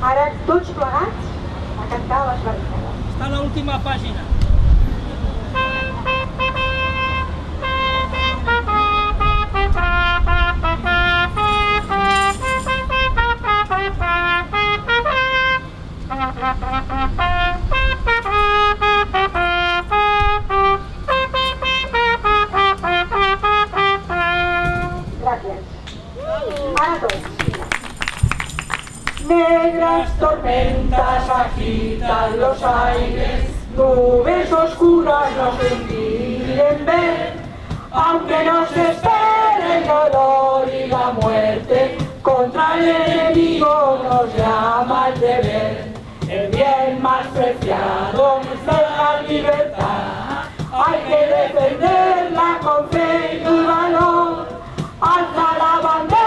para todos os a capital. Está na última página. Gracias. Parabéns. Negras tormentas agitan los aires, nubes oscuras nos impiden ver, aunque nos espere el dolor y la muerte, contra el enemigo nos llama el deber. El bien más preciado es la libertad, hay que defenderla con fe y valor. Alza la bandera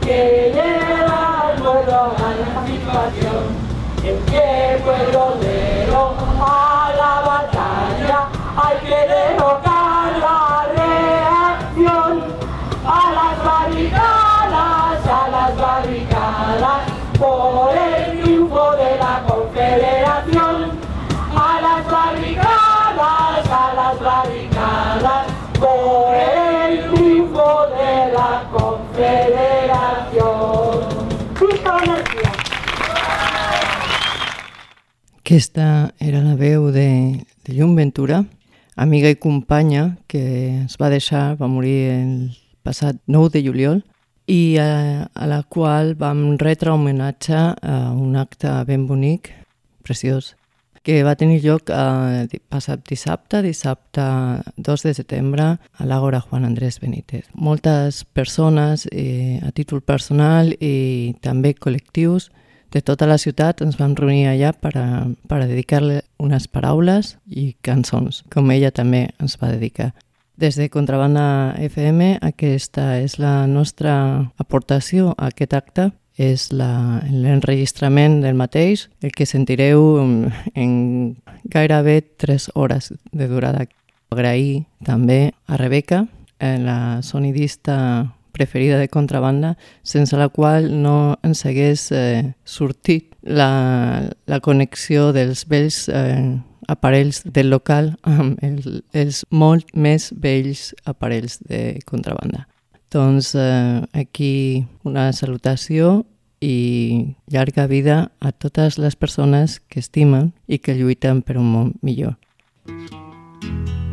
que lleva al pueblo a la emancipación. En pie pueblo a la batalla, hay que derrocar la reacción. A las barricadas, a las barricadas, por el triunfo de la confederación. A las barricadas, a las barricadas, por el de la confederación. ¡Viva Anarquía! Aquesta era la veu de, de Llum Ventura, amiga i companya que ens va deixar, va morir el passat 9 de juliol, i a, a la qual vam retre homenatge a un acte ben bonic, preciós, que va tenir lloc eh, passat dissabte, dissabte 2 de setembre, a l'Àgora Juan Andrés Benítez. Moltes persones, eh, a títol personal i també col·lectius, de tota la ciutat ens vam reunir allà per a, per a dedicar-li unes paraules i cançons, com ella també ens va dedicar. Des de Contrabanda FM, aquesta és la nostra aportació a aquest acte, és l'enregistrament del mateix, el que sentireu en gairebé 3 hores de durada. Agrair també a Rebeca, la sonidista preferida de contrabanda, sense la qual no ens hagués eh, sortit la, la connexió dels vells eh, aparells del local amb el, els molt més vells aparells de contrabanda. Doncs eh, aquí una salutació i llarga vida a totes les persones que estimen i que lluiten per un món millor. Distante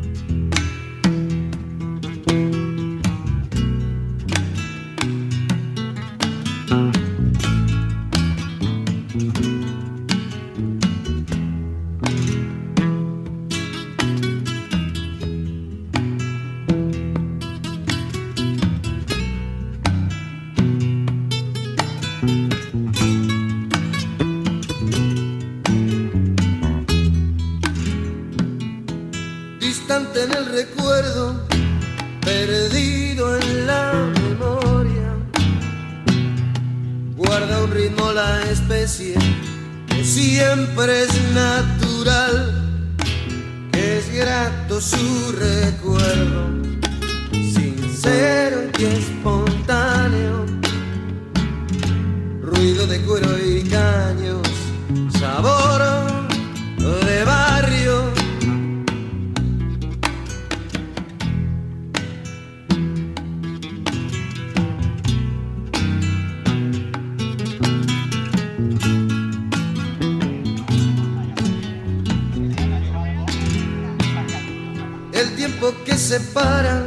la especie que siempre es natural, que es grato su recuerdo, sincero y espontáneo, ruido de cuero y caños, sabor de barrio. Tiempo que separa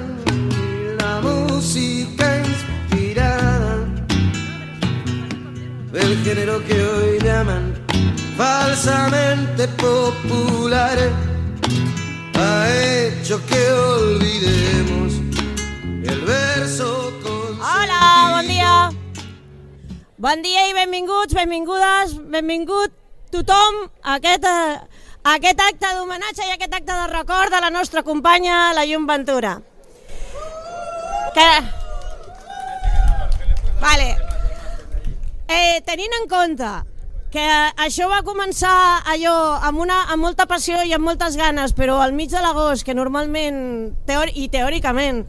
la música inspirada del género que hoy llaman falsamente popular ha hecho que olvidemos el verso con Hola, bon dia. Bon dia i benvinguts, benvingudes, benvingut tothom a aquest, aquest acte d'homenatge i aquest acte de record de la nostra companya, la Llum Ventura. Que... Vale. Eh, tenint en compte que això va començar allò amb, una, amb molta passió i amb moltes ganes, però al mig de l'agost, que normalment teori, i teòricament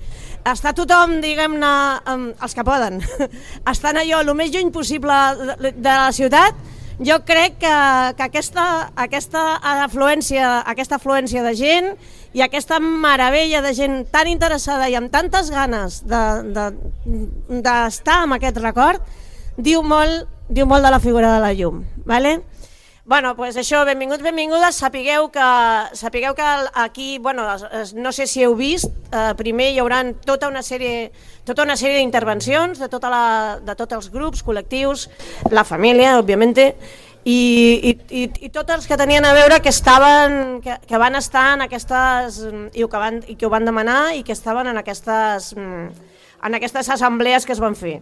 està tothom, diguem-ne, els que poden, estan allò el més lluny possible de la ciutat, jo crec que, que aquesta, aquesta, afluència, aquesta afluència de gent i aquesta meravella de gent tan interessada i amb tantes ganes d'estar de, de, amb aquest record, diu molt diu molt de la figura de la llum. Vale? Bueno, pues això, benvinguts, benvingudes, sapigueu que, sapigueu que aquí, bueno, no sé si heu vist, eh, primer hi haurà tota una sèrie tota una sèrie d'intervencions de, tota la, de tots els grups, col·lectius, la família, òbviament, i, i, i, i tots els que tenien a veure que estaven, que, que van estar en aquestes, i que, van, i que ho van demanar i que estaven en aquestes, en aquestes assemblees que es van fer.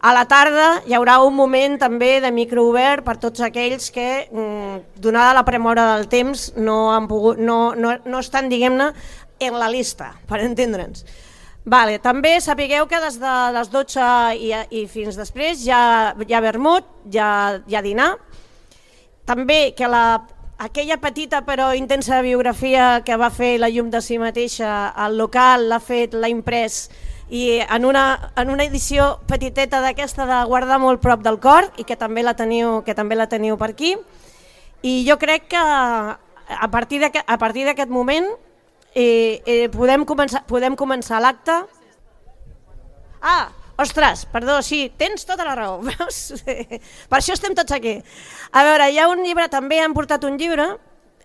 A la tarda hi haurà un moment també de micro obert per tots aquells que, mm, donada la premora del temps, no, han pogut, no, no, no estan, diguem-ne, en la lista, per entendre'ns. Vale, també sapigueu que des de les 12 i, i fins després hi hi ha vermut, hi hi ha dinar. També que la, aquella petita però intensa biografia que va fer la llum de si mateixa al local l'ha fet, l'ha imprès i en una, en una edició petiteta d'aquesta de guardar molt prop del cor i que també la teniu, que també la teniu per aquí. I jo crec que a partir d'aquest moment eh, eh, podem començar, podem començar l'acte. Ah, ostres, perdó, sí, tens tota la raó, veus? per això estem tots aquí. A veure, hi ha un llibre, també han portat un llibre,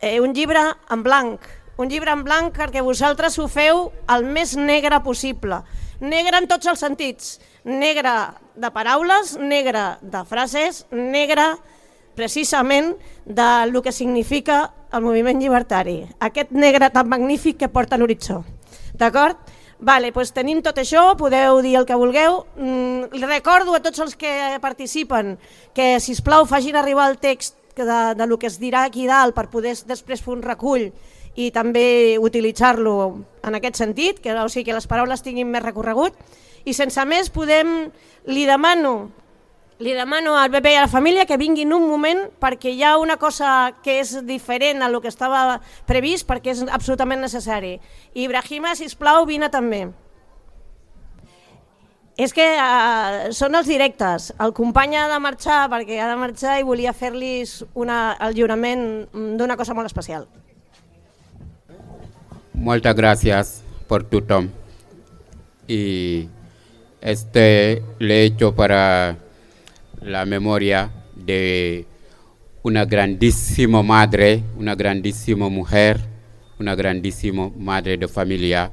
eh, un llibre en blanc, un llibre en blanc perquè vosaltres ho feu el més negre possible negre en tots els sentits, negre de paraules, negre de frases, negre precisament de lo que significa el moviment llibertari, aquest negre tan magnífic que porta l'horitzó. D'acord? Vale, doncs tenim tot això, podeu dir el que vulgueu. Mm, recordo a tots els que participen que, si us plau, facin arribar el text de, de lo que es dirà aquí dalt per poder després fer un recull i també utilitzar-lo en aquest sentit, que, o sigui, que les paraules tinguin més recorregut. I sense més podem, li demano li demano al bebè i a la família que vinguin un moment perquè hi ha una cosa que és diferent a lo que estava previst perquè és absolutament necessari. Ibrahima, si plau, vine també. És que uh, són els directes. El company ha de marxar perquè ha de marxar i volia fer-los el lliurament d'una cosa molt especial. Muchas gracias por tu tom. Y este le he hecho para la memoria de una grandísima madre, una grandísima mujer, una grandísima madre de familia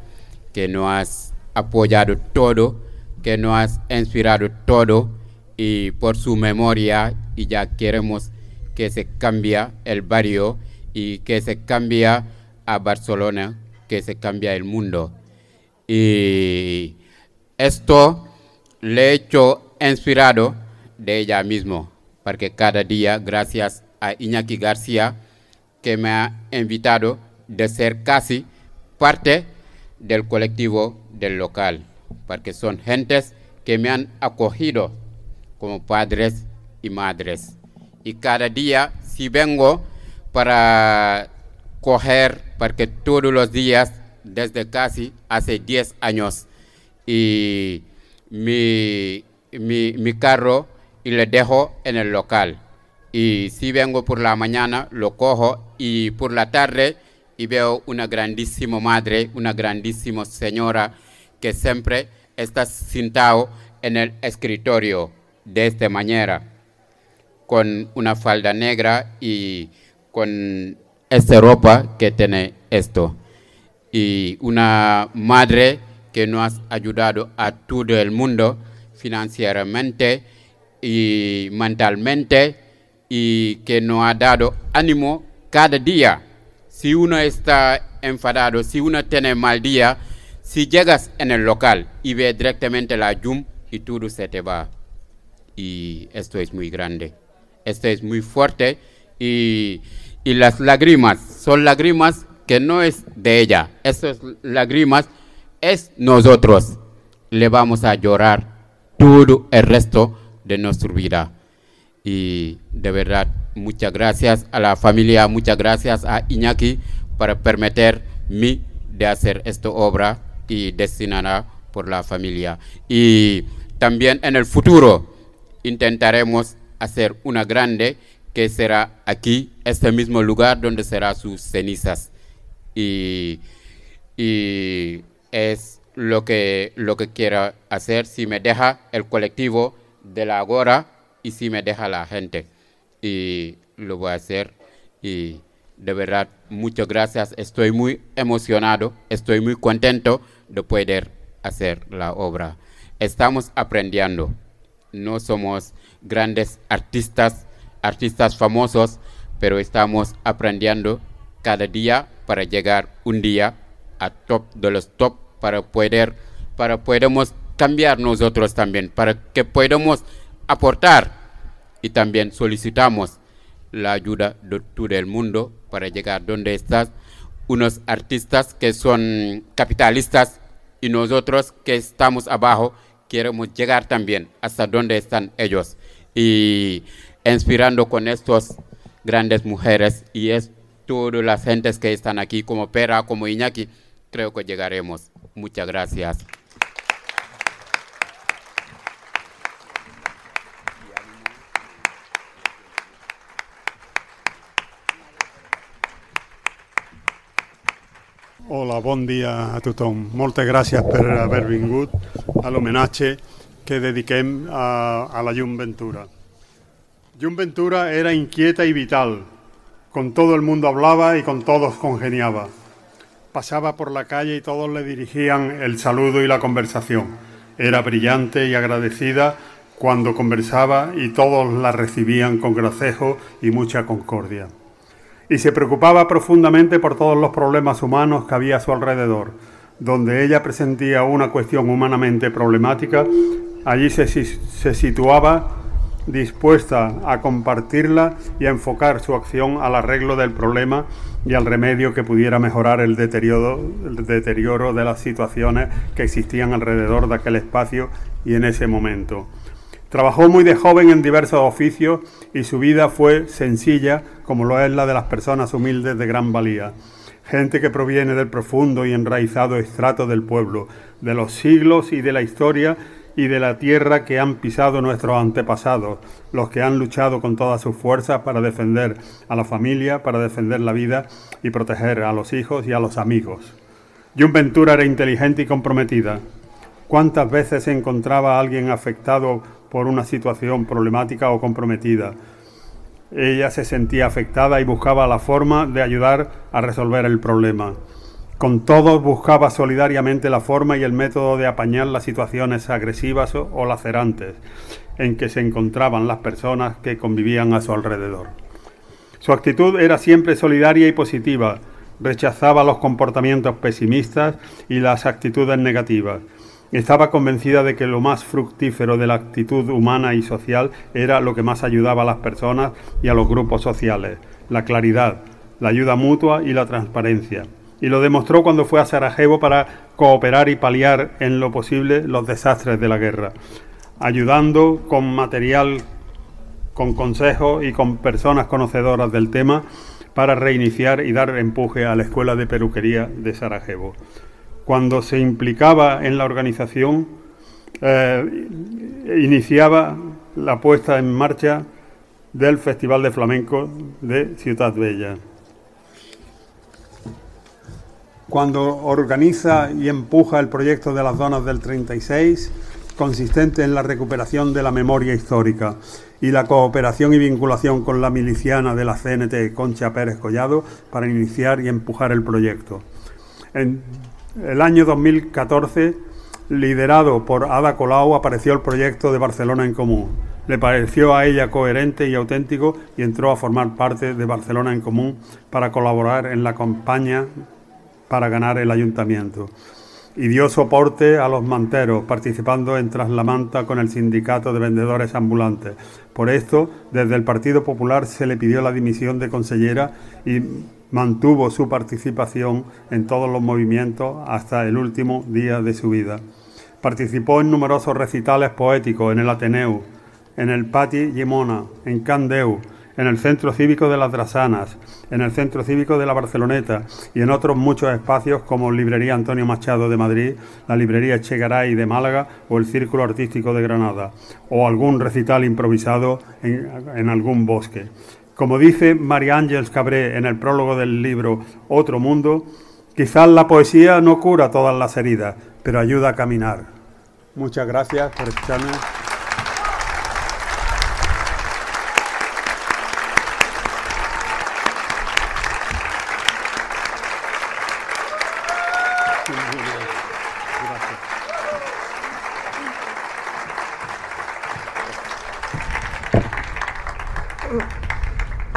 que nos has apoyado todo, que nos has inspirado todo y por su memoria y ya queremos que se cambie el barrio y que se cambie a Barcelona que se cambia el mundo. Y esto le he hecho inspirado de ella mismo, porque cada día, gracias a Iñaki García, que me ha invitado de ser casi parte del colectivo del local, porque son gentes que me han acogido como padres y madres. Y cada día, si vengo para coger, porque todos los días, desde casi hace 10 años, y mi, mi, carro y le dejo en el local. Y si vengo por la mañana, lo cojo y por la tarde y veo una grandísima madre, una grandísima señora que siempre está sentado en el escritorio de esta manera, con una falda negra y con esta ropa que tiene esto. Y una madre que nos ha ayudado a todo el mundo financieramente y mentalmente y que nos ha dado ánimo cada día. Si uno está enfadado, si uno tiene mal día, si llegas en el local y ves directamente la YUM y todo se te va. Y esto es muy grande. Esto es muy fuerte y y las lágrimas son lágrimas que no es de ella. Esas lágrimas es nosotros. Le vamos a llorar todo el resto de nuestra vida. Y de verdad, muchas gracias a la familia, muchas gracias a Iñaki para permitirme hacer esta obra y destinada por la familia. Y también en el futuro intentaremos hacer una grande que será aquí, este mismo lugar donde será sus cenizas. Y, y es lo que, lo que quiero hacer si me deja el colectivo de la Agora y si me deja la gente. Y lo voy a hacer. Y de verdad, muchas gracias. Estoy muy emocionado, estoy muy contento de poder hacer la obra. Estamos aprendiendo. No somos grandes artistas, artistas famosos, pero estamos aprendiendo cada día para llegar un día a top de los top para poder para podemos cambiar nosotros también, para que podamos aportar. Y también solicitamos la ayuda de todo el mundo para llegar donde estás. Unos artistas que son capitalistas y nosotros que estamos abajo queremos llegar también hasta donde están ellos. Y inspirando con estas grandes mujeres y es todas las gentes que están aquí como Pera, como Iñaki, creo que llegaremos. Muchas gracias. Hola, bon dia a tothom. Moltes gràcies per haver vingut a l'homenatge que dediquem a, la Llum. Llum Ventura era inquieta y vital. Con todo el mundo hablaba y con todos congeniaba. Pasaba por la calle y todos le dirigían el saludo y la conversación. Era brillante y agradecida cuando conversaba y todos la recibían con gracejo y mucha concordia y se preocupaba profundamente por todos los problemas humanos que había a su alrededor. Donde ella presentía una cuestión humanamente problemática, allí se, se situaba dispuesta a compartirla y a enfocar su acción al arreglo del problema y al remedio que pudiera mejorar el deterioro, el deterioro de las situaciones que existían alrededor de aquel espacio y en ese momento. Trabajó muy de joven en diversos oficios y su vida fue sencilla como lo es la de las personas humildes de gran valía. Gente que proviene del profundo y enraizado estrato del pueblo, de los siglos y de la historia y de la tierra que han pisado nuestros antepasados, los que han luchado con todas sus fuerzas para defender a la familia, para defender la vida y proteger a los hijos y a los amigos. Jun Ventura era inteligente y comprometida. ¿Cuántas veces se encontraba a alguien afectado por una situación problemática o comprometida. Ella se sentía afectada y buscaba la forma de ayudar a resolver el problema. Con todos buscaba solidariamente la forma y el método de apañar las situaciones agresivas o lacerantes en que se encontraban las personas que convivían a su alrededor. Su actitud era siempre solidaria y positiva, rechazaba los comportamientos pesimistas y las actitudes negativas estaba convencida de que lo más fructífero de la actitud humana y social era lo que más ayudaba a las personas y a los grupos sociales, la claridad, la ayuda mutua y la transparencia. Y lo demostró cuando fue a Sarajevo para cooperar y paliar en lo posible los desastres de la guerra, ayudando con material, con consejos y con personas conocedoras del tema para reiniciar y dar empuje a la Escuela de Peluquería de Sarajevo cuando se implicaba en la organización, eh, iniciaba la puesta en marcha del Festival de Flamenco de Ciudad Bella. Cuando organiza y empuja el proyecto de las Donas del 36, consistente en la recuperación de la memoria histórica y la cooperación y vinculación con la miliciana de la CNT Concha Pérez Collado para iniciar y empujar el proyecto. En el año 2014, liderado por Ada Colau, apareció el proyecto de Barcelona en Común. Le pareció a ella coherente y auténtico y entró a formar parte de Barcelona en Común para colaborar en la campaña para ganar el ayuntamiento. Y dio soporte a los manteros, participando en Traslamanta con el sindicato de vendedores ambulantes. Por esto, desde el Partido Popular se le pidió la dimisión de consellera y mantuvo su participación en todos los movimientos hasta el último día de su vida. Participó en numerosos recitales poéticos en el Ateneu, en el Pati Llimona, en Candeu, en el Centro Cívico de las Drasanas, en el Centro Cívico de la Barceloneta y en otros muchos espacios como Librería Antonio Machado de Madrid, la Librería Echegaray de Málaga o el Círculo Artístico de Granada, o algún recital improvisado en, en algún bosque. Como dice María Ángeles Cabré en el prólogo del libro Otro Mundo, quizás la poesía no cura todas las heridas, pero ayuda a caminar. Muchas gracias por escucharme.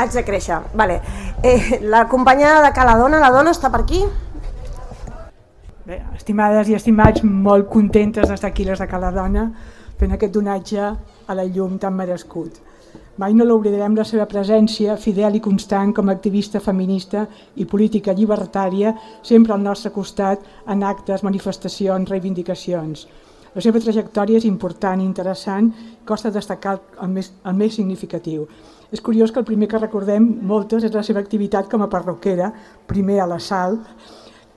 Haig de créixer. Vale. Eh, la companya de Cala Dona, la dona està per aquí? Bé, estimades i estimats, molt contentes d'estar aquí les de Cala Dona fent aquest donatge a la llum tan merescut. Mai no l'oblidarem la seva presència, fidel i constant com a activista feminista i política llibertària, sempre al nostre costat en actes, manifestacions, reivindicacions. La seva trajectòria és important i interessant, costa destacar el més, el més significatiu. És curiós que el primer que recordem moltes és la seva activitat com a perroquera, primer a la Sal,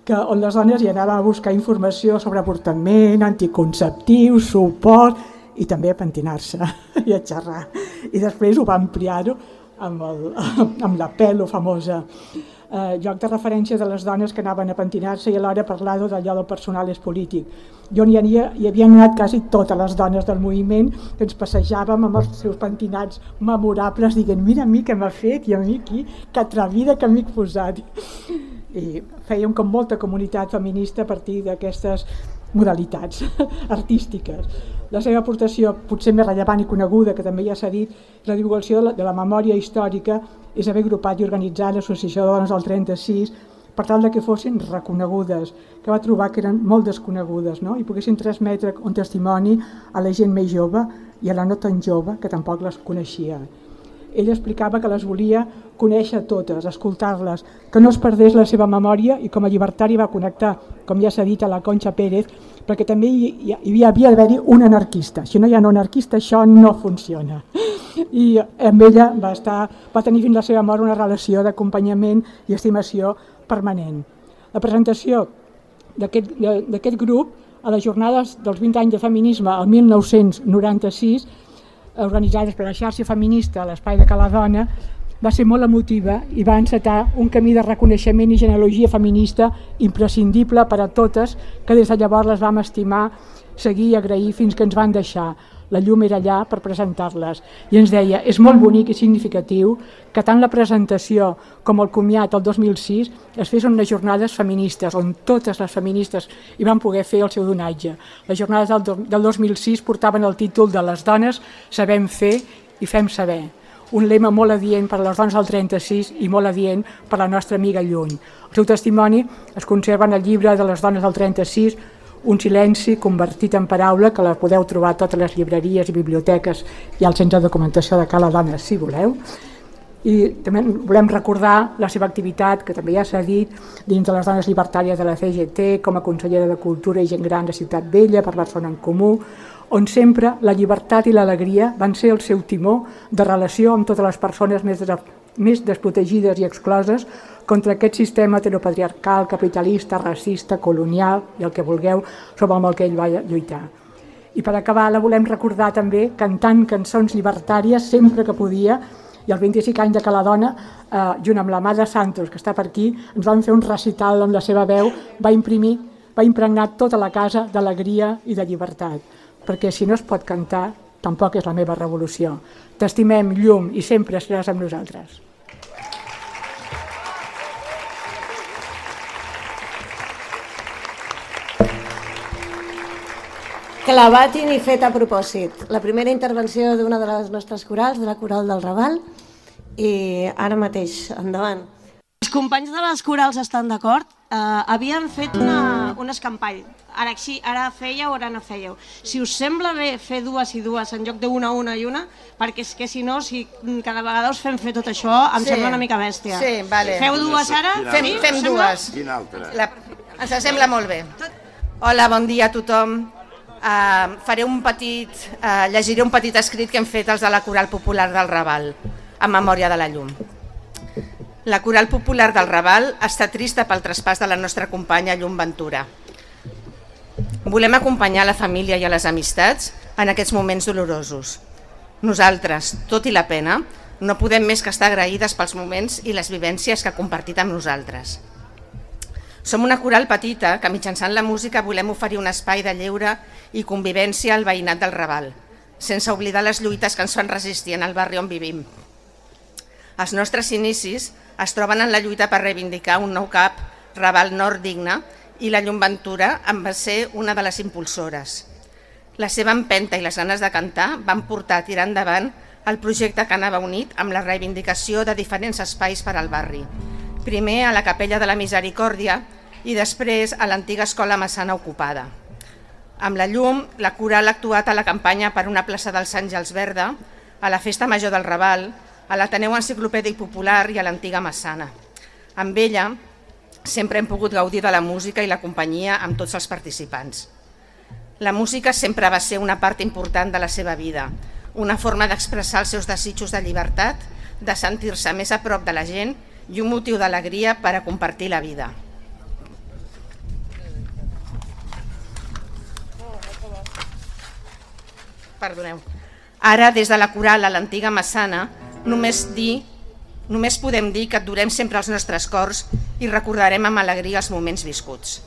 que, on les dones hi anaven a buscar informació sobre avortament, anticonceptius, suport i també a pentinar-se i a xerrar. I després ho va ampliar-ho amb, el, amb la pelo famosa eh, lloc de referència de les dones que anaven a pentinar-se i alhora parlar d'allò del personal és polític. Jo hi, havia, hi havien anat quasi totes les dones del moviment que ens passejàvem amb els seus pentinats memorables dient mira a mi què m'ha fet i a mi aquí, que atrevida que m'he posat. I fèiem com molta comunitat feminista a partir d'aquestes modalitats artístiques. La seva aportació potser més rellevant i coneguda, que també ja s'ha dit, la divulgació de la, de la memòria històrica és haver agrupat i organitzat l'Associació de Dones del 36 per tal de que fossin reconegudes, que va trobar que eren molt desconegudes no? i poguessin transmetre un testimoni a la gent més jove i a la no tan jove que tampoc les coneixia. Ella explicava que les volia conèixer totes, escoltar-les, que no es perdés la seva memòria i com a llibertari va connectar, com ja s'ha dit, a la Conxa Pérez, perquè també hi, hi, havia d'haver-hi un anarquista. Si no hi ha un anarquista, això no funciona. I amb ella va, estar, va tenir fins la seva mort una relació d'acompanyament i estimació permanent. La presentació d'aquest grup a les jornades dels 20 anys de feminisme al 1996 organitzades per la xarxa feminista a l'Espai de Cala Dona, va ser molt emotiva i va encetar un camí de reconeixement i genealogia feminista imprescindible per a totes que des de llavors les vam estimar, seguir i agrair fins que ens van deixar la llum era allà per presentar-les. I ens deia, és molt bonic i significatiu que tant la presentació com el comiat el 2006 es fes unes jornades feministes, on totes les feministes hi van poder fer el seu donatge. Les jornades del, del 2006 portaven el títol de Les dones sabem fer i fem saber un lema molt adient per a les dones del 36 i molt adient per a la nostra amiga Lluny. El seu testimoni es conserva en el llibre de les dones del 36, un silenci convertit en paraula que la podeu trobar a totes les llibreries i biblioteques i al centre de documentació de Cala Dona, si voleu. I també volem recordar la seva activitat, que també ja s'ha dit, dins de les dones llibertàries de la CGT, com a consellera de Cultura i Gent Gran de Ciutat Vella, per Barcelona en Comú, on sempre la llibertat i l'alegria van ser el seu timó de relació amb totes les persones més, des més desprotegides i excloses contra aquest sistema heteropatriarcal, capitalista, racista, colonial i el que vulgueu sobre el que ell va lluitar. I per acabar la volem recordar també cantant cançons llibertàries sempre que podia i el 25 anys de Caladona, eh, junt amb la mà de Santos, que està per aquí, ens van fer un recital on la seva veu va imprimir, va impregnar tota la casa d'alegria i de llibertat. Perquè si no es pot cantar, tampoc és la meva revolució. T'estimem, llum, i sempre seràs amb nosaltres. Clavat i ni fet a propòsit. La primera intervenció d'una de les nostres corals, de la coral del Raval, i ara mateix, endavant. Els companys de les corals estan d'acord? Havien fet una, un escampall. Ara, sí, ara fèieu o ara no fèieu. Si us sembla bé fer dues i dues en lloc d'una, una i una, perquè és que si no, si cada vegada us fem fer tot això, em Sí. sembla una mica bèstia. Sí, vale. Feu dues ara? Fem, Sí? fem Us sembla? dues. La, ens sembla molt bé. Hola, bon dia a tothom. Uh, faré un petit, uh, llegiré un petit escrit que hem fet els de la Coral Popular del Raval. en memòria de la llum. La coral popular del Raval està trista pel traspàs de la nostra companya Llum Ventura. Volem acompanyar la família i a les amistats en aquests moments dolorosos. Nosaltres, tot i la pena, no podem més que estar agraïdes pels moments i les vivències que ha compartit amb nosaltres. Som una coral petita que mitjançant la música volem oferir un espai de lleure i convivència al veïnat del Raval, sense oblidar les lluites que ens fan resistir en el barri on vivim. Els nostres inicis es troben en la lluita per reivindicar un nou cap Raval Nord digne i la Llum Ventura en va ser una de les impulsores. La seva empenta i les ganes de cantar van portar a tirar endavant el projecte que anava unit amb la reivindicació de diferents espais per al barri. Primer a la Capella de la Misericòrdia i després a l'antiga escola Massana ocupada. Amb la llum, la coral ha actuat a la campanya per una plaça dels Àngels Verda, a la Festa Major del Raval, a l'Ateneu Enciclopèdic Popular i a l'antiga Massana. Amb ella sempre hem pogut gaudir de la música i la companyia amb tots els participants. La música sempre va ser una part important de la seva vida, una forma d'expressar els seus desitjos de llibertat, de sentir-se més a prop de la gent i un motiu d'alegria per a compartir la vida. Perdoneu. Ara, des de la coral a l'antiga Massana, només dir només podem dir que et durem sempre als nostres cors i recordarem amb alegria els moments viscuts.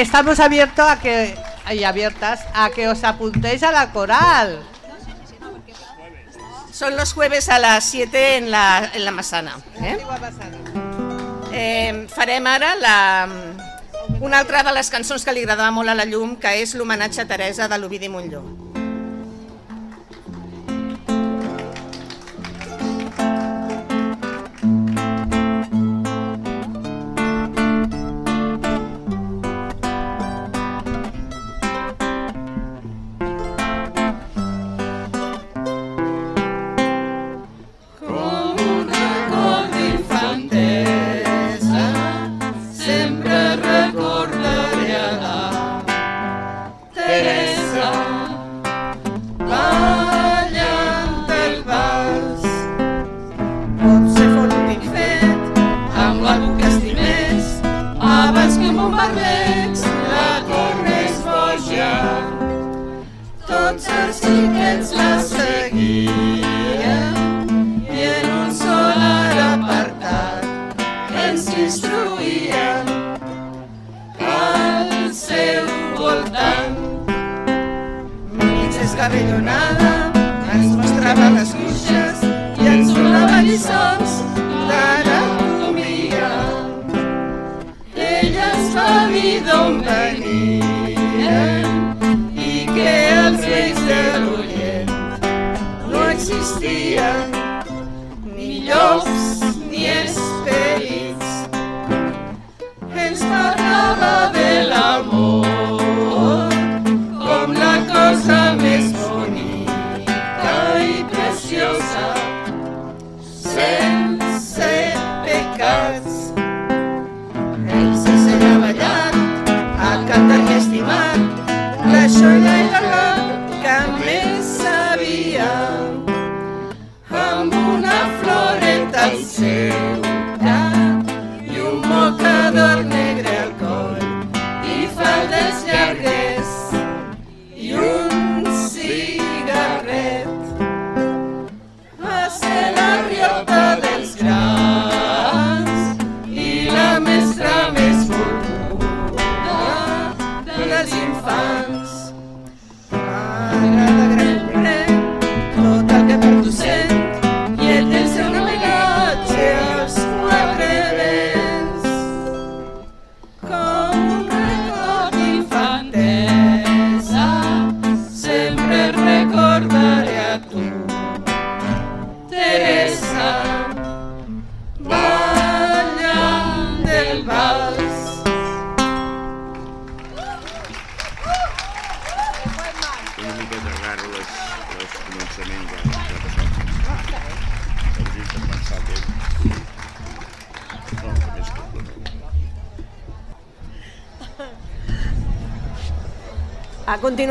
Estamos abiertos a que y abiertas a que os apuntéis a la coral. Son los jueves a las 7 en la, en la Massana. Eh? Eh, farem ara la, una altra de les cançons que li agradava molt a la Llum, que és l'homenatge a Teresa de l'Ovidi Montlló.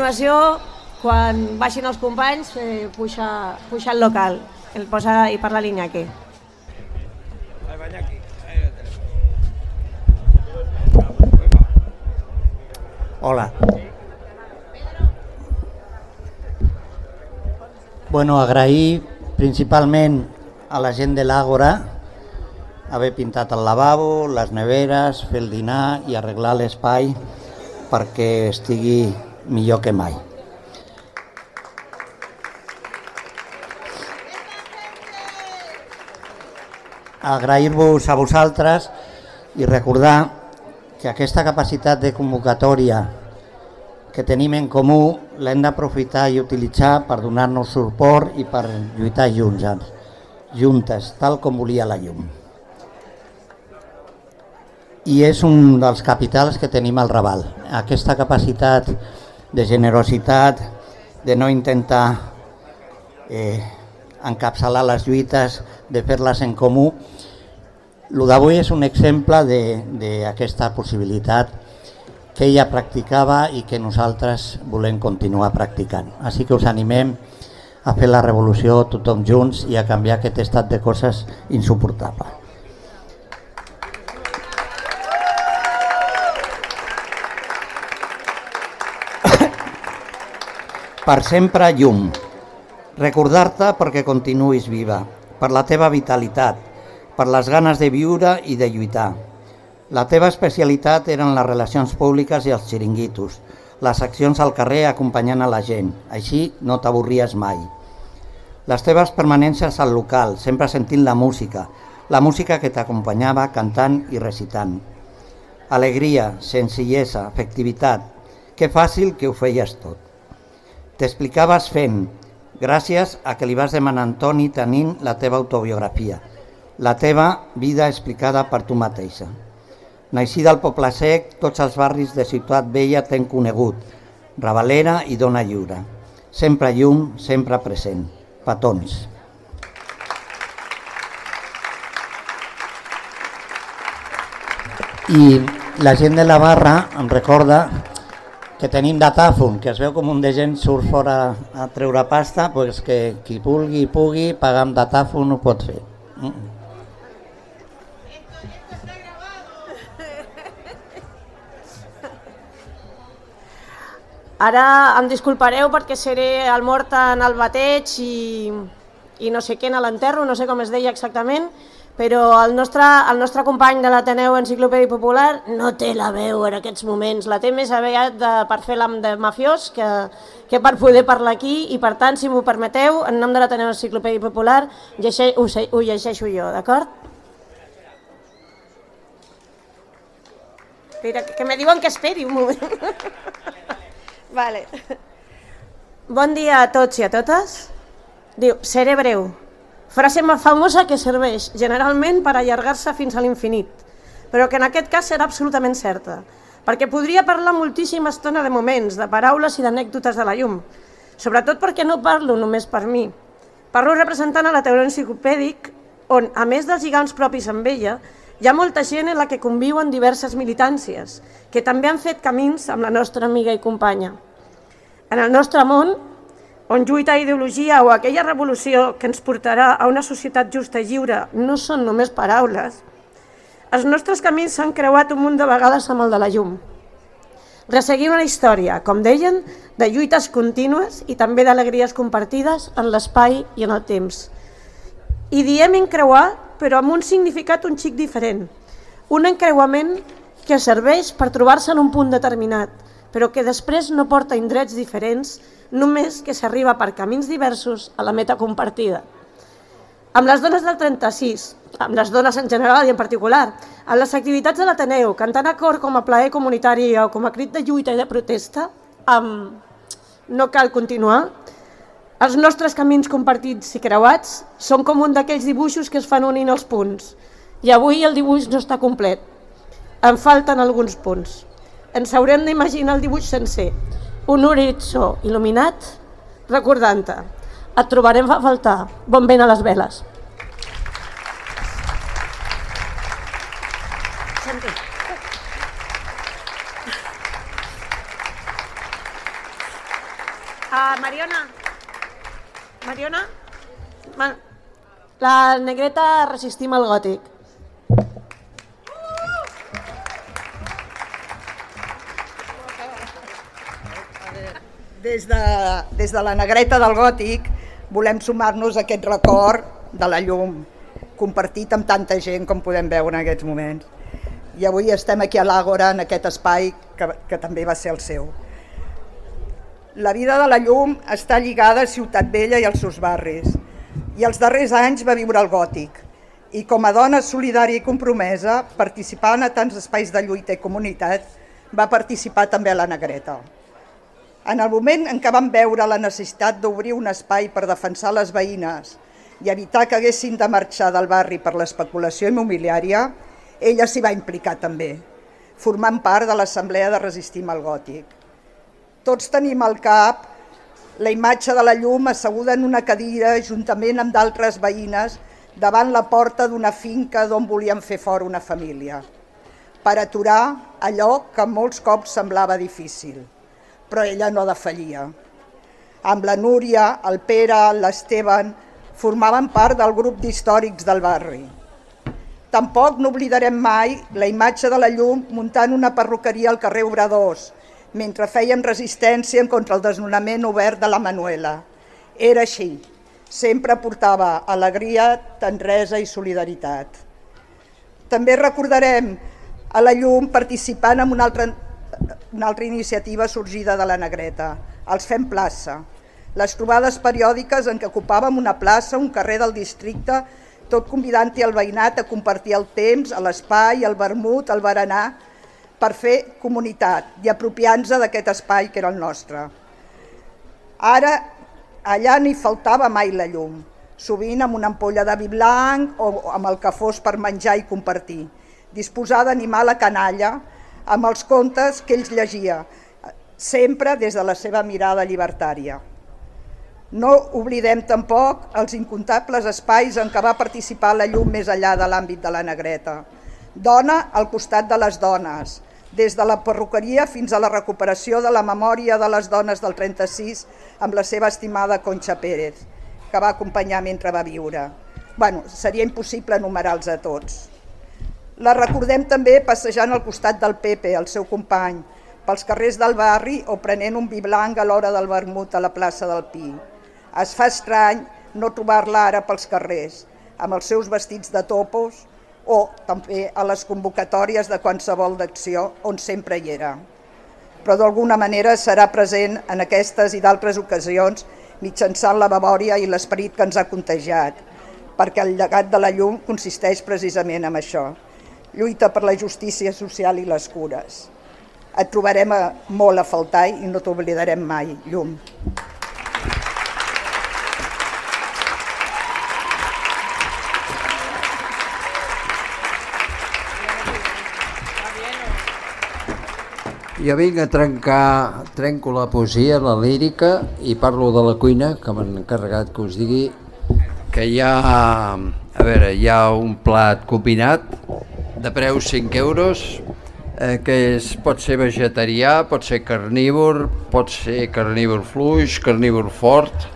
Continuació, quan baixin els companys, eh, puja, puja el local el posa i parla l'Iñaki. Hola. Bueno, agrair principalment a la gent de l'Àgora haver pintat el lavabo, les neveres, fer el dinar i arreglar l'espai perquè estigui millor que mai. Agrair-vos a vosaltres i recordar que aquesta capacitat de convocatòria que tenim en comú l'hem d'aprofitar i utilitzar per donar-nos suport i per lluitar junts, juntes, tal com volia la llum. I és un dels capitals que tenim al Raval, aquesta capacitat de generositat, de no intentar eh, encapçalar les lluites, de fer-les en comú. El d'avui és un exemple d'aquesta possibilitat que ella practicava i que nosaltres volem continuar practicant. Així que us animem a fer la revolució tothom junts i a canviar aquest estat de coses insuportable. Per sempre llum. Recordar-te perquè continuïs viva, per la teva vitalitat, per les ganes de viure i de lluitar. La teva especialitat eren les relacions públiques i els xiringuitos, les accions al carrer acompanyant a la gent, així no t'avorries mai. Les teves permanències al local, sempre sentint la música, la música que t'acompanyava cantant i recitant. Alegria, senzillesa, efectivitat, que fàcil que ho feies tot. T'explicaves fent, gràcies a que li vas demanar a Antoni tenint la teva autobiografia, la teva vida explicada per tu mateixa. Naixida al Poble Sec, tots els barris de Ciutat Vella t'han conegut, Ravalera i Dona Lliure. Sempre llum, sempre present. Petons. I la gent de la barra em recorda que tenim datàfon, que es veu com un de gent surt fora a treure pasta, pues que qui vulgui i pugui pagar amb datàfon ho pot fer. Mm. Ara em disculpareu perquè seré el mort en el bateig i, i no sé què en l'enterro, no sé com es deia exactament, però el nostre, el nostre company de l'Ateneu Enciclopèdia Popular no té la veu en aquests moments, la té més aviat de, per fer l'am de mafiós que, que per poder parlar aquí i per tant, si m'ho permeteu, en nom de l'Ateneu Enciclopèdia Popular llexe, ho, ho llegeixo jo, d'acord? Espera, que me diuen que esperi un moment. vale. Bon dia a tots i a totes. Diu, seré breu. Frase famosa que serveix generalment per allargar-se fins a l'infinit, però que en aquest cas serà absolutament certa, perquè podria parlar moltíssima estona de moments, de paraules i d'anècdotes de la llum, sobretot perquè no parlo només per mi. Parlo representant a la teoria enciclopèdic, on, a més dels lligams propis amb ella, hi ha molta gent en la que conviuen diverses militàncies, que també han fet camins amb la nostra amiga i companya. En el nostre món, on lluita ideologia o aquella revolució que ens portarà a una societat justa i lliure no són només paraules, els nostres camins s'han creuat un munt de vegades amb el de la llum. Resseguir una història, com deien, de lluites contínues i també d'alegries compartides en l'espai i en el temps. I diem encreuar, però amb un significat un xic diferent. Un encreuament que serveix per trobar-se en un punt determinat, però que després no porta indrets diferents només que s'arriba per camins diversos a la meta compartida. Amb les dones del 36, amb les dones en general i en particular, en les activitats de l'Ateneu, cantant a cor com a plaer comunitari o com a crit de lluita i de protesta, amb... no cal continuar, els nostres camins compartits i creuats són com un d'aquells dibuixos que es fan unint els punts. I avui el dibuix no està complet. En falten alguns punts. Ens haurem d'imaginar el dibuix sencer, un horitzó il·luminat recordant-te. Et trobarem a faltar. Bon vent a les veles. Uh, Mariona, Mariona, la negreta resistim al gòtic. Des de, des de la negreta del gòtic volem sumar-nos a aquest record de la llum compartit amb tanta gent com podem veure en aquests moments. I avui estem aquí a l'Àgora, en aquest espai que, que també va ser el seu. La vida de la llum està lligada a Ciutat Vella i als seus barris. I els darrers anys va viure el gòtic. I com a dona solidària i compromesa, participant a tants espais de lluita i comunitat, va participar també a la Negreta. En el moment en què vam veure la necessitat d'obrir un espai per defensar les veïnes i evitar que haguessin de marxar del barri per l'especulació immobiliària, ella s'hi va implicar també, formant part de l'Assemblea de Resistim al Gòtic. Tots tenim al cap la imatge de la llum asseguda en una cadira juntament amb d'altres veïnes davant la porta d'una finca d'on volien fer fora una família, per aturar allò que molts cops semblava difícil però ella no defallia. Amb la Núria, el Pere, l'Esteban, formaven part del grup d'històrics del barri. Tampoc no oblidarem mai la imatge de la llum muntant una perruqueria al carrer Obradors, mentre fèiem resistència contra el desnonament obert de la Manuela. Era així, sempre portava alegria, tendresa i solidaritat. També recordarem a la llum participant en una altra una altra iniciativa sorgida de la Negreta, els Fem Plaça. Les trobades periòdiques en què ocupàvem una plaça, un carrer del districte, tot convidant-hi el veïnat a compartir el temps, l'espai, el vermut, el berenar, per fer comunitat i apropiant-nos d'aquest espai que era el nostre. Ara, allà ni faltava mai la llum, sovint amb una ampolla de vi blanc o amb el que fos per menjar i compartir, disposada a animar la canalla, amb els contes que ells llegia, sempre des de la seva mirada llibertària. No oblidem tampoc els incontables espais en què va participar la llum més enllà de l'àmbit de la negreta. Dona al costat de les dones, des de la perruqueria fins a la recuperació de la memòria de les dones del 36 amb la seva estimada Concha Pérez, que va acompanyar mentre va viure. Bueno, seria impossible enumerar-los a tots. La recordem també passejant al costat del Pepe, el seu company, pels carrers del barri o prenent un vi blanc a l'hora del vermut a la plaça del Pi. Es fa estrany no trobar-la ara pels carrers, amb els seus vestits de topos o també a les convocatòries de qualsevol d'acció on sempre hi era. Però d'alguna manera serà present en aquestes i d'altres ocasions mitjançant la memòria i l'esperit que ens ha contagiat, perquè el llegat de la llum consisteix precisament en això, lluita per la justícia social i les cures. Et trobarem a, molt a faltar i no t'oblidarem mai, llum. Jo vinc a trencar, trenco la poesia, la lírica i parlo de la cuina, que m'han encarregat que us digui que hi ha, a veure, hi ha un plat combinat de preu 5 euros eh, que és, pot ser vegetarià, pot ser carnívor, pot ser carnívor fluix, carnívor fort,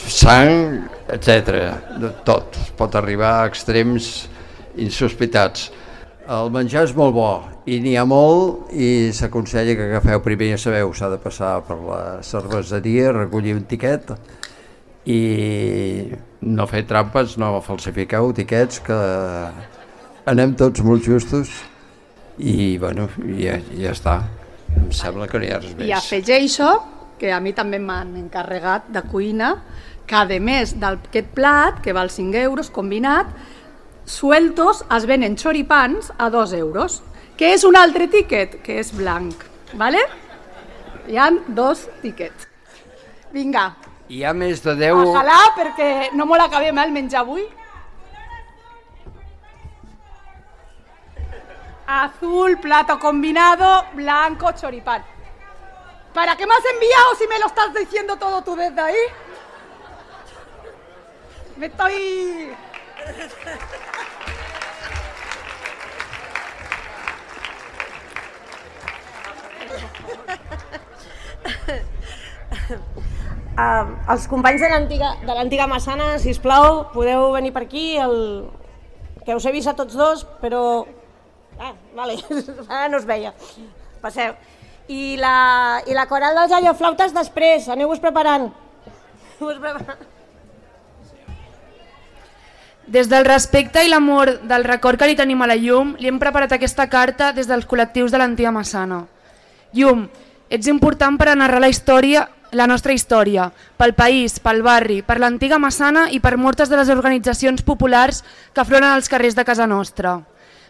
sang, etc. De tot, pot arribar a extrems insospitats. El menjar és molt bo i n'hi ha molt i s'aconsella que agafeu primer, ja sabeu, s'ha de passar per la cerveseria, recollir un tiquet i no fer trampes, no falsifiqueu tiquets, que anem tots molt justos i bueno, ja, ja està. Em sembla que no hi ha res més. I afegeixo que a mi també m'han encarregat de cuina que a més d'aquest plat, que val 5 euros combinat, sueltos es venen xoripans a 2 euros, que és un altre tiquet, que és blanc. ¿vale? Hi han dos tiquets. Vinga, Hi ha més de 10... ojalà perquè no me l'acabem el menjar avui. Azul, plato combinado, blanco, choripán. ¿Para qué me has enviado si me lo estás diciendo todo tú desde ahí? Me estoy... Uh, els companys de l'antiga Massana, si us plau, podeu venir per aquí, el... que us he vist a tots dos, però... Ah, vale, ara no us veia. Passeu. I la, i la coral dels alloflautes després, aneu-vos preparant. Aneu-vos preparant. Des del respecte i l'amor del record que li tenim a la Llum, li hem preparat aquesta carta des dels col·lectius de l'antiga Massana. Llum, ets important per a narrar la història, la nostra història, pel país, pel barri, per l'antiga Massana i per moltes de les organitzacions populars que afloren als carrers de casa nostra.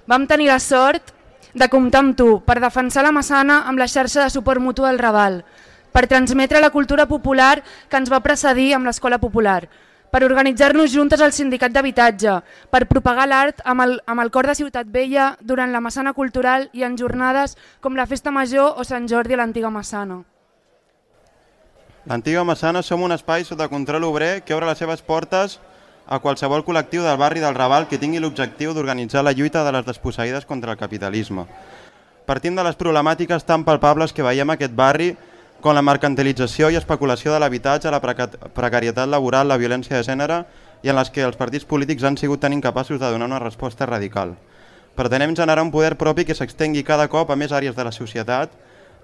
Vam tenir la sort de comptar amb tu per defensar la Massana amb la xarxa de suport mutu del Raval, per transmetre la cultura popular que ens va precedir amb l'escola popular, per organitzar-nos juntes al sindicat d'habitatge, per propagar l'art amb, el, amb el cor de Ciutat Vella durant la Massana Cultural i en jornades com la Festa Major o Sant Jordi a l'antiga Massana. L'antiga Massana som un espai sota control obrer que obre les seves portes a qualsevol col·lectiu del barri del Raval que tingui l'objectiu d'organitzar la lluita de les desposseïdes contra el capitalisme. Partim de les problemàtiques tan palpables que veiem a aquest barri com la mercantilització i especulació de l'habitatge, la preca precarietat laboral, la violència de gènere i en les que els partits polítics han sigut tan incapaços de donar una resposta radical. Pretenem generar un poder propi que s'extengui cada cop a més àrees de la societat,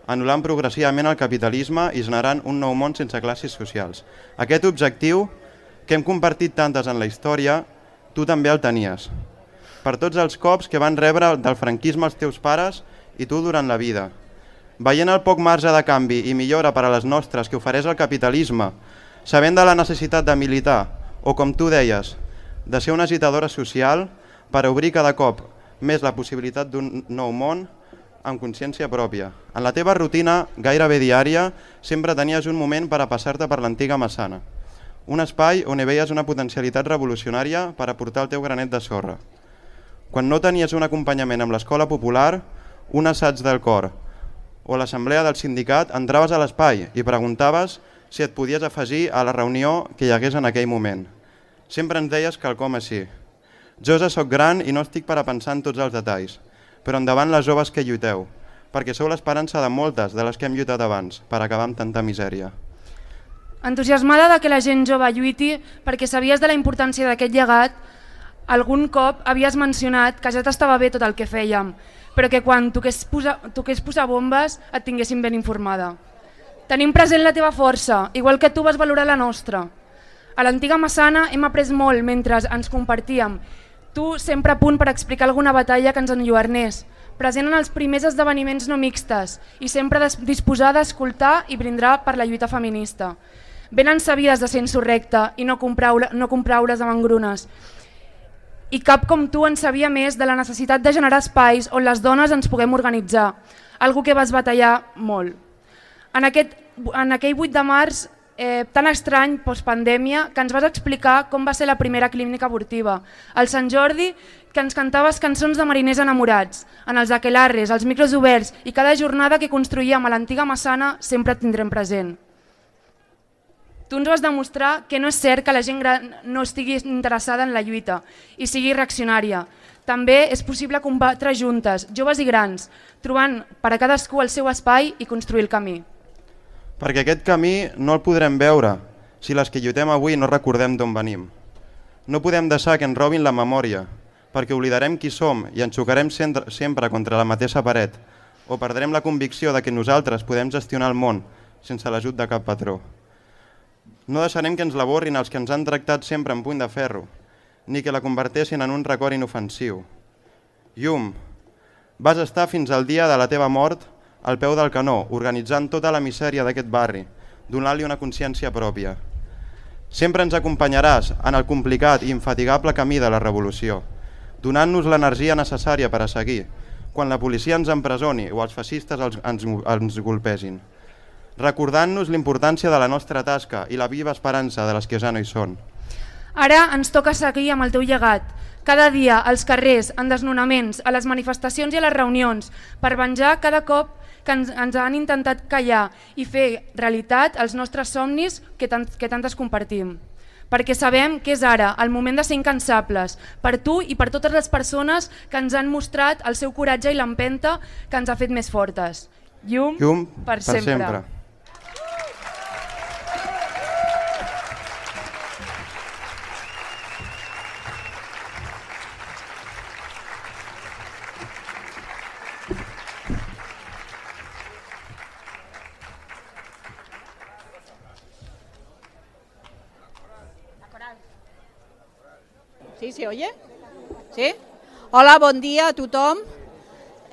anul·lant progressivament el capitalisme i generant un nou món sense classes socials. Aquest objectiu, que hem compartit tantes en la història, tu també el tenies. Per tots els cops que van rebre del franquisme els teus pares i tu durant la vida. Veient el poc marge de canvi i millora per a les nostres que ofereix el capitalisme, sabent de la necessitat de militar, o com tu deies, de ser una agitadora social per obrir cada cop més la possibilitat d'un nou món amb consciència pròpia. En la teva rutina, gairebé diària, sempre tenies un moment per a passar-te per l'antiga Massana. Un espai on hi veies una potencialitat revolucionària per aportar el teu granet de sorra. Quan no tenies un acompanyament amb l'escola popular, un assaig del cor o l'assemblea del sindicat, entraves a l'espai i preguntaves si et podies afegir a la reunió que hi hagués en aquell moment. Sempre ens deies que el com és sí. Jo ja sóc gran i no estic per a pensar en tots els detalls, però endavant les joves que lluiteu, perquè sou l'esperança de moltes de les que hem lluitat abans per acabar amb tanta misèria. Entusiasmada de que la gent jove lluiti perquè sabies de la importància d'aquest llegat, algun cop havies mencionat que ja t'estava bé tot el que fèiem, però que quan toqués posar, toqués posar bombes et tinguéssim ben informada. Tenim present la teva força, igual que tu vas valorar la nostra. A l'antiga Massana hem après molt mentre ens compartíem. Tu sempre a punt per explicar alguna batalla que ens enlluernés, present en els primers esdeveniments no mixtes i sempre disposada a escoltar i brindar per la lluita feminista. Ben sabides de ser insurrecte i no, compraure, no compraure's amb engrunes. I cap com tu en sabia més de la necessitat de generar espais on les dones ens puguem organitzar, algo que vas batallar molt. En, aquest, en aquell 8 de març eh, tan estrany postpandèmia que ens vas explicar com va ser la primera clínica abortiva. Al Sant Jordi, que ens cantaves cançons de mariners enamorats, en els aquelarres, els micros oberts i cada jornada que construïem a l'antiga Massana sempre tindrem present. Tu ens vas demostrar que no és cert que la gent gran no estigui interessada en la lluita i sigui reaccionària. També és possible combatre juntes, joves i grans, trobant per a cadascú el seu espai i construir el camí perquè aquest camí no el podrem veure si les que lluitem avui no recordem d'on venim. No podem deixar que ens robin la memòria, perquè oblidarem qui som i ens xocarem sempre contra la mateixa paret, o perdrem la convicció de que nosaltres podem gestionar el món sense l'ajut de cap patró. No deixarem que ens la borrin els que ens han tractat sempre en puny de ferro, ni que la convertessin en un record inofensiu. Llum, vas estar fins al dia de la teva mort al peu del canó, organitzant tota la misèria d'aquest barri, donant-li una consciència pròpia. Sempre ens acompanyaràs en el complicat i infatigable camí de la revolució, donant-nos l'energia necessària per a seguir, quan la policia ens empresoni o els fascistes ens, ens, ens golpesin, recordant-nos l'importància de la nostra tasca i la viva esperança de les que ja no hi són. Ara ens toca seguir amb el teu llegat, cada dia als carrers, en desnonaments, a les manifestacions i a les reunions, per venjar cada cop que ens, ens han intentat callar i fer realitat els nostres somnis que, tant, que tantes compartim. Perquè sabem que és ara el moment de ser incansables, per tu i per totes les persones que ens han mostrat el seu coratge i l'empenta que ens ha fet més fortes. Llum, Llum per, per sempre. sempre. Se oye? ¿Sí? Hola, bon dia a tothom.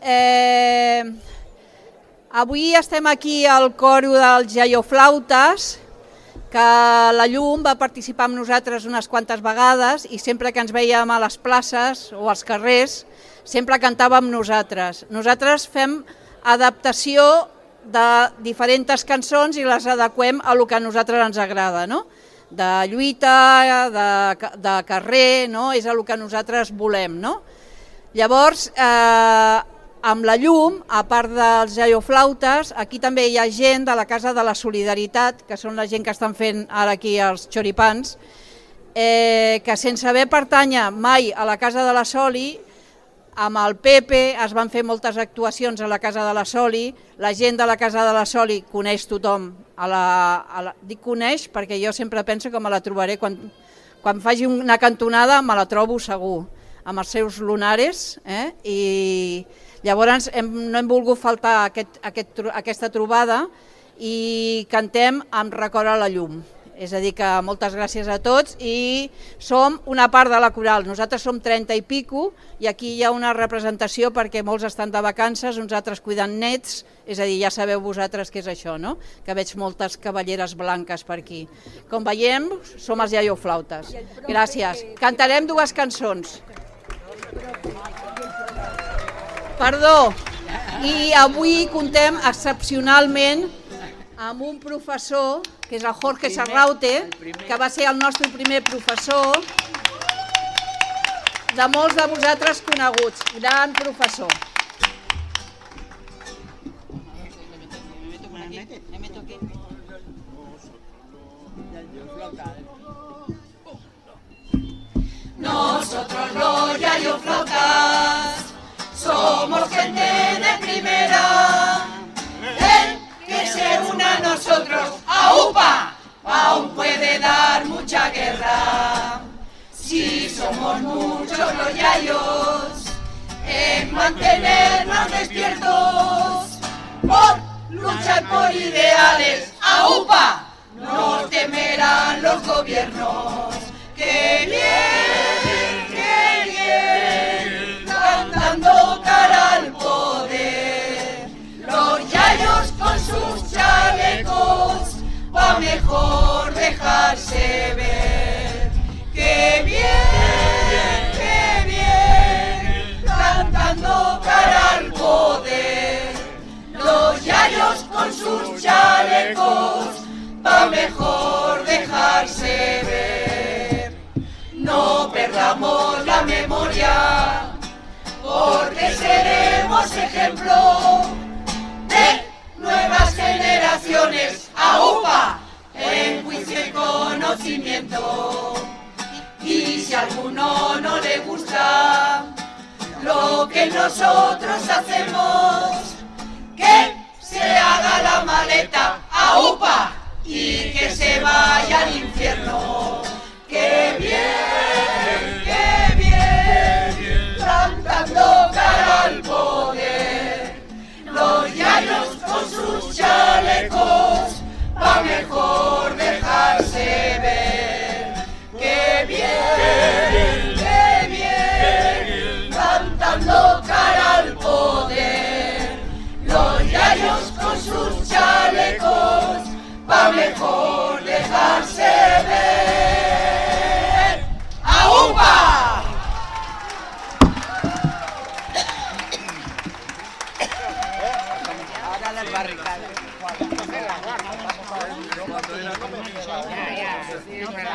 Eh, avui estem aquí al coro dels Jaioflautes, que la Llum va participar amb nosaltres unes quantes vegades i sempre que ens veiem a les places o als carrers, sempre cantava amb nosaltres. Nosaltres fem adaptació de diferents cançons i les adequem a lo que a nosaltres ens agrada, no? De lluita, de, de carrer, no? és el que nosaltres volem. No? Llavors, eh, amb la llum, a part dels jaioflautes, aquí també hi ha gent de la Casa de la Solidaritat, que són la gent que estan fent ara aquí els xoripans, eh, que sense haver pertanya mai a la Casa de la Soli, amb el Pepe es van fer moltes actuacions a la Casa de la Soli, la gent de la Casa de la Soli coneix tothom, a la, a la, dic coneix perquè jo sempre penso que me la trobaré quan, quan faci una cantonada me la trobo segur, amb els seus lunares, eh? i llavors hem, no hem volgut faltar aquest, aquest, aquesta trobada i cantem amb Record a la llum. És a dir, que moltes gràcies a tots i som una part de la coral. Nosaltres som 30 i pico i aquí hi ha una representació perquè molts estan de vacances, uns altres cuidant nets, és a dir, ja sabeu vosaltres què és això, no? Que veig moltes cavalleres blanques per aquí. Com veiem, som els iaioflautes. Gràcies. Cantarem dues cançons. Perdó. I avui contem excepcionalment amb un professor, que és el Jorge Sarraute, que va ser el nostre primer professor, de molts de vosaltres coneguts, gran professor. Nosotros los yayoflautas somos gente de primera se una a nosotros, ¡aupa! Aún puede dar mucha guerra. Si somos muchos los yayos, en mantenernos despiertos, por luchar por ideales, ¡aupa! No temerán los gobiernos. ¡Qué bien, mejor dejarse ver. ¡Qué bien, qué bien! Cantando cara al poder. Los yayos con sus chalecos, va mejor dejarse ver. No perdamos la memoria, porque seremos ejemplo de nuevas generaciones. ¡Aupa! En juicio y conocimiento. Y si a alguno no le gusta lo que nosotros hacemos, que se haga la maleta a UPA y que se vaya al infierno. ¡Qué bien, mejor dejarse ver. ¡Qué bien, qué bien! Cantando cara al poder, los yayos con sus chalecos, va mejor dejarse ver. ¡Aupa!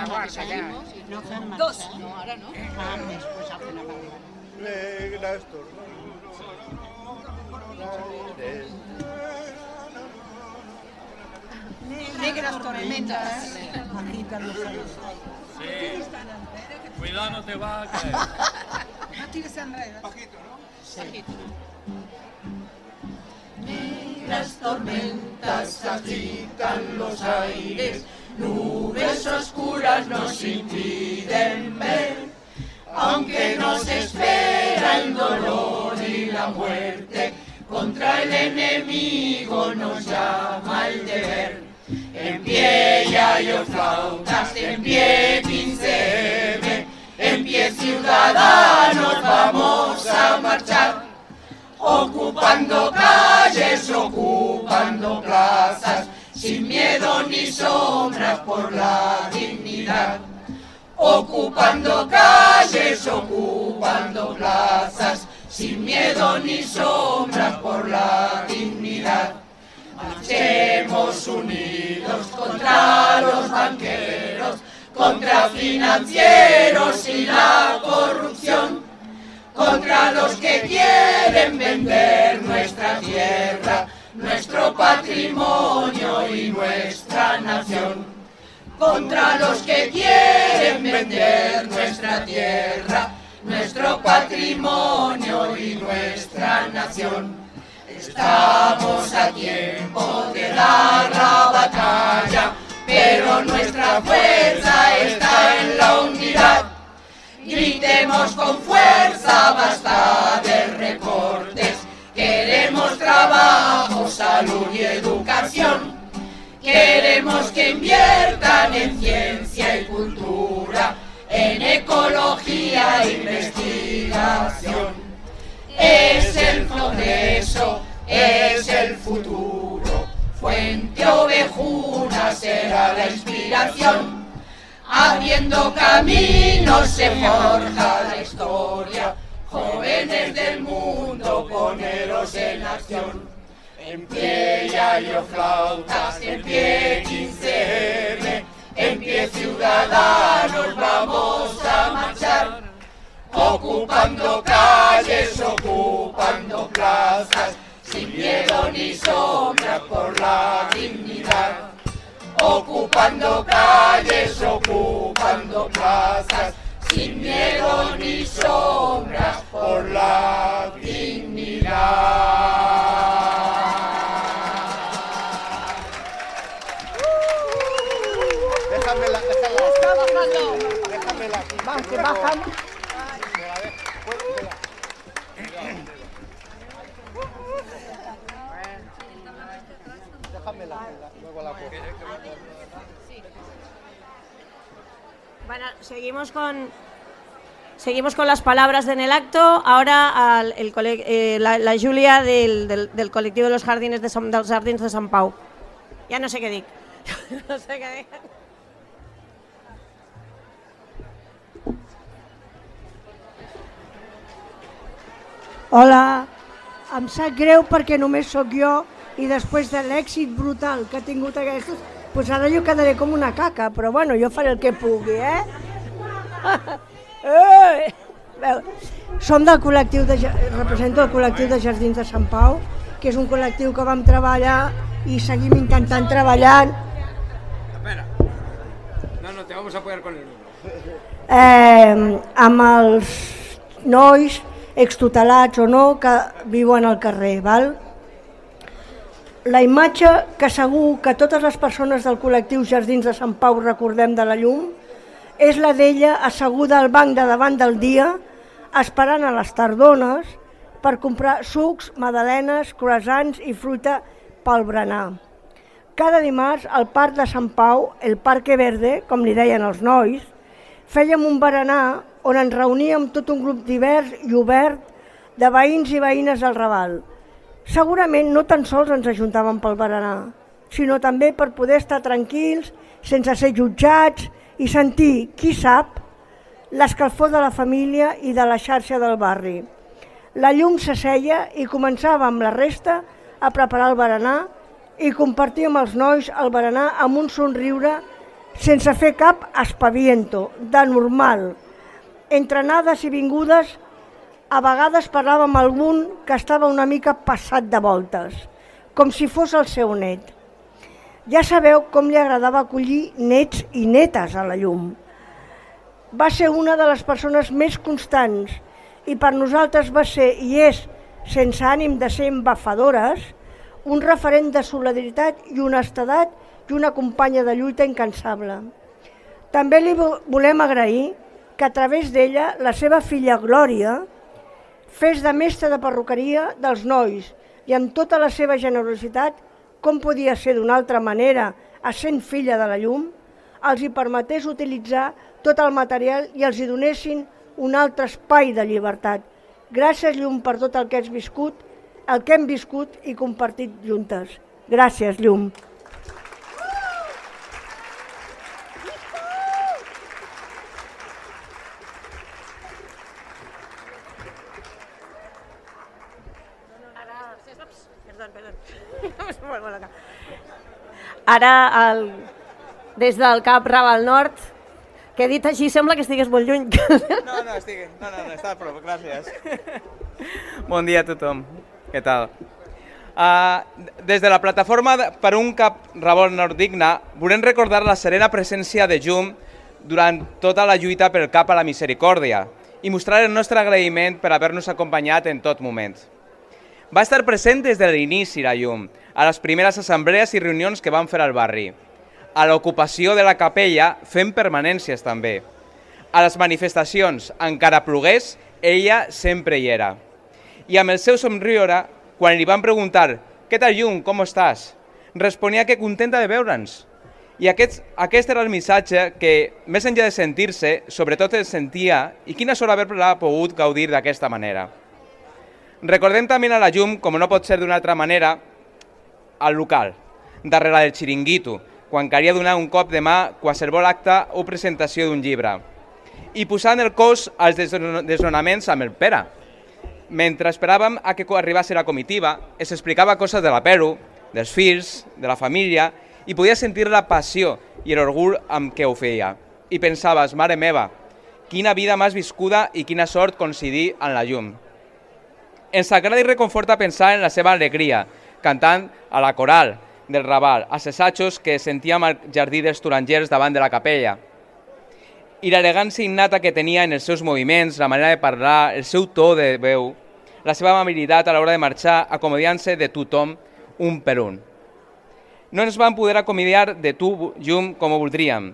No hacen marcha. Dos. No, ahora no. Negras tormentas. Bajitas los años. Sí. Cuidado, no te va a caer. No tires enredas. Bajito, ¿no? Sí. Negras tormentas agitan los aires nubes oscuras nos impiden ver, aunque nos espera el dolor y la muerte, contra el enemigo nos llama el deber. En pie yayo flautas, en pie 15M, en pie ciudadanos vamos a marchar. Ocupando calles, ocupando plazas, sin miedo ni sombras por la dignidad. Ocupando calles, ocupando plazas, sin miedo ni sombras por la dignidad. Marchemos unidos contra los banqueros, contra financieros y la corrupción contra los que quieren vender nuestra tierra, nuestro patrimonio y nuestra nación. Contra los que quieren vender nuestra tierra, nuestro patrimonio y nuestra nación. Estamos a tiempo de dar la batalla, pero nuestra fuerza está en la unidad. Gritemos con fuerza, basta de recortes. Trabajo, salud y educación. Queremos que inviertan en ciencia y cultura, en ecología e investigación. Es el progreso, es el futuro. Fuente ovejuna será la inspiración. Abriendo caminos se forja la historia. Jóvenes del mundo, poneros en acción. En pie yayo flautas, en pie 15M, en pie ciudadanos vamos a marchar. Ocupando calles, ocupando plazas, sin miedo ni sombra por la dignidad ocupando calles, ocupando plazas, sin miedo ni sombras por la dignidad. Déjamela, déjala. Está bajando. Déjamela. Va, que bajan. Déjamela, luego la cojo. Bueno, seguimos con, seguimos con las palabras en el acto. Ahora al- el cole- eh, la, la Júlia del, del, del colectivo de los jardines de Sant, dels Jardins de Sant Pau. Ja no sé què dic. no sé què dic. Hola, em sap greu perquè només sóc jo i després de l'èxit brutal que ha tingut aquestes, doncs ara jo quedaré com una caca, però bueno, jo faré el que pugui, eh? eh! Veu, som del col·lectiu de, represento el col·lectiu de Jardins de Sant Pau, que és un col·lectiu que vam treballar i seguim intentant treballant Espera. No, no, te vamos a apoyar con el uno. eh, amb els nois extutelats o no que viuen al carrer. Val? La imatge que segur que totes les persones del col·lectiu Jardins de Sant Pau recordem de la llum és la d'ella asseguda al banc de davant del dia esperant a les tardones per comprar sucs, madalenes, croissants i fruita pel berenar. Cada dimarts al Parc de Sant Pau, el Parque Verde, com li deien els nois, fèiem un berenar on ens reuníem tot un grup divers i obert de veïns i veïnes del Raval. Segurament no tan sols ens ajuntàvem pel berenar, sinó també per poder estar tranquils, sense ser jutjats i sentir, qui sap, l'escalfor de la família i de la xarxa del barri. La llum s'asseia i començava amb la resta a preparar el berenar i compartir amb els nois el berenar amb un somriure sense fer cap espaviento, de normal. Entre anades i vingudes, a vegades parlàvem amb algun que estava una mica passat de voltes, com si fos el seu net. Ja sabeu com li agradava acollir nets i netes a la llum. Va ser una de les persones més constants i per nosaltres va ser i és, sense ànim de ser embafadores, un referent de solidaritat i honestedat i una companya de lluita incansable. També li vo- volem agrair que a través d'ella la seva filla Glòria fes de mestra de perruqueria dels nois i amb tota la seva generositat, com podia ser d'una altra manera, a sent filla de la llum, els hi permetés utilitzar tot el material i els hi donessin un altre espai de llibertat. Gràcies, Llum, per tot el que has viscut, el que hem viscut i compartit juntes. Gràcies, Llum. Perdó, perdó. Ara, el, des del Cap Raval Nord, que he dit així sembla que estigués molt lluny. No, no, estic... No, no, no, està a prop, gràcies. Bon dia a tothom. Què tal? Uh, des de la plataforma per un cap Raval Nord digne, volem recordar la serena presència de Jum durant tota la lluita pel cap a la misericòrdia i mostrar el nostre agraïment per haver-nos acompanyat en tot moment. Va estar present des de l'inici la llum, a les primeres assemblees i reunions que van fer al barri, a l'ocupació de la capella fent permanències també. A les manifestacions, encara plogués, ella sempre hi era. I amb el seu somriure, quan li van preguntar «Què tal, Llum, com estàs?», responia que contenta de veure'ns. I aquest, aquest era el missatge que, més enllà de sentir-se, sobretot es sentia i quina sort haver-la pogut gaudir d'aquesta manera. Recordem també a la llum, com no pot ser d'una altra manera, al local, darrere del xiringuito, quan calia donar un cop de mà qualsevol acte o presentació d'un llibre. I posant el cos als desno- desnonaments amb el Pere. Mentre esperàvem a que arribés la comitiva, es explicava coses de la Peru, dels fills, de la família, i podia sentir la passió i l'orgull amb què ho feia. I pensaves, mare meva, quina vida més viscuda i quina sort coincidir en la llum. Ens agrada i reconforta pensar en la seva alegria, cantant a la coral del Raval, als assajos que sentíem al jardí dels Turangers davant de la capella. I l'elegància innata que tenia en els seus moviments, la manera de parlar, el seu to de veu, la seva amabilitat a l'hora de marxar, acomodiant-se de tothom un per un. No ens van poder acomiadar de tu, Llum, com ho voldríem.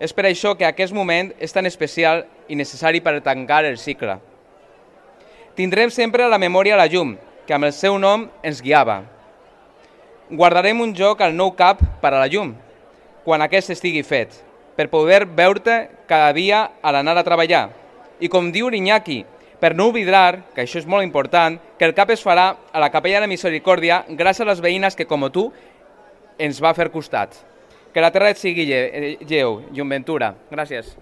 És per això que aquest moment és tan especial i necessari per tancar el cicle. Tindrem sempre a la memòria la llum, que amb el seu nom ens guiava. Guardarem un joc al nou cap per a la llum, quan aquest estigui fet. per poder veure-te cada dia a l'anar a treballar. I com diu l'Iñaki, per no oblidar, que això és molt important, que el CAP es farà a la Capella de Misericòrdia gràcies a les veïnes que, com tu, ens va fer costat. Que la terra et sigui lle- lleu, Llum Ventura. Gràcies.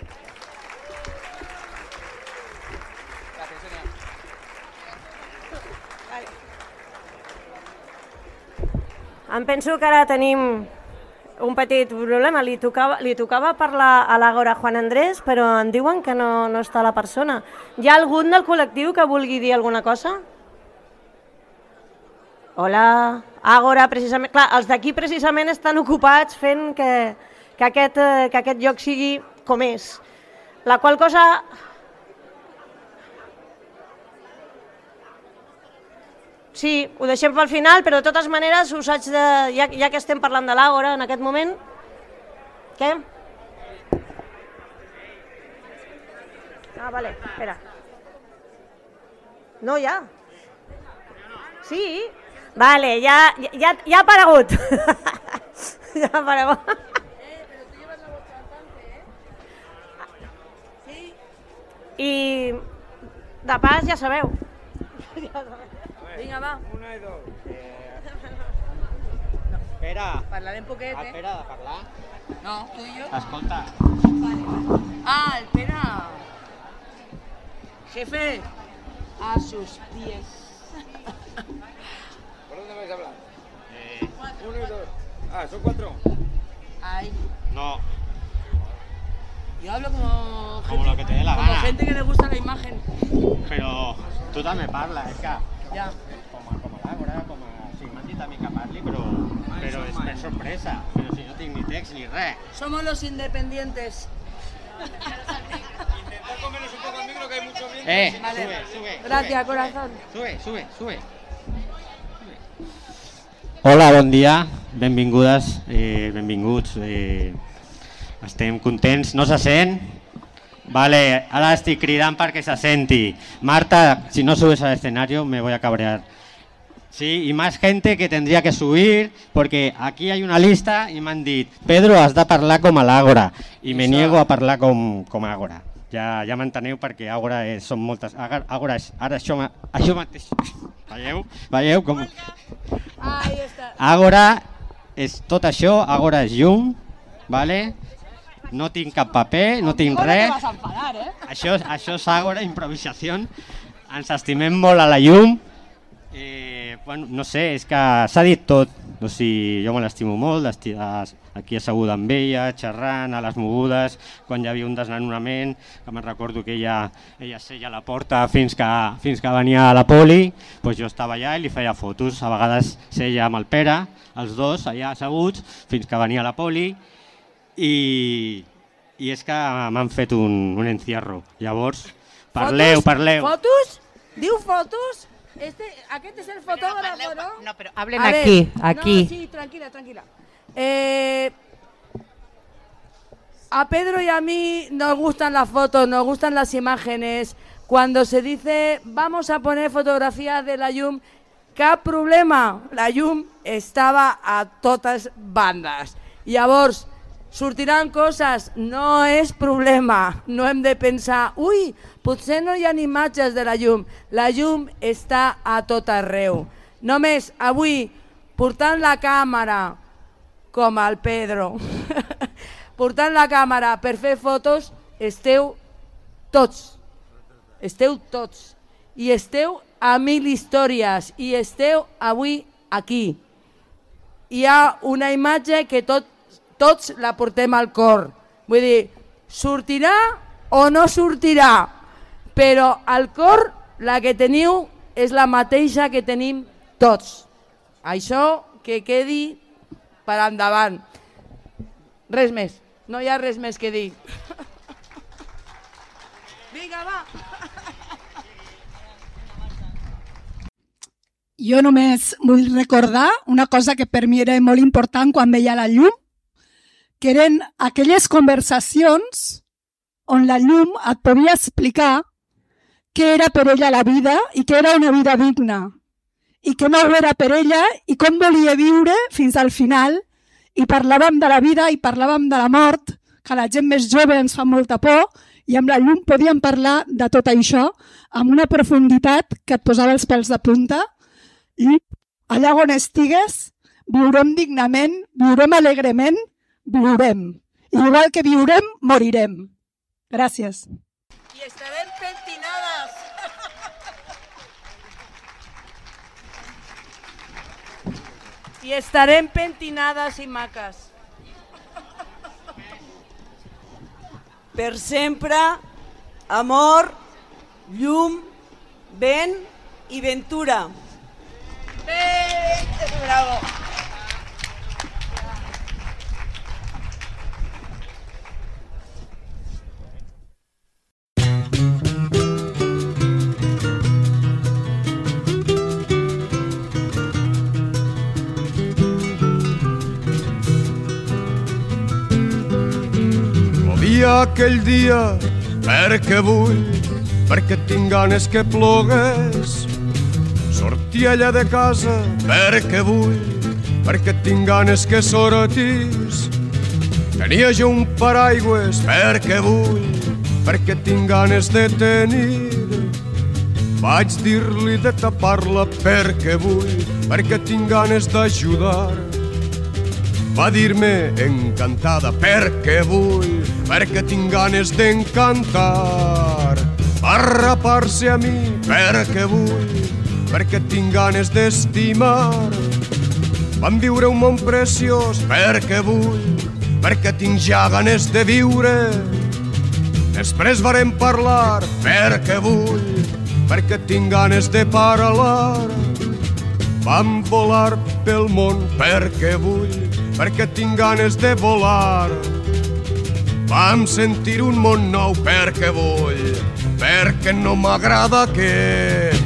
Em penso que ara tenim un petit problema. Li tocava, li tocava parlar a l'Àgora Juan Andrés, però em diuen que no, no està la persona. Hi ha algun del col·lectiu que vulgui dir alguna cosa? Hola, Àgora, precisament... Clar, els d'aquí precisament estan ocupats fent que, que, aquest, eh, que aquest lloc sigui com és. La qual cosa Sí, ho deixem pel final, però de totes maneres us haig de... Ja, ja que estem parlant de l'Àgora en aquest moment... Què? Ah, vale, espera. No, ja. Sí? Vale, ja, ja, ja ha aparegut. ja ha aparegut. I de pas ja sabeu. Vinga, va. Una i dos. Espera. Parlarem poquet, eh? Espera de parlar. No, tu i jo. Escolta. Ah, espera. Jefe, a sus pies. ¿Por dónde vais a hablar? Eh, uno y dos. Ah, son cuatro. Ay, No. yo hablo como Como lo que te dé la como gana. gente que le gusta la imagen. Però tu també parla, és que Ja. com a, com a l'àgora, com a... Sí, m'han dit a mi que parli, però, però és per sorpresa. Però si no tinc ni text ni res. Somos los independientes. Eh, Vale. sube, sube. Gracias, sube, corazón. Sube, sube, sube. Hola, bon dia, benvingudes, eh, benvinguts. Eh, estem contents, no se sent? Vale, ahora estoy cridant perquè se senti. Marta, si no subes al escenario me voy a cabrear. Sí, y más gente que tendría que subir, porque aquí hay una lista y me han dit Pedro, has de parlar com a l'Àgora, i me niego a parlar com, com a Àgora. Ja, ja m'enteneu perquè Àgora és, són moltes... Àgora, és, ara això, ma- això mateix... Veieu? Veieu com... Ahí está. Àgora és tot això, Àgora és llum, vale? No tinc cap paper, no tinc res. vas enfadar, eh? Això, això és Àgora, improvisació. Ens estimem molt a la llum. Eh, bueno, no sé, és que s'ha dit tot. O sigui, jo me l'estimo molt, aquí asseguda amb ella, xerrant, a les mogudes, quan hi havia un desnonament, que me'n recordo que ella, ella seia a la porta fins que, fins que venia a la poli, doncs jo estava allà i li feia fotos. A vegades seia amb el Pere, els dos allà asseguts, fins que venia a la poli, i, i és que m'han fet un, un encierro. Llavors, parleu, Fotos? parleu. Fotos? Diu fotos? Este, aquest és el fotógrafo, ¿no? No, pero hablen A ver, aquí, aquí. No, sí, tranquila, tranquila. Eh, a Pedro y a mí nos gustan las fotos, nos gustan las imágenes. Cuando se dice vamos a poner fotografías de la Yum, cap problema, la Yum estava a totes bandes. Llavors, sortiran coses, no és problema, no hem de pensar, ui, potser no hi ha imatges de la llum, la llum està a tot arreu. Només avui, portant la càmera, com el Pedro, portant la càmera per fer fotos, esteu tots, esteu tots, i esteu a mil històries, i esteu avui aquí. Hi ha una imatge que tot, tots la portem al cor. Vull dir, sortirà o no sortirà, però al cor la que teniu és la mateixa que tenim tots. Això que quedi per endavant. Res més, no hi ha res més que dir. Vinga, va. Jo només vull recordar una cosa que per mi era molt important quan veia la llum, que eren aquelles conversacions on la llum et podia explicar què era per ella la vida i què era una vida digna i què no era per ella i com volia viure fins al final. I parlàvem de la vida i parlàvem de la mort que la gent més jove ens fa molta por i amb la llum podíem parlar de tot això amb una profunditat que et posava els pèls de punta. I allà on estigues viurem dignament, viurem alegrement, viurem. I igual que viurem, morirem. Gràcies. I estarem pentinades. I estarem pentinades i maques. Per sempre, amor, llum, vent i ventura. Bé, bravo. Plovia aquell dia perquè vull, perquè tinc ganes que plogués. Sortir allà de casa perquè vull, perquè tinc ganes que sortis. Tenia jo un paraigües perquè vull, perquè tinc ganes de tenir. Vaig dir-li de tapar-la perquè vull, perquè tinc ganes d'ajudar. Va dir-me encantada perquè vull, perquè tinc ganes d'encantar. Va rapar-se a mi perquè vull, perquè tinc ganes d'estimar. Vam viure un món preciós perquè vull, perquè tinc ja ganes de viure. Després varem parlar perquè vull, perquè tinc ganes de parlar. Vam volar pel món perquè vull, perquè tinc ganes de volar. Vam sentir un món nou perquè vull, perquè no m'agrada aquest.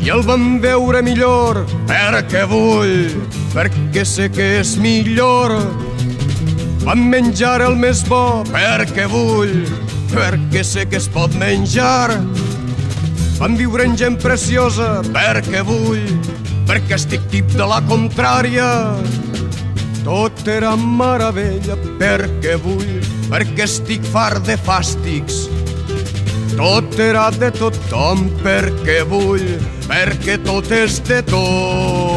I el vam veure millor perquè vull, perquè sé que és millor. Vam menjar el més bo perquè vull, perquè sé que es pot menjar. Vam viure en gent preciosa perquè vull, perquè estic tip de la contrària. Tot era meravella perquè vull, perquè estic fart de fàstics. Tot era de tothom perquè vull, perquè tot és de tots.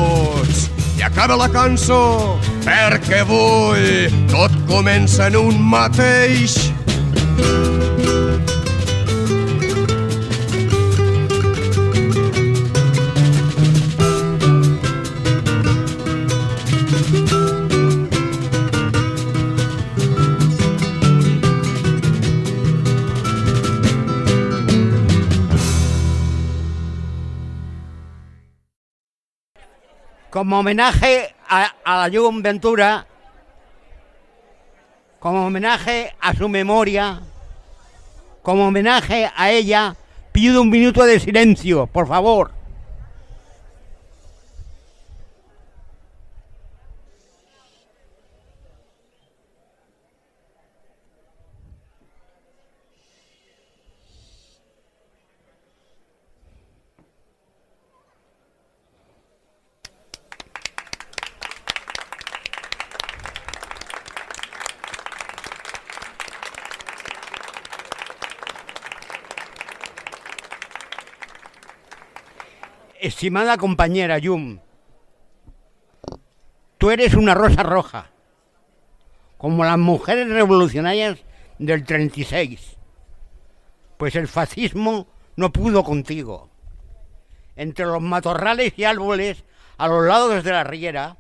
Acaba la cançó perquè vull, tot comença en un mateix. Como homenaje a, a la Ventura, como homenaje a su memoria, como homenaje a ella, pido un minuto de silencio, por favor. Estimada compañera Yum, tú eres una rosa roja, como las mujeres revolucionarias del 36, pues el fascismo no pudo contigo. Entre los matorrales y árboles a los lados de la riera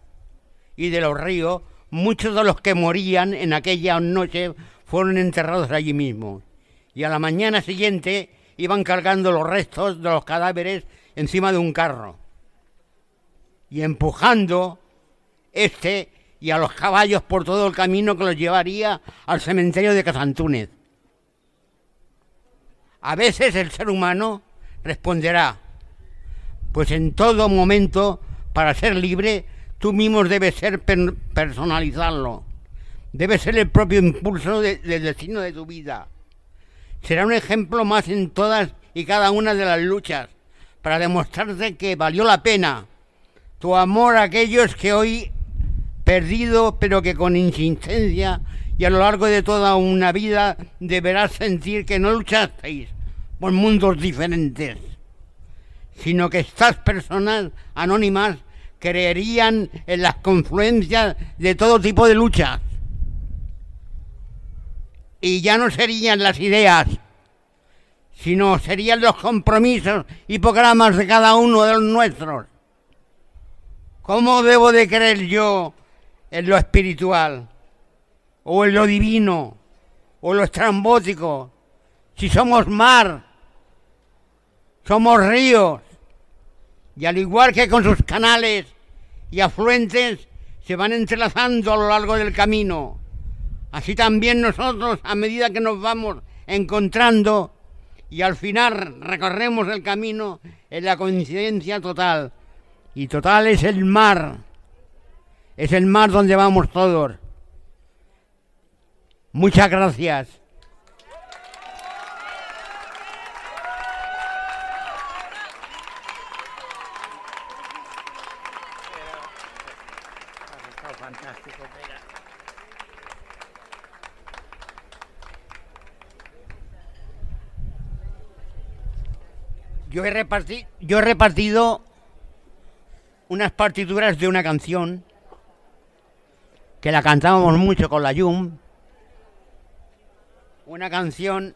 y de los ríos, muchos de los que morían en aquella noche fueron enterrados allí mismo. Y a la mañana siguiente iban cargando los restos de los cadáveres encima de un carro y empujando este y a los caballos por todo el camino que los llevaría al cementerio de Casantúnez. A veces el ser humano responderá, pues en todo momento, para ser libre, tú mismo debes ser per- personalizarlo. debe ser el propio impulso de- del destino de tu vida. Será un ejemplo más en todas y cada una de las luchas para demostrarte que valió la pena tu amor a aquellos que hoy perdido, pero que con insistencia y a lo largo de toda una vida deberás sentir que no luchasteis por mundos diferentes, sino que estas personas anónimas creerían en las confluencias de todo tipo de luchas. Y ya no serían las ideas, sino serían los compromisos y programas de cada uno de los nuestros. ¿Cómo debo de creer yo en lo espiritual? ¿O en lo divino? ¿O lo estrambótico? Si somos mar, somos ríos, y al igual que con sus canales y afluentes, se van entrelazando a lo largo del camino. Así también nosotros, a medida que nos vamos encontrando y al final recorremos el camino en la coincidencia total. Y total es el mar. Es el mar donde vamos todos. Muchas gracias. Yo he, yo he repartido unas partituras de una canción que la cantábamos mucho con la Yum. Una canción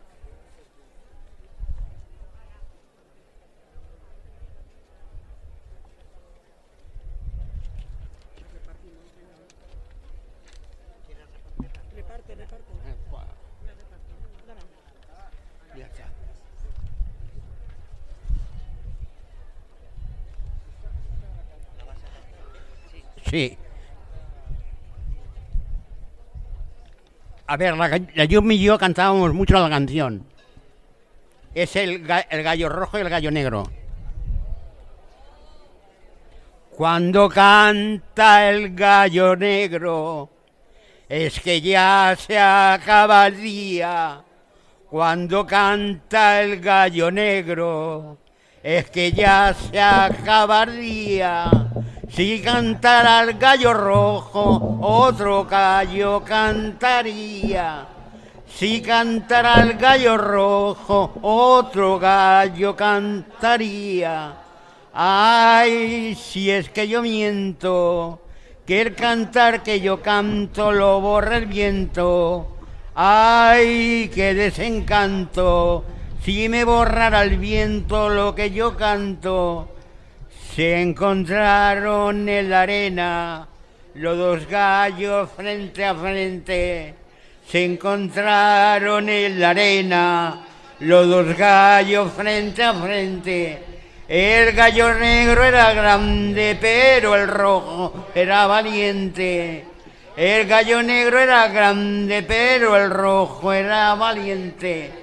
Sí. A ver, la, Yumi y yo cantábamos mucho la canción. Es el, el gallo rojo y el gallo negro. Cuando canta el gallo negro, es que ya se acaba el día. Cuando canta el gallo negro, es que ya se acaba el día. Si cantara el gallo rojo, otro gallo cantaría. Si cantara el gallo rojo, otro gallo cantaría. Ay, si es que yo miento, que el cantar que yo canto lo borra el viento. Ay, qué desencanto, si me borrara el viento lo que yo canto. Se encontraron en la arena los dos gallos frente a frente. Se encontraron en la arena los dos gallos frente a frente. El gallo negro era grande, pero el rojo era valiente. El gallo negro era grande, pero el rojo era valiente.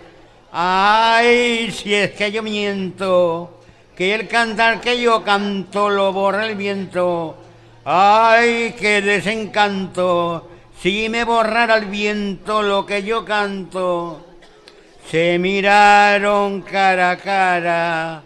Ay, si es que yo miento, que el cantar que yo canto lo borra el viento. Ay, qué desencanto, si me borrara el viento lo que yo canto. Se miraron cara a cara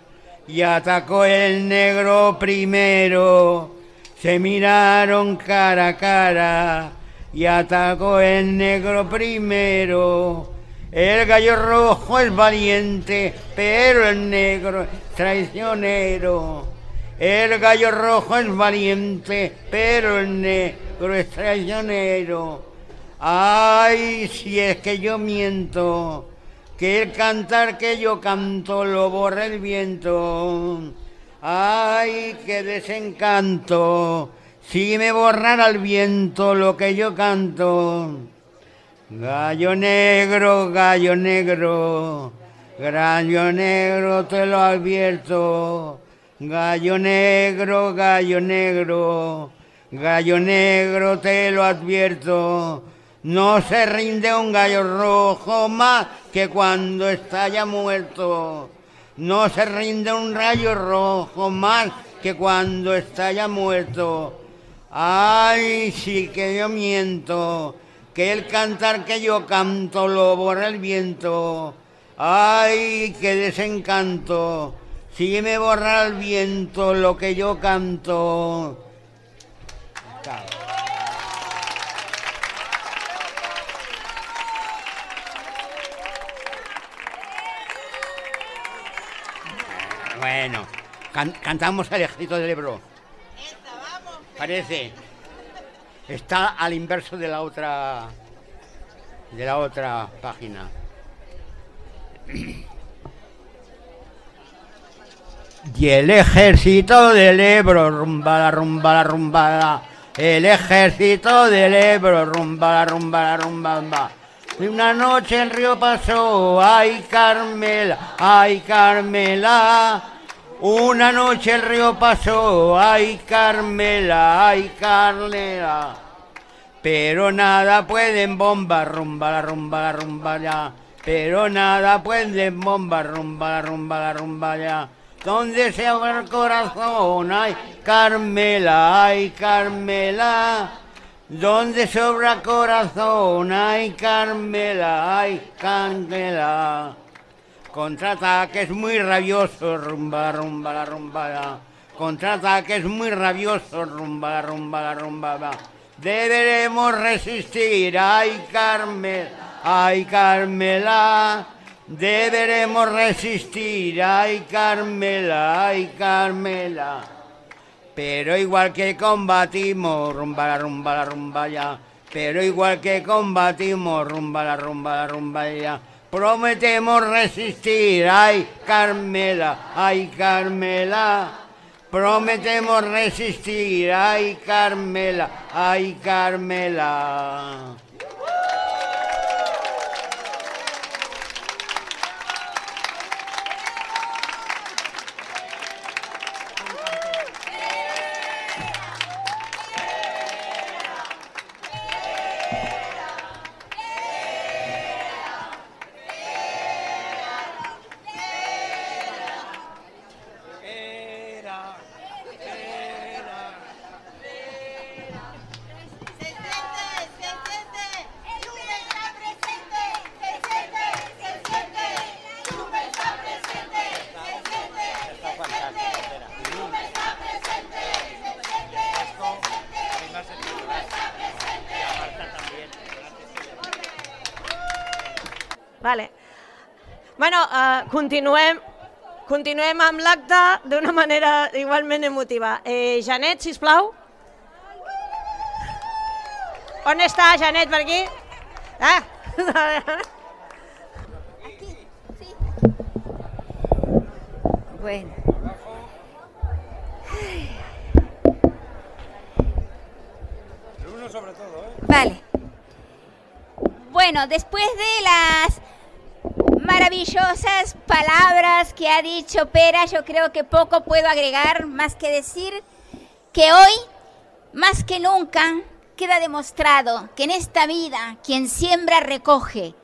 y atacó el negro primero. Se miraron cara a cara y atacó el negro primero. El gallo rojo es valiente, pero el negro es traicionero. El gallo rojo es valiente, pero el negro es traicionero. Ay, si es que yo miento, que el cantar que yo canto lo borra el viento. Ay, qué desencanto, si me borrara el viento lo que yo canto. Gallo negro, gallo negro, gallo negro te lo advierto. Gallo negro, gallo negro, gallo negro te lo advierto. No se rinde un gallo rojo más que cuando está ya muerto. No se rinde un rayo rojo más que cuando está ya muerto. Ay, sí que yo miento, que el cantar que yo canto lo borra el viento. Ay, qué desencanto, si me borra el viento lo que yo canto. Bueno, can- cantamos el ejército del Ebro. Parece. Está al inverso de la otra de la otra página. Y el ejército del Ebro, rumbala, rumbala, rumbala. El ejército del Ebro, rumbala, rumbala, rumbala. Y una noche el río pasó, ay Carmela, ay Carmela. Una noche el río pasó, ay Carmela, ay Carmela. Pero nada pueden bomba, rumba la rumba la rumba ya. Pero nada pueden bomba, rumba la rumba la rumba ya. Donde se abre el corazón, ay Carmela, ay Carmela. Donde sobra corazón, ay Carmela, ay Carmela. Contraataques muy rabioso, rumba, rumba, la rumba, la. Contraataques muy rabioso, rumba, rumba, la rumba, la. Deberemos resistir, ay Carmela, ay Carmela. Deberemos resistir, ay Carmela, ay Carmela. Pero igual que combatimos, rumba la rumba la rumba ya. Pero igual que combatimos, rumba la rumba la rumba ya. Prometemos resistir, ay Carmela, ay Carmela. Prometemos resistir, ay Carmela, ay Carmela. Continuem, continuem amb l'acte d'una manera igualment emotiva. Eh, Janet, sisplau. On està Janet, per aquí? Ah. Bueno. El uno sobre todo, ¿eh? Vale. Bueno, después de las maravillosas palabras que ha dicho Pera, yo creo que poco puedo agregar más que decir que hoy, más que nunca, queda demostrado que en esta vida quien siembra recoge.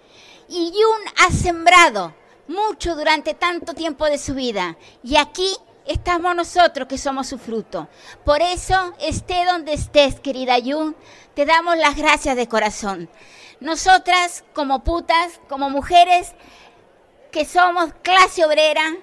Y Yun ha sembrado mucho durante tanto tiempo de su vida. Y aquí estamos nosotros que somos su fruto. Por eso, esté donde estés, querida Yun, te damos las gracias de corazón. Nosotras, como putas, como mujeres que somos clase obrera,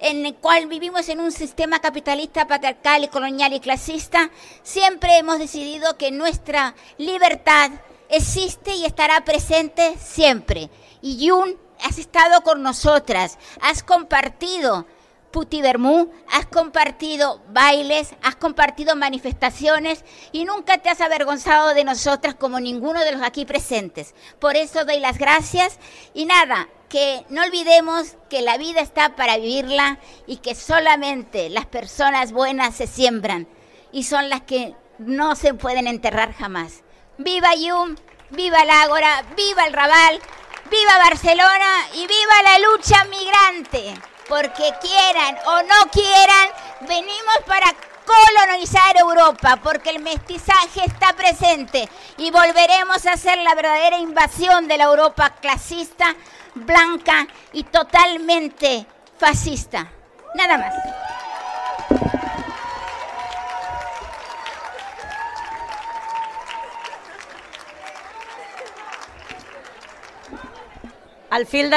en el cual vivimos en un sistema capitalista, patriarcal, y colonial y clasista, siempre hemos decidido que nuestra libertad existe y estará presente siempre. Y Yun, has estado con nosotras, has compartido Puti Bermú, has compartido bailes, has compartido manifestaciones y nunca te has avergonzado de nosotras como ninguno de los aquí presentes. Por eso doy las gracias y nada, que no olvidemos que la vida está para vivirla y que solamente las personas buenas se siembran y son las que no se pueden enterrar jamás. ¡Viva Yum! ¡Viva el Ágora! ¡Viva el Raval! ¡Viva Barcelona! ¡Y viva la lucha migrante! Porque quieran o no quieran, venimos para colonizar Europa, porque el mestizaje está presente y volveremos a hacer la verdadera invasión de la Europa clasista, blanca y totalmente fascista. Nada más. al fil de-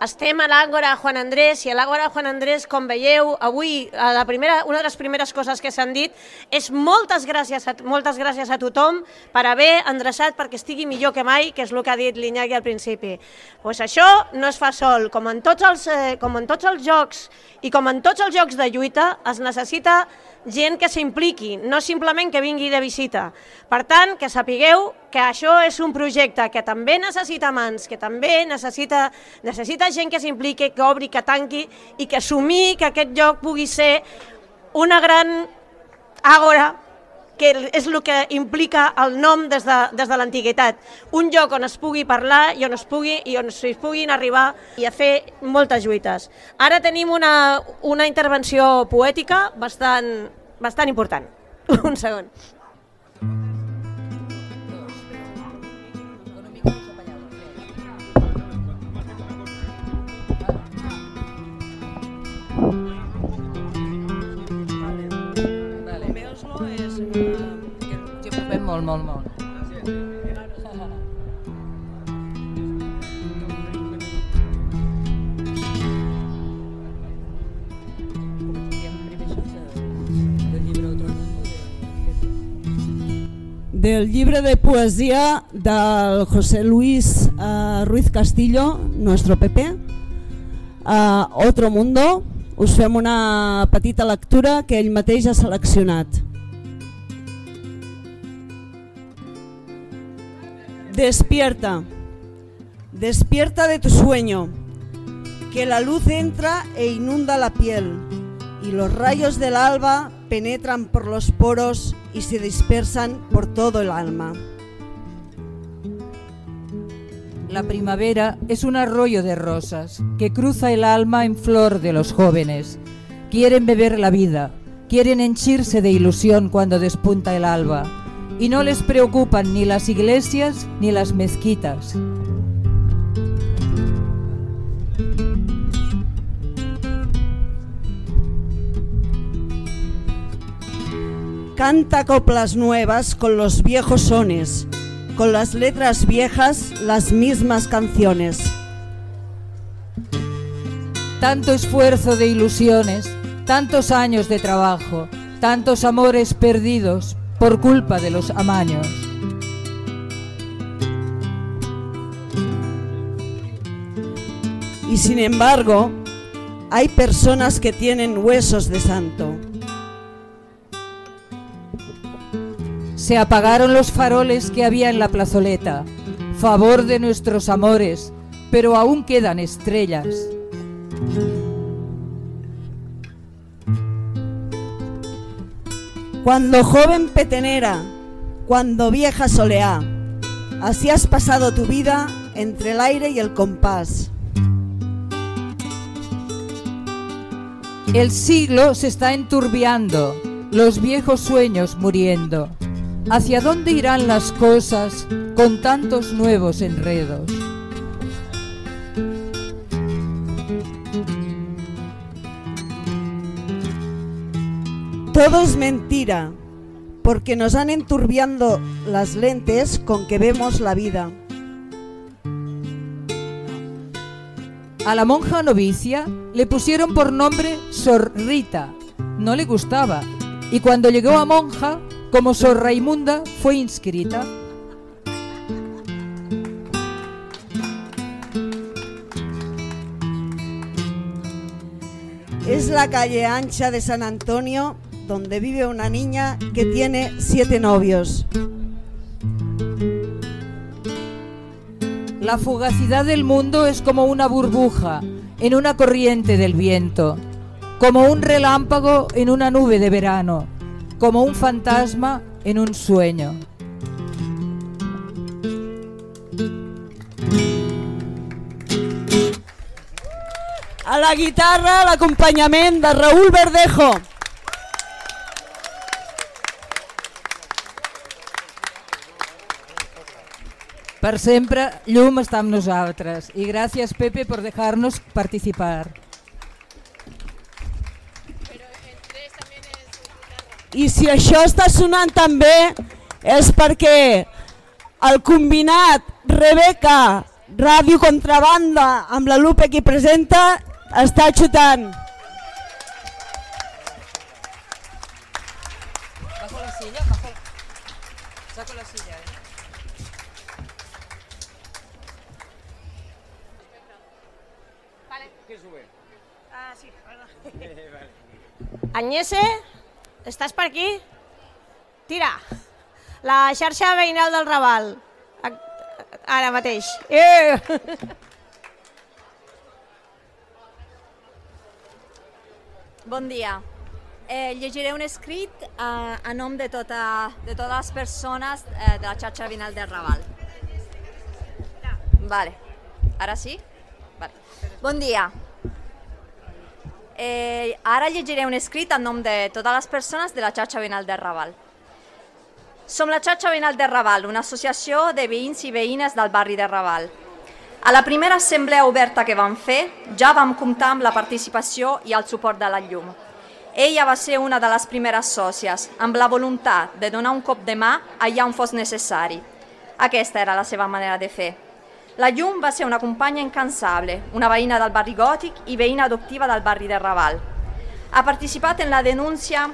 estem a l'Àgora Juan Andrés i a l'Àgora Juan Andrés, com veieu, avui a la primera, una de les primeres coses que s'han dit és moltes gràcies, a, moltes gràcies a tothom per haver endreçat perquè estigui millor que mai, que és el que ha dit l'Iñaki al principi. Pues això no es fa sol, com en, tots els, eh, com en tots els jocs i com en tots els jocs de lluita es necessita gent que s'impliqui, no simplement que vingui de visita. Per tant, que sapigueu que això és un projecte que també necessita mans, que també necessita, necessita gent que s'impliqui, que obri, que tanqui i que assumir que aquest lloc pugui ser una gran àgora que és el que implica el nom des de, des de l'antiguitat. Un lloc on es pugui parlar i on es pugui i on es puguin arribar i a fer moltes lluites. Ara tenim una, una intervenció poètica bastant, bastant important. Un segon. Molt, molt, molt. Del llibre de poesia del José Luis uh, Ruiz Castillo, nuestro Pepe, uh, Otro Mundo, us fem una petita lectura que ell mateix ha seleccionat. Despierta, despierta de tu sueño, que la luz entra e inunda la piel y los rayos del alba penetran por los poros y se dispersan por todo el alma. La primavera es un arroyo de rosas que cruza el alma en flor de los jóvenes. Quieren beber la vida, quieren henchirse de ilusión cuando despunta el alba y no les preocupan ni las iglesias ni las mezquitas. Canta coplas nuevas con los viejos sones, con las letras viejas las mismas canciones. Tanto esfuerzo de ilusiones, tantos años de trabajo, tantos amores perdidos por culpa de los amaños. Y sin embargo, hay personas que tienen huesos de santo. Se apagaron los faroles que había en la plazoleta, favor de nuestros amores, pero aún quedan estrellas. Cuando joven petenera, cuando vieja soleá, así has pasado tu vida entre el aire y el compás. El siglo se está enturbiando, los viejos sueños muriendo. ¿Hacia dónde irán las cosas con tantos nuevos enredos? Todo es mentira, porque nos han enturbiando las lentes con que vemos la vida. A la monja novicia le pusieron por nombre Sor Rita. No le gustaba. Y cuando llegó a monja, como Sor Raimunda, fue inscrita. Es la calle ancha de San Antonio donde vive una niña que tiene siete novios. La fugacidad del mundo es como una burbuja en una corriente del viento, como un relámpago en una nube de verano, como un fantasma en un sueño. A la guitarra l'acompanyament de Raúl Verdejo. Per sempre, llum està amb nosaltres. I gràcies, Pepe, per deixar-nos participar. I si això està sonant també és perquè el combinat Rebeca Ràdio Contrabanda, amb la Lupe que presenta, està xutant. Bajo la silla, bajo. Saco la silla. eh. ¿Qué sube? Ah, sí, Agnese, estàs per aquí? Tira, la xarxa veïnal del Raval. Ara mateix. Eh! Bon dia. Eh, llegiré un escrit a, a nom de, tota, de totes les persones eh, de la xarxa Vinal del Raval. Vale. Ara sí? Vale. Bon dia. Eh, ara llegiré un escrit en nom de totes les persones de la xarxa Vinal del Raval. Som la xarxa Vinal del Raval, una associació de veïns i veïnes del barri de Raval. A la primera assemblea oberta que vam fer, ja vam comptar amb la participació i el suport de la llum. Ella va ser una de les primeres sòcies, amb la voluntat de donar un cop de mà allà on fos necessari. Aquesta era la seva manera de fer. La Llum va ser una companya incansable, una veïna del barri gòtic i veïna adoptiva del barri de Raval. Ha participat en la denúncia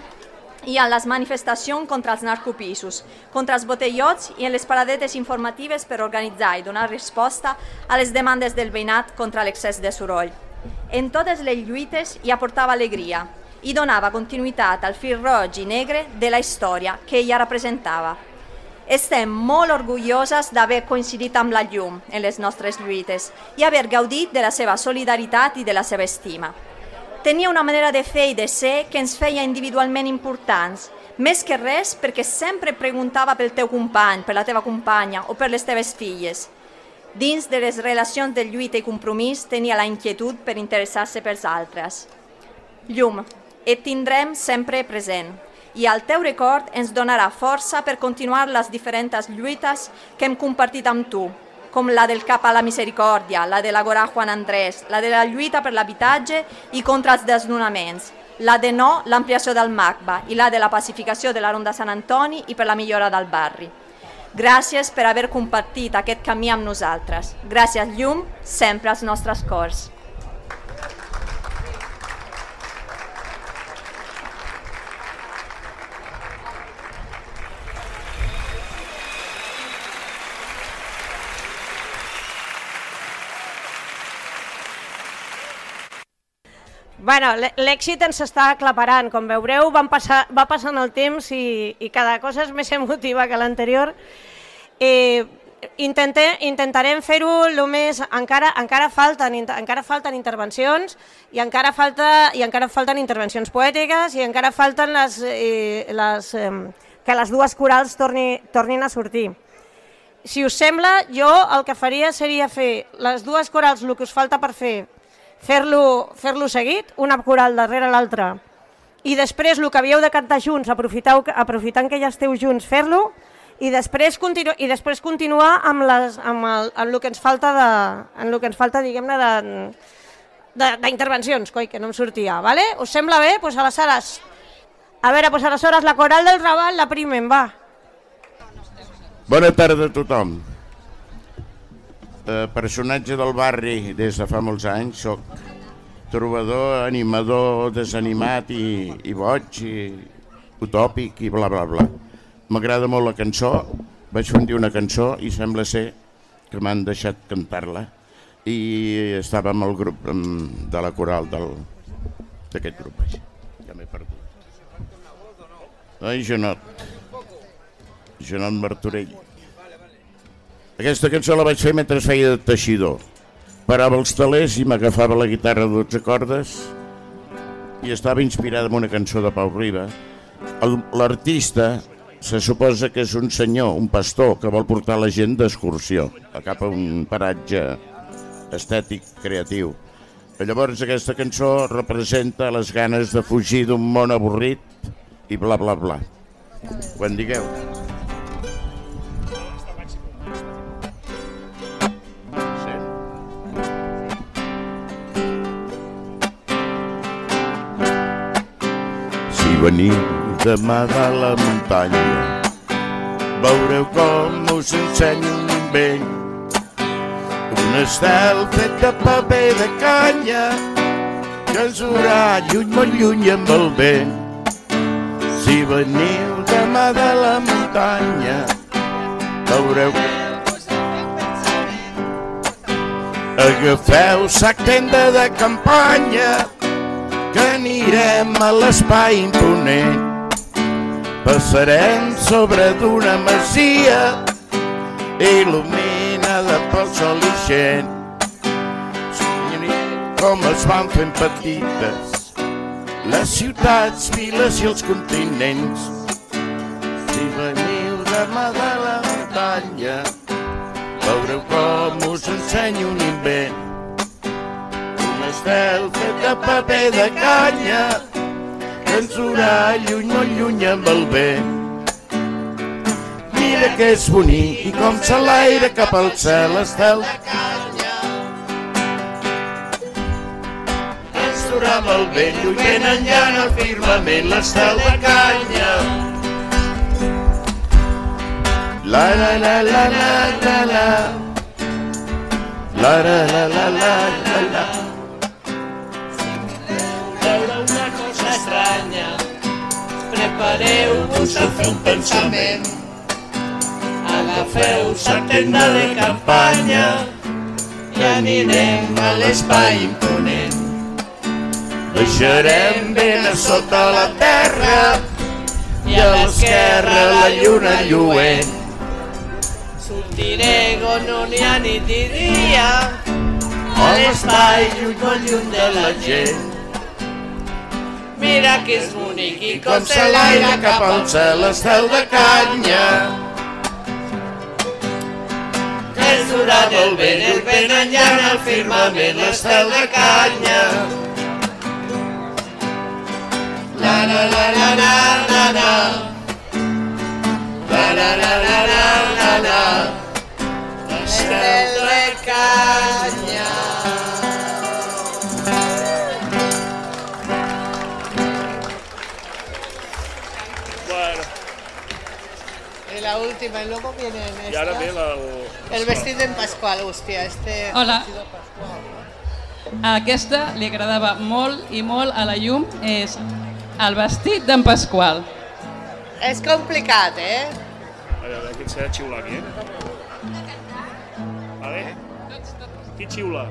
i en les manifestacions contra els narcopisos, contra els botellots i en les paradetes informatives per organitzar i donar resposta a les demandes del veïnat contra l'excés de soroll. En totes les lluites hi aportava alegria i donava continuïtat al fil roig i negre de la història que ella representava. Estem molt orgulloses d'haver coincidit amb la llum en les nostres lluites i haver gaudit de la seva solidaritat i de la seva estima. Tenia una manera de fer i de ser que ens feia individualment importants, més que res perquè sempre preguntava pel teu company, per la teva companya o per les teves filles. Dins de les relacions de lluita i compromís tenia la inquietud per interessar-se pels altres. Llum, et tindrem sempre present i el teu record ens donarà força per continuar les diferents lluites que hem compartit amb tu, com la del cap a la misericòrdia, la de l'Agorà Juan Andrés, la de la lluita per l'habitatge i contra els desnonaments, la de no l'ampliació del MACBA i la de la pacificació de la Ronda Sant Antoni i per la millora del barri. Gràcies per haver compartit aquest camí amb nosaltres. Gràcies, llum, sempre als nostres cors. Bueno, l'è- l'èxit ens està aclaparant. Com veureu, van passar, va passant el temps i, i cada cosa és més emotiva que l'anterior. Eh, intente, intentarem fer-ho el més... Encara, encara, falten, encara falten intervencions i encara, falta, i encara falten intervencions poètiques i encara falten les, eh, les, eh, que les dues corals torni, tornin a sortir. Si us sembla, jo el que faria seria fer les dues corals, el que us falta per fer, fer-lo fer seguit, una coral darrere l'altra, i després el que havíeu de cantar junts, aprofiteu, aprofitant que ja esteu junts, fer-lo, i després, continu i després continuar amb, les, amb, el, amb el que ens falta, de, amb el que ens falta diguem-ne, de- d'intervencions, coi, que no em sortia, vale? Us sembla bé? Pues aleshores, a veure, pues aleshores la coral del Raval la primen, va. Bona tarda a tothom. Eh, personatge del barri des de fa molts anys, soc trobador, animador, desanimat i, i boig i utòpic i bla bla bla. M'agrada molt la cançó, vaig dia una cançó i sembla ser que m'han deixat cantar-la i estava amb el grup amb, de la coral d'aquest grup. Ja m'he perdut. Ai, Janot. Janot Martorell. Aquesta cançó la vaig fer mentre feia de teixidor. Parava els talers i m'agafava la guitarra de 12 cordes i estava inspirada en una cançó de Pau Riba. L'artista se suposa que és un senyor, un pastor, que vol portar la gent d'excursió a cap a un paratge estètic, creatiu. Llavors aquesta cançó representa les ganes de fugir d'un món avorrit i bla bla bla. Quan digueu. Si veniu demà de la muntanya, veureu com us ensenyo un invent. Un estel fet de paper de canya que ens durà lluny, molt lluny amb el vent. Si veniu demà de la muntanya, veureu que Agafeu sac tenda de campanya que anirem a l'espai imponent. Passarem sobre d'una masia il·luminada pel sol ixent. Com es van fent petites les ciutats, viles i els continents. Si veniu demà de la muntanya, veureu com us ensenyo un invent. Estel fet de paper de canya que ens durà lluny, molt lluny amb el vent. Mira que és bonic i com s'enlaira cap al cel estel de canya. Ens durà amb el vent, lluny ben enllà en el firmament l'estel de canya. La la la la la la la La la la la la la la prepareu-vos a fer un pensament. Agafeu sa tenda de campanya i anirem a l'espai imponent. Deixarem ben a sota la terra i a l'esquerra la lluna lluent. Sortiré on no n'hi ha nit i dia, a l'espai lluny, lluny de la gent. Mira que és bonic i Com s'enlaira cap al cel estel de canya. que és durat el vent, el vent enllà en el firmament, l'estel de canya. La la la la la la la La la la la la la la L'estel de canya. La última, y luego vienen estas. i ara ve la... El vestido en Pascual, hostia, este Hola. Pascual. A aquesta li agradava molt i molt a la llum és el vestit d'en Pasqual. És complicat, eh? A veure, qui serà xiular aquí, eh? Vale? Qui xiula?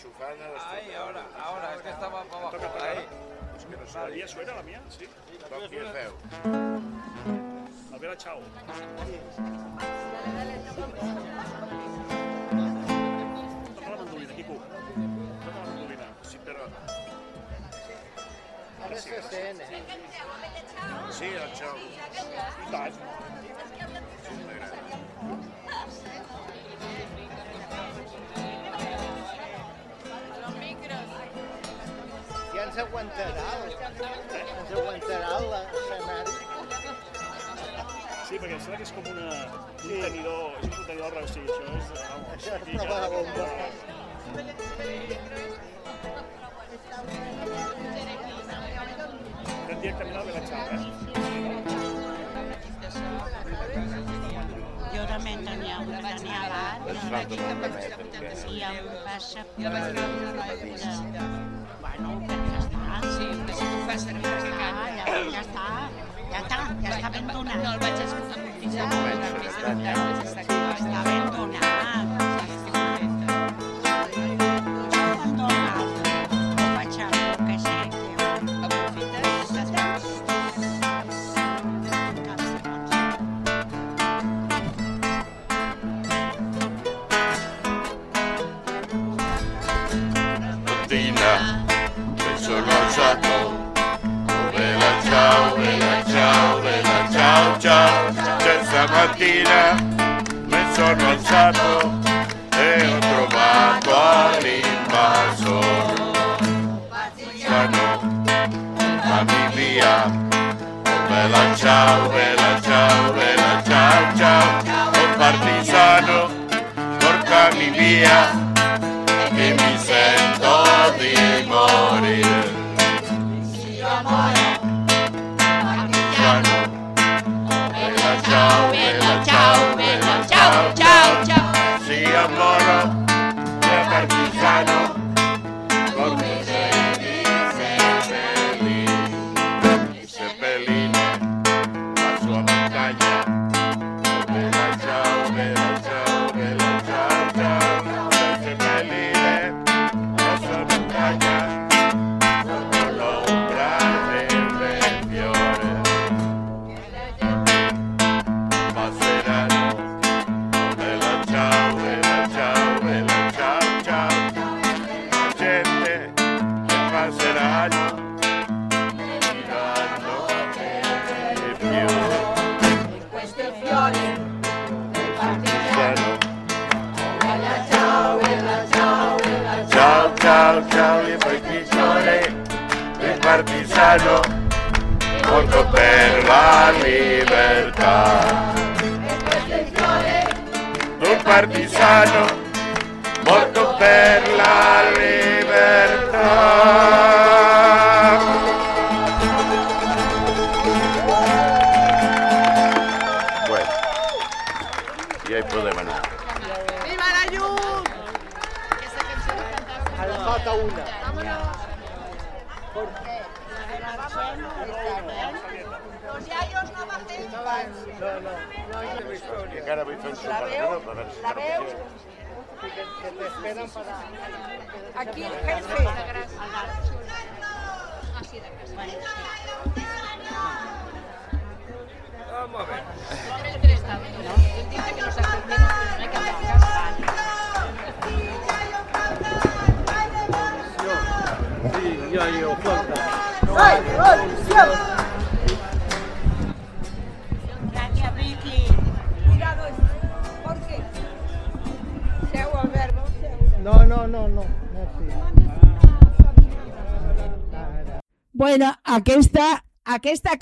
enchufada. Ahí, ahora, ahora, es que estaba para abajo. Ahí. Ahí. Pues que no sé. ¿La mía suena, la mía? Sí. sí la mía suena. La vera, chao.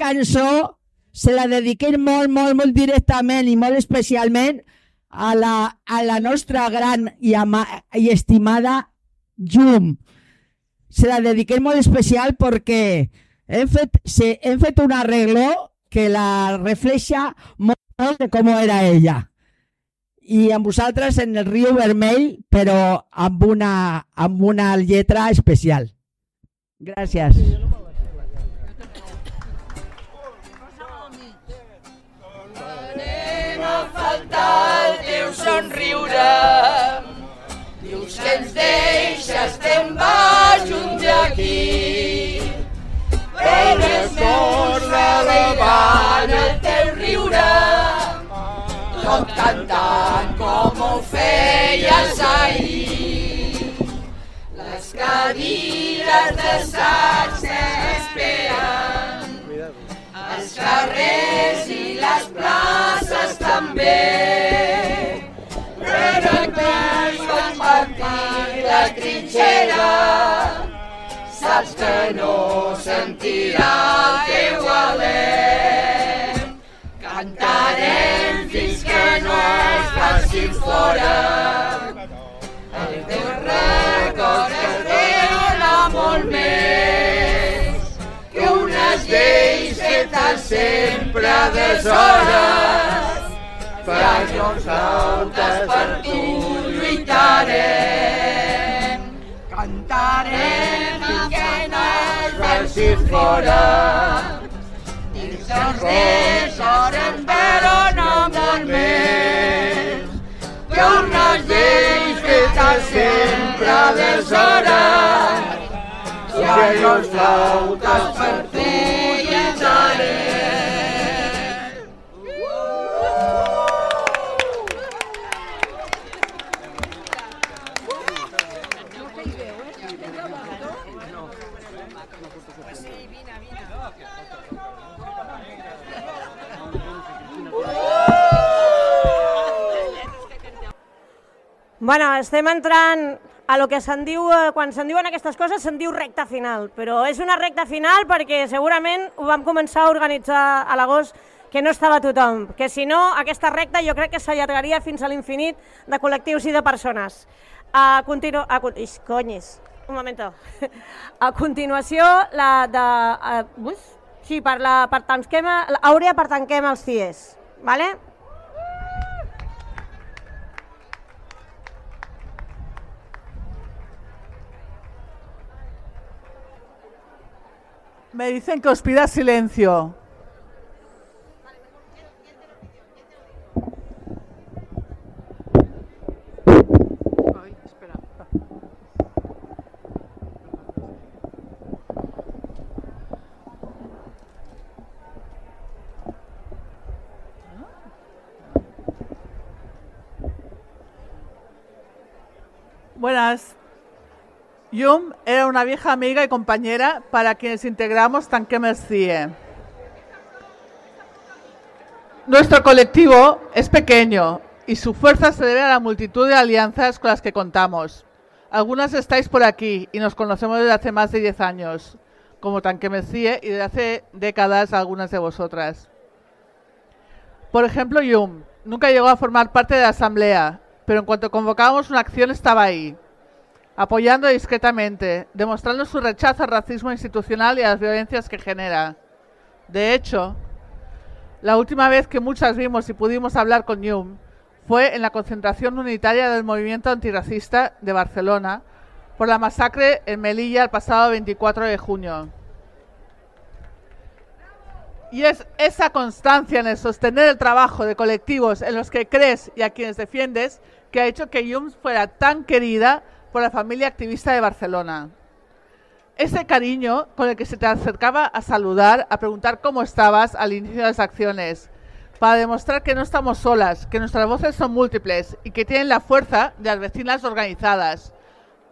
Cançó se la dediquem molt, molt, molt directament i molt especialment a la, a la nostra gran i, ama, i estimada Llum. Se la dediquem molt especial perquè hem fet, se, hem fet un arreglo que la refleja molt de com era ella. I amb vosaltres en el riu vermell, però amb una, amb una lletra especial. Gràcies. Anem a faltar el teu somriure. Dius que ens deixes te'n vas junts d'aquí. Però és força elevant el teu riure, tot cantant com ho feies ahir. Les cadires d'assaig t'esperen, els carrers i les places també. Però aquí quan partir la trinxera, saps que no sentirà el teu alè. Cantarem fins que no es facin fora, el teu record es dona molt més que lleis fetes sempre deshores. Per uns altres per tu lluitarem. Cantarem fins que no vagin fora. Dins els desors en dona molt més que unes lleis fetes sempre deshores. Si hi ha flautes per tu lluitarem. Bueno, estem entrant a lo que se'n diu, eh, quan se'n diuen aquestes coses, se'n diu recta final, però és una recta final perquè segurament ho vam començar a organitzar a l'agost que no estava tothom, que si no, aquesta recta jo crec que s'allargaria fins a l'infinit de col·lectius i de persones. A continu... A, ix, conyes, un moment. A continuació, la de... A, bus? Sí, per la, per tanquem, Àurea per tanquem els CIES, vale? Me dicen que os pida silencio. Buenas. Yum era una vieja amiga y compañera para quienes integramos Tanquemer CIE. Nuestro colectivo es pequeño y su fuerza se debe a la multitud de alianzas con las que contamos. Algunas estáis por aquí y nos conocemos desde hace más de 10 años, como Tanquemer CIE y desde hace décadas algunas de vosotras. Por ejemplo, Yum nunca llegó a formar parte de la asamblea, pero en cuanto convocábamos una acción estaba ahí, apoyando discretamente, demostrando su rechazo al racismo institucional y a las violencias que genera. De hecho, la última vez que muchas vimos y pudimos hablar con Yum fue en la concentración unitaria del movimiento antirracista de Barcelona por la masacre en Melilla el pasado 24 de junio. Y es esa constancia en el sostener el trabajo de colectivos en los que crees y a quienes defiendes que ha hecho que Yum fuera tan querida la familia activista de Barcelona. Ese cariño con el que se te acercaba a saludar, a preguntar cómo estabas al inicio de las acciones, para demostrar que no estamos solas, que nuestras voces son múltiples y que tienen la fuerza de las vecinas organizadas,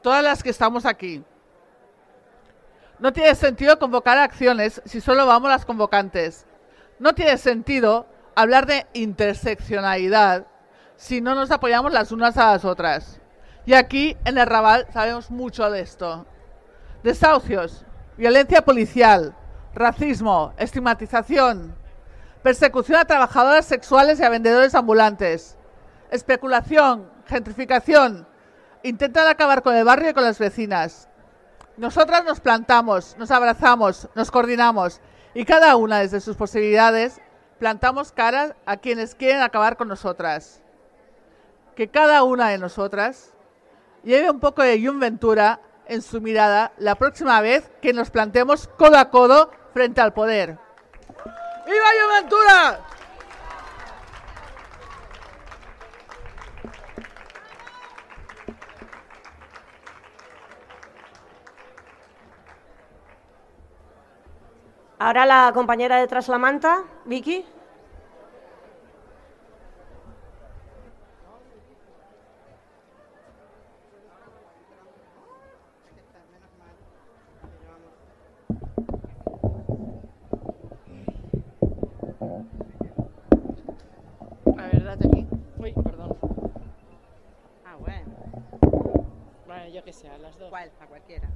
todas las que estamos aquí. No tiene sentido convocar acciones si solo vamos las convocantes. No tiene sentido hablar de interseccionalidad si no nos apoyamos las unas a las otras. Y aquí en el Raval sabemos mucho de esto. Desahucios, violencia policial, racismo, estigmatización, persecución a trabajadoras sexuales y a vendedores ambulantes, especulación, gentrificación, intentan acabar con el barrio y con las vecinas. Nosotras nos plantamos, nos abrazamos, nos coordinamos y cada una desde sus posibilidades plantamos cara a quienes quieren acabar con nosotras. Que cada una de nosotras lleve un poco de Ventura en su mirada la próxima vez que nos plantemos codo a codo frente al poder. ¡Viva Jun Ventura! Ahora la compañera de Tras la Manta, Vicky. Uy, perdón. Ah, bueno. Bueno, yo que sé, a las dos. ¿Cuál? A cualquiera.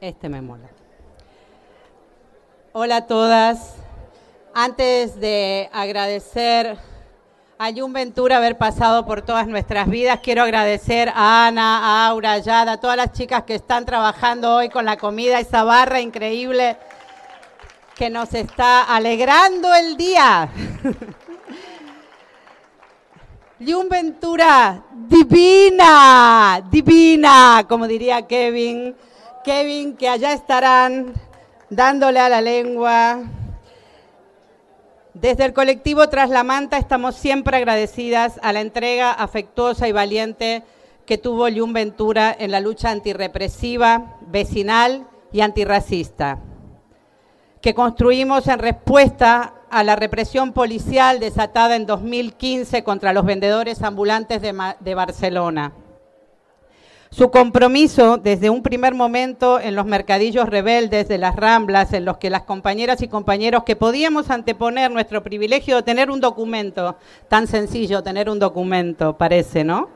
Este me mola. Hola a todas. Antes de agradecer a Jun Ventura haber pasado por todas nuestras vidas, quiero agradecer a Ana, a Aura, a Yada, a todas las chicas que están trabajando hoy con la comida, esa barra increíble que nos está alegrando el día. Jun Ventura, divina, divina, como diría Kevin. Kevin, que allá estarán dándole a la lengua. Desde el colectivo Tras la Manta estamos siempre agradecidas a la entrega afectuosa y valiente que tuvo Jun Ventura en la lucha antirrepresiva, vecinal y antirracista, que construimos en respuesta a la represión policial desatada en 2015 contra los vendedores ambulantes de, Barcelona. Su compromiso desde un primer momento en los mercadillos rebeldes de las Ramblas, en los que las compañeras y compañeros que podíamos anteponer nuestro privilegio de tener un documento, tan sencillo tener un documento, parece, ¿no?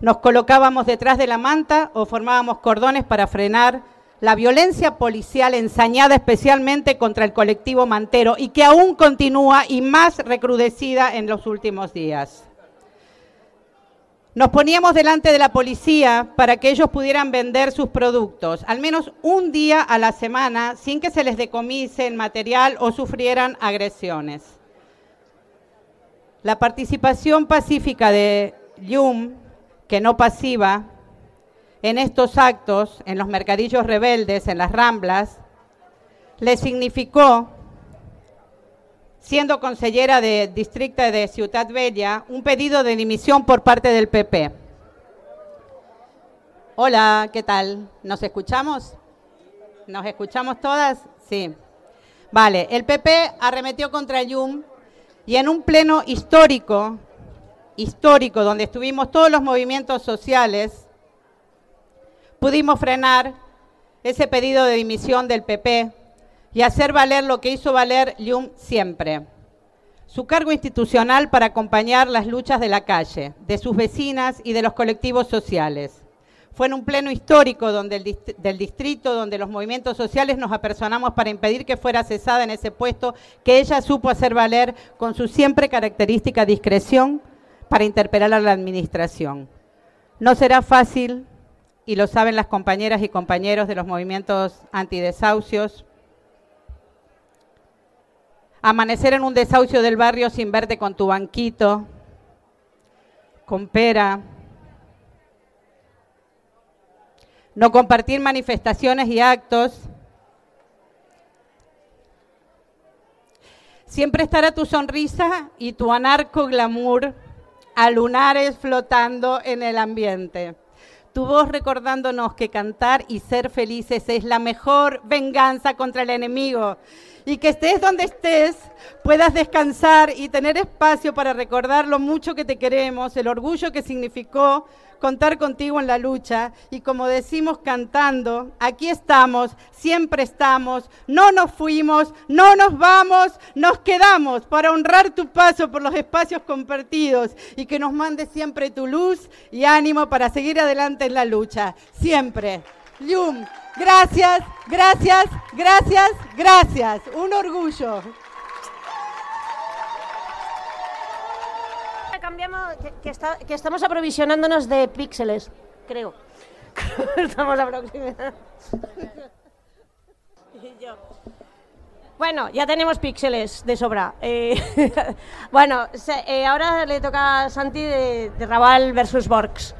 Nos colocábamos detrás de la manta o formábamos cordones para frenar la violencia policial ensañada especialmente contra el colectivo mantero y que aún continúa y más recrudecida en los últimos días. Nos poníamos delante de la policía para que ellos pudieran vender sus productos, al menos un día a la semana, sin que se les decomise el material o sufrieran agresiones. La participación pacífica de Yum, que no pasiva, en estos actos, en los mercadillos rebeldes, en las ramblas, le significó siendo consellera de distrito de Ciudad Bella, un pedido de dimisión por parte del PP. Hola, ¿qué tal? ¿Nos escuchamos? ¿Nos escuchamos todas? Sí. Vale, el PP arremetió contra Yum y en un pleno histórico, histórico, donde estuvimos todos los movimientos sociales, pudimos frenar ese pedido de dimisión del PP y hacer valer lo que hizo valer Yum siempre. Su cargo institucional para acompañar las luchas de la calle, de sus vecinas y de los colectivos sociales. Fue en un pleno histórico donde el del distrito, donde los movimientos sociales nos apersonamos para impedir que fuera cesada en ese puesto, que ella supo hacer valer con su siempre característica discreción para interpelar a la administración. No será fácil, y lo saben las compañeras y compañeros de los movimientos antidesahucios, Amanecer en un desahucio del barrio sin verte con tu banquito, con pera. No compartir manifestaciones y actos. Siempre estará tu sonrisa y tu anarco glamour a lunares flotando en el ambiente. Tu voz recordándonos que cantar y ser felices es la mejor venganza contra el enemigo. Y que estés donde estés, puedas descansar y tener espacio para recordar lo mucho que te queremos, el orgullo que significó contar contigo en la lucha y como decimos cantando, aquí estamos, siempre estamos, no nos fuimos, no nos vamos, nos quedamos para honrar tu paso por los espacios compartidos y que nos mande siempre tu luz y ánimo para seguir adelante en la lucha, siempre. Yum, gracias, gracias, gracias, gracias. Un orgullo. Cambiamos, que, está- que estamos aprovisionándonos de píxeles, creo. estamos. Bueno, ya tenemos píxeles de sobra. Eh, bueno, se- eh, ahora le toca a Santi de, de Raval versus Borgs.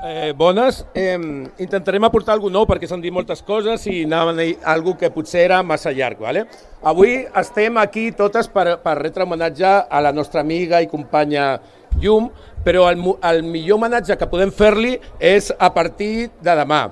Eh, bones. Eh, intentarem aportar alguna nou perquè s'han dit moltes coses i anàvem a dir alguna que potser era massa llarg. Vale? Avui estem aquí totes per, per retre homenatge a la nostra amiga i companya Llum, però el, el millor homenatge que podem fer-li és a partir de demà.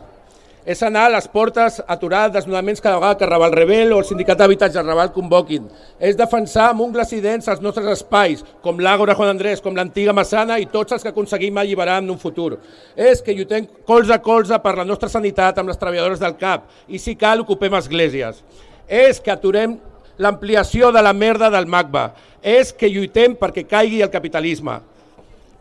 És anar a les portes, aturar desnonaments cada vegada que Raval Rebel o el Sindicat d'Habitatge Raval convoquin. És defensar amb ungles i dents els nostres espais, com l'Àgora Juan Andrés, com l'antiga Massana i tots els que aconseguim alliberar en un futur. És que lluitem colze a colze per la nostra sanitat amb les treballadores del CAP i si cal ocupem esglésies. És que aturem l'ampliació de la merda del MACBA. És que lluitem perquè caigui el capitalisme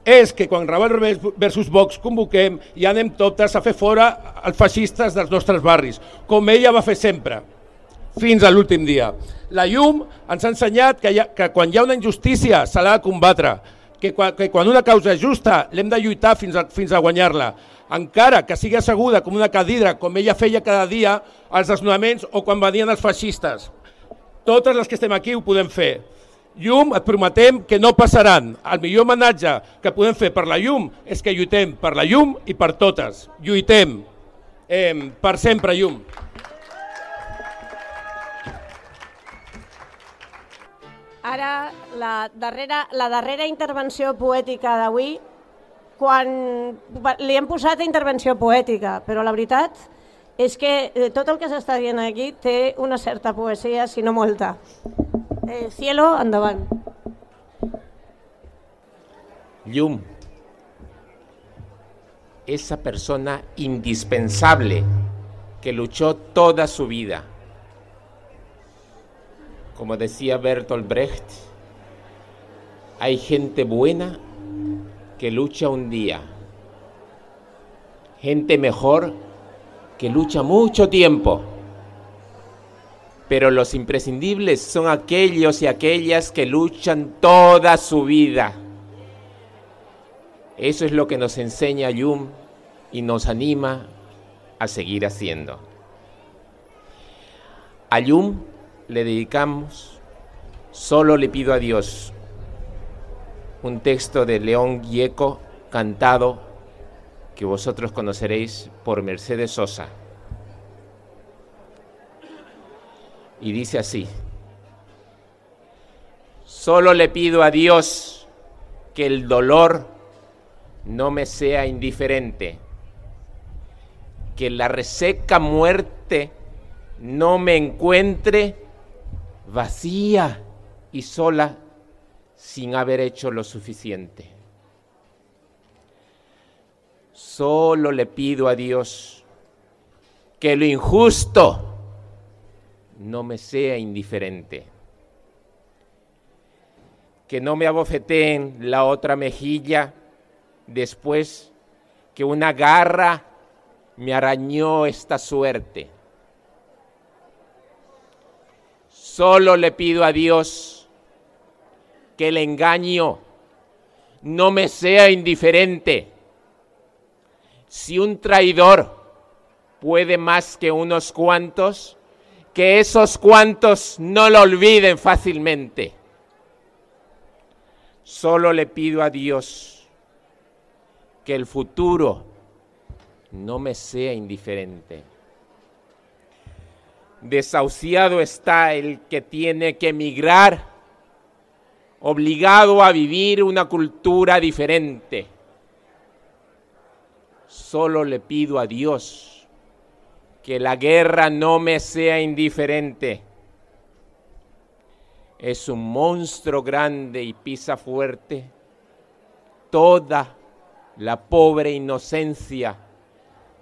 és que quan Raval versus Vox convoquem i anem totes a fer fora els feixistes dels nostres barris, com ella va fer sempre, fins a l'últim dia. La llum ens ha ensenyat que, ha, que quan hi ha una injustícia se l'ha de combatre, que, que quan una causa és justa l'hem de lluitar fins a, fins a guanyar-la, encara que sigui asseguda com una cadira, com ella feia cada dia als desnonaments o quan venien els feixistes. Totes les que estem aquí ho podem fer. Llum, et prometem que no passaran. El millor homenatge que podem fer per la llum és que lluitem per la llum i per totes. Lluitem eh, per sempre, llum. Ara, la darrera, la darrera intervenció poètica d'avui, quan li hem posat intervenció poètica, però la veritat és que eh, tot el que s'està dient aquí té una certa poesia, si no molta. Eh, cielo, endavant. Llum. Esa persona indispensable que luchó toda su vida. Como decía Bertolt Brecht, hay gente buena que lucha un día, gente mejor que lucha mucho tiempo. Pero los imprescindibles son aquellos y aquellas que luchan toda su vida. Eso es lo que nos enseña Yum y nos anima a seguir haciendo. A Yum le dedicamos Solo le pido a Dios, un texto de León Gieco cantado que vosotros conoceréis por Mercedes Sosa. Y dice así, solo le pido a Dios que el dolor no me sea indiferente, que la reseca muerte no me encuentre vacía y sola sin haber hecho lo suficiente. Solo le pido a Dios que lo injusto no me sea indiferente, que no me abofeteen la otra mejilla después que una garra me arañó esta suerte. Solo le pido a Dios que el engaño no me sea indiferente. Si un traidor puede más que unos cuantos, que esos cuantos no lo olviden fácilmente. Solo le pido a Dios que el futuro no me sea indiferente. Desahuciado está el que tiene que emigrar, obligado a vivir una cultura diferente. Solo le pido a Dios que la guerra no me sea indiferente. Es un monstruo grande y pisa fuerte toda la pobre inocencia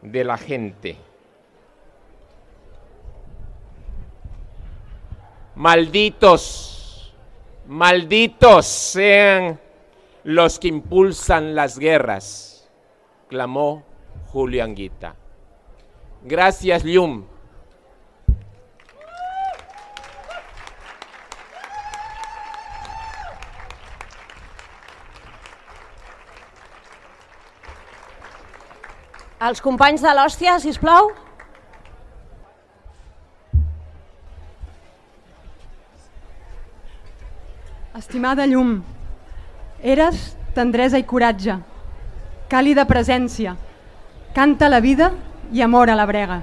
de la gente. Malditos, malditos sean los que impulsan las guerras, clamó Julio Anguita. Gracias, Lium. Els companys de l'hòstia, si us plau. Estimada llum, eres tendresa i coratge, càlida presència, canta la vida i amor a la brega,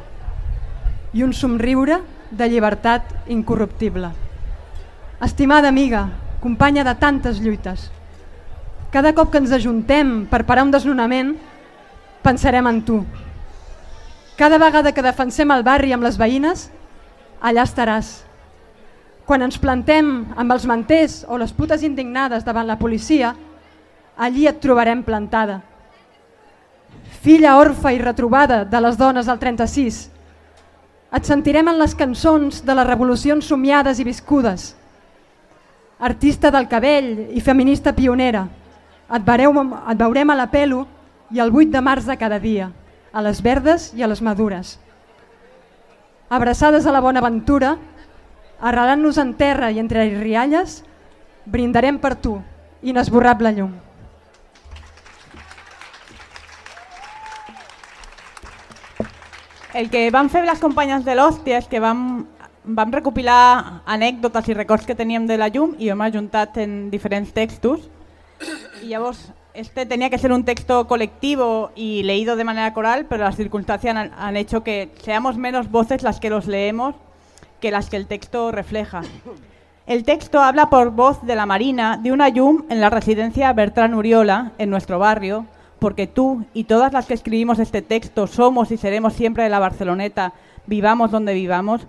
i un somriure de llibertat incorruptible. Estimada amiga, companya de tantes lluites, cada cop que ens ajuntem per parar un desnonament, pensarem en tu. Cada vegada que defensem el barri amb les veïnes, allà estaràs. Quan ens plantem amb els manters o les putes indignades davant la policia, allí et trobarem plantada. Filla orfa i retrobada de les dones del 36, et sentirem en les cançons de les revolucions somiades i viscudes. Artista del cabell i feminista pionera, et, veureu, et veurem a la pelo i el 8 de març de cada dia, a les verdes i a les madures. Abraçades a la bona aventura, arrelant-nos en terra i entre rialles, brindarem per tu, inesborrable llum. El que van fer les companyes de l'Hòstia és que vam, vam recopilar anècdotes i records que teníem de la llum i hem ajuntat en diferents textos. Y llavors, este tenía que ser un texto colectivo y leído de manera coral, pero las circunstancias han, han hecho que seamos menos voces las que los leemos que las que el texto refleja. El texto habla por voz de la Marina de una yum en la residencia Bertrán Uriola, en nuestro barrio, porque tú y todas las que escribimos este texto somos y seremos siempre de la Barceloneta, vivamos donde vivamos.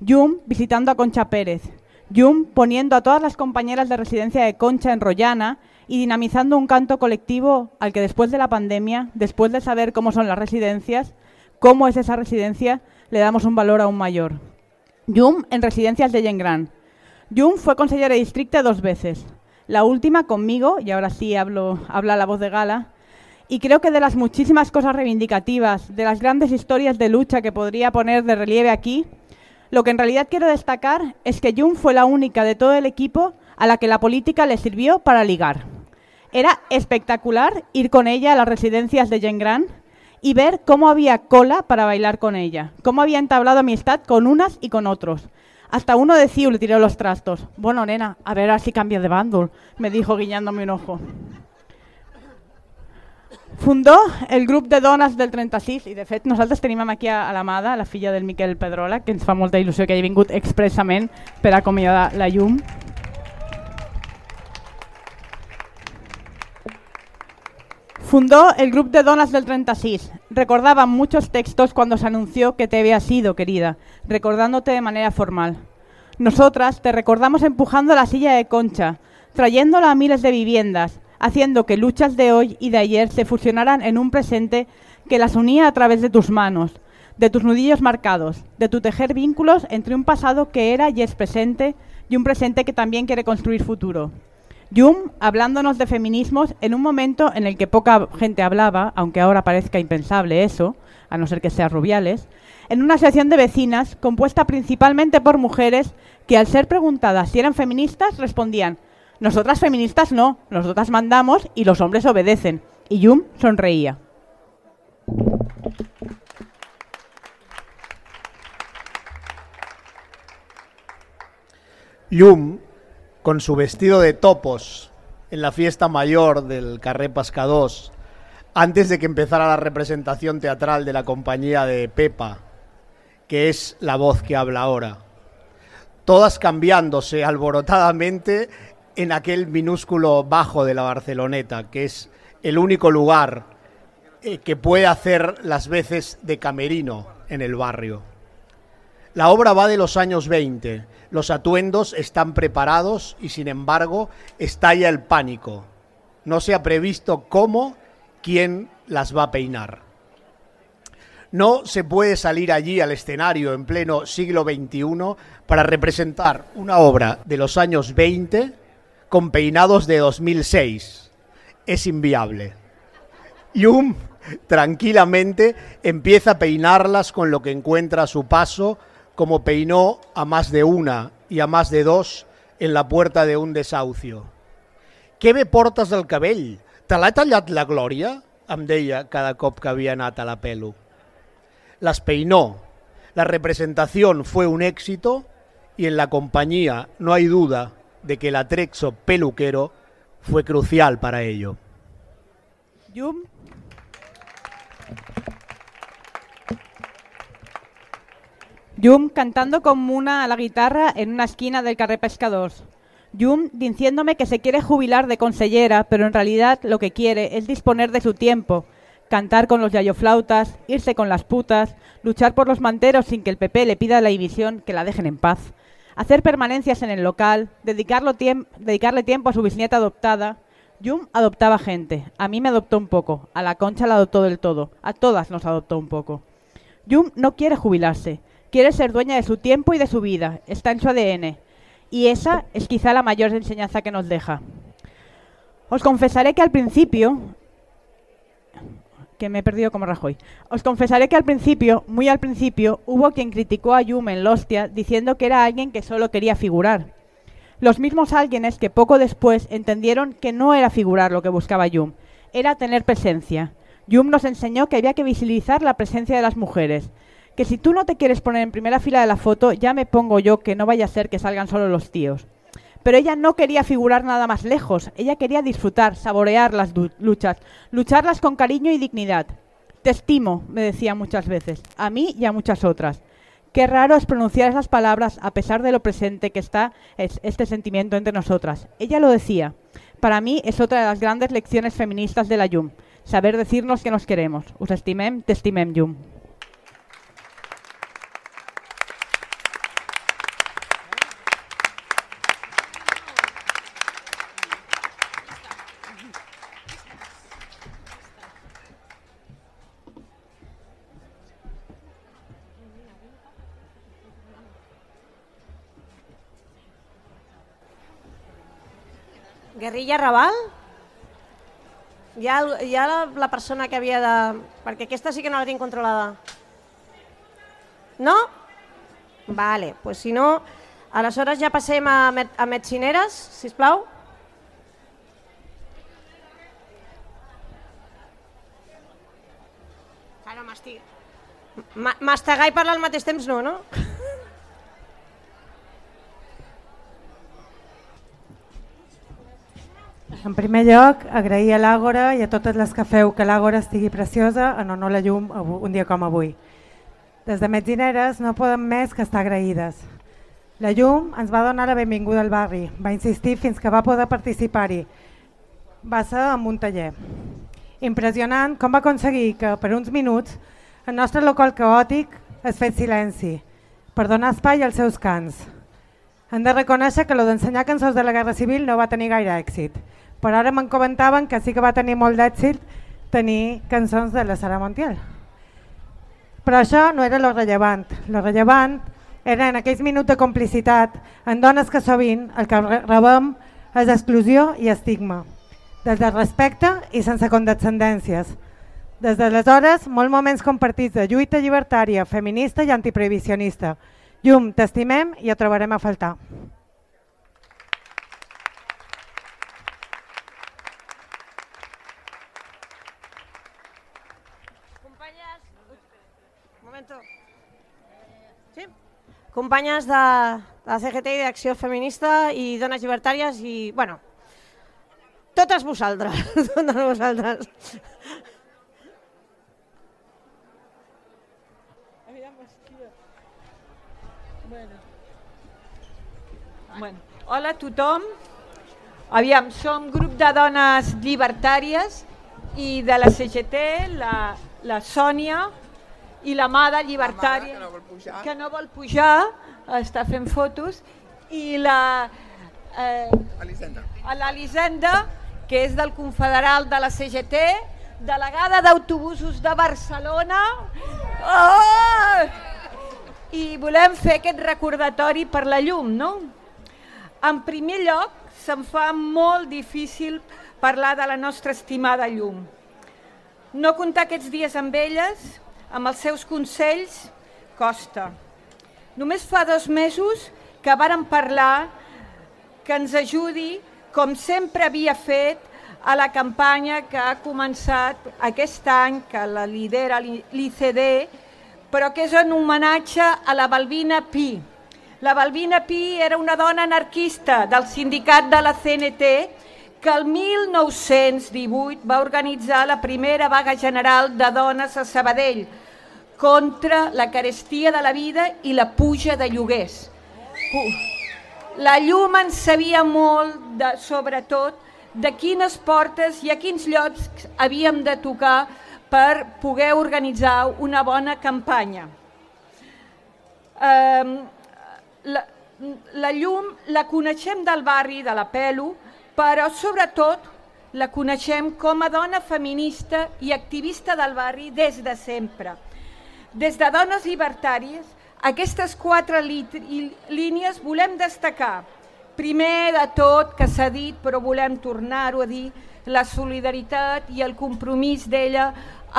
Yum visitando a Concha Pérez. Yum poniendo a todas las compañeras de residencia de Concha en Rollana y dinamizando un canto colectivo al que después de la pandemia, después de saber cómo son las residencias, cómo es esa residencia, le damos un valor aún mayor. Yum en residencias de Gran. Yum fue consejera de distrito dos veces. La última conmigo, y ahora sí habla la voz de Gala, y creo que de las muchísimas cosas reivindicativas, de las grandes historias de lucha que podría poner de relieve aquí, lo que en realidad quiero destacar es que Yum fue la única de todo el equipo a la que la política le sirvió para ligar. Era espectacular ir con ella a las residencias de Gran y ver cómo había cola para bailar con ella, cómo había entablado amistad con unas y con otros. Hasta uno de Ciu le tiró los trastos. Bueno, nena, a ver así cambia de bàndol, me dijo guiñándome un ojo. Fundó el grup de dones del 36 i de fet nosaltres tenim aquí a, a l'Amada, la filla del Miquel Pedrola, que ens fa molta il·lusió que hagi vingut expressament per acomiadar la llum. Fundó el grupo de donas del 36. Recordaba muchos textos cuando se anunció que te había sido, querida, recordándote de manera formal. Nosotras te recordamos empujando la silla de concha, trayéndola a miles de viviendas, haciendo que luchas de hoy y de ayer se fusionaran en un presente que las unía a través de tus manos, de tus nudillos marcados, de tu tejer vínculos entre un pasado que era y es presente y un presente que también quiere construir futuro. Yum hablándonos de feminismos en un momento en el que poca gente hablaba, aunque ahora parezca impensable eso, a no ser que sea Rubiales, en una asociación de vecinas compuesta principalmente por mujeres que al ser preguntadas si eran feministas respondían, nosotras feministas no, nosotras mandamos y los hombres obedecen. Y Yum sonreía. Yum, con su vestido de topos en la fiesta mayor del Carré Pascadós, antes de que empezara la representación teatral de la compañía de Pepa, que es la voz que habla ahora. Todas cambiándose alborotadamente en aquel minúsculo bajo de la Barceloneta, que es el único lugar eh, que puede hacer las veces de camerino en el barrio. La obra va de los años 20. Los atuendos están preparados y sin embargo estalla el pánico. no se ha previsto cómo, quién las va a peinar. No se puede salir allí al escenario en pleno siglo XXI para representar una obra de los años 20 con peinados de 2006. Es inviable. Yum tranquilamente empieza a peinarlas con lo que encuentra a su paso, como peinó a más de una y a más de dos en la puerta de un desahucio. Què bé portes del cabell? Te l'ha la glòria? Em cada cop que havia anat la pelo. Las peinó. La representación fue un éxito y en la compañía no hay duda de que el atrexo peluquero fue crucial para ello. Llum. Yum cantando como una a la guitarra en una esquina del Carré Pescadors. Yum diciéndome que se quiere jubilar de consellera, pero en realidad lo que quiere es disponer de su tiempo, cantar con los yayoflautas, irse con las putas, luchar por los manteros sin que el PP le pida a la división que la dejen en paz, hacer permanencias en el local, dedicarle tiempo a su bisnieta adoptada. Yum adoptaba gente, a mí me adoptó un poco, a la concha la adoptó del todo, a todas nos adoptó un poco. Yum no quiere jubilarse, quiere ser dueña de su tiempo y de su vida, está en su ADN. Y esa es quizá la mayor enseñanza que nos deja. Os confesaré que al principio, que me he perdido como Rajoy, os confesaré que al principio, muy al principio, hubo quien criticó a Yum en Lostia diciendo que era alguien que solo quería figurar. Los mismos alguienes que poco después entendieron que no era figurar lo que buscaba Yum, era tener presencia. Yum nos enseñó que había que visibilizar la presencia de las mujeres, que si tú no te quieres poner en primera fila de la foto, ya me pongo yo que no vaya a ser que salgan solo los tíos. Pero ella no quería figurar nada más lejos, ella quería disfrutar, saborear las luchas, lucharlas con cariño y dignidad. Te estimo, me decía muchas veces, a mí y a muchas otras. Qué raro es pronunciar esas palabras a pesar de lo presente que está es- este sentimiento entre nosotras. Ella lo decía. Para mí es otra de las grandes lecciones feministas de la YUM. Saber decirnos que nos queremos. Us estimem, t'estimem, YUM. Guerrilla Raval? Hi ha, hi ha la, la persona que havia de... Perquè aquesta sí que no la tinc controlada. No? Vale, pues si no, aleshores ja passem a, med a medicineres, si plau. Ara m'estic... Ma- Mastegar i parlar al mateix temps no, no? En primer lloc, agrair a l'Àgora i a totes les que feu que l'Àgora estigui preciosa en honor a la llum un dia com avui. Des de Metzineres no podem més que estar agraïdes. La llum ens va donar la benvinguda al barri, va insistir fins que va poder participar-hi. Va ser amb un taller. Impressionant com va aconseguir que per uns minuts el nostre local caòtic es fes silenci per donar espai als seus cants. Hem de reconèixer que lo d'ensenyar cançons de la Guerra Civil no va tenir gaire èxit, però ara me'n comentaven que sí que va tenir molt d'èxit tenir cançons de la Sara Montiel. Però això no era lo rellevant. Lo rellevant era en aquells minuts de complicitat en dones que sovint el que re- rebem és exclusió i estigma, des del respecte i sense condescendències. Des d'aleshores, molts moments compartits de lluita llibertària, feminista i antiprohibicionista. Llum, t'estimem i et trobarem a faltar. Companyes... Un momento. Sí? Companyes de, de la CGT i d'Acció Feminista i Dones Llibertàries i, bueno, totes vosaltres, totes vosaltres. Bueno, hola a tothom. Aviam, som grup de dones llibertàries i de la CGT, la, la Sònia i la Mada llibertària, que no vol pujar. que no vol pujar, està fent fotos, i la... Eh, l'Elisenda que és del Confederal de la CGT, delegada d'autobusos de Barcelona. Oh! I volem fer aquest recordatori per la llum, no? En primer lloc, se'm fa molt difícil parlar de la nostra estimada llum. No comptar aquests dies amb elles, amb els seus consells, costa. Només fa dos mesos que varen parlar que ens ajudi, com sempre havia fet, a la campanya que ha començat aquest any, que la lidera l'ICD, però que és en homenatge a la Balbina Pi. La Balbina Pi era una dona anarquista del sindicat de la CNT que el 1918 va organitzar la primera vaga general de dones a Sabadell contra la carestia de la vida i la puja de lloguers. La llum en sabia molt, de, sobretot, de quines portes i a quins llocs havíem de tocar per poder organitzar una bona campanya. Um, la, la llum la coneixem del barri de la Pelo, però sobretot la coneixem com a dona feminista i activista del barri des de sempre. Des de Dones Libertàries, aquestes quatre línies volem destacar. Primer de tot, que s'ha dit, però volem tornar-ho a dir, la solidaritat i el compromís d'ella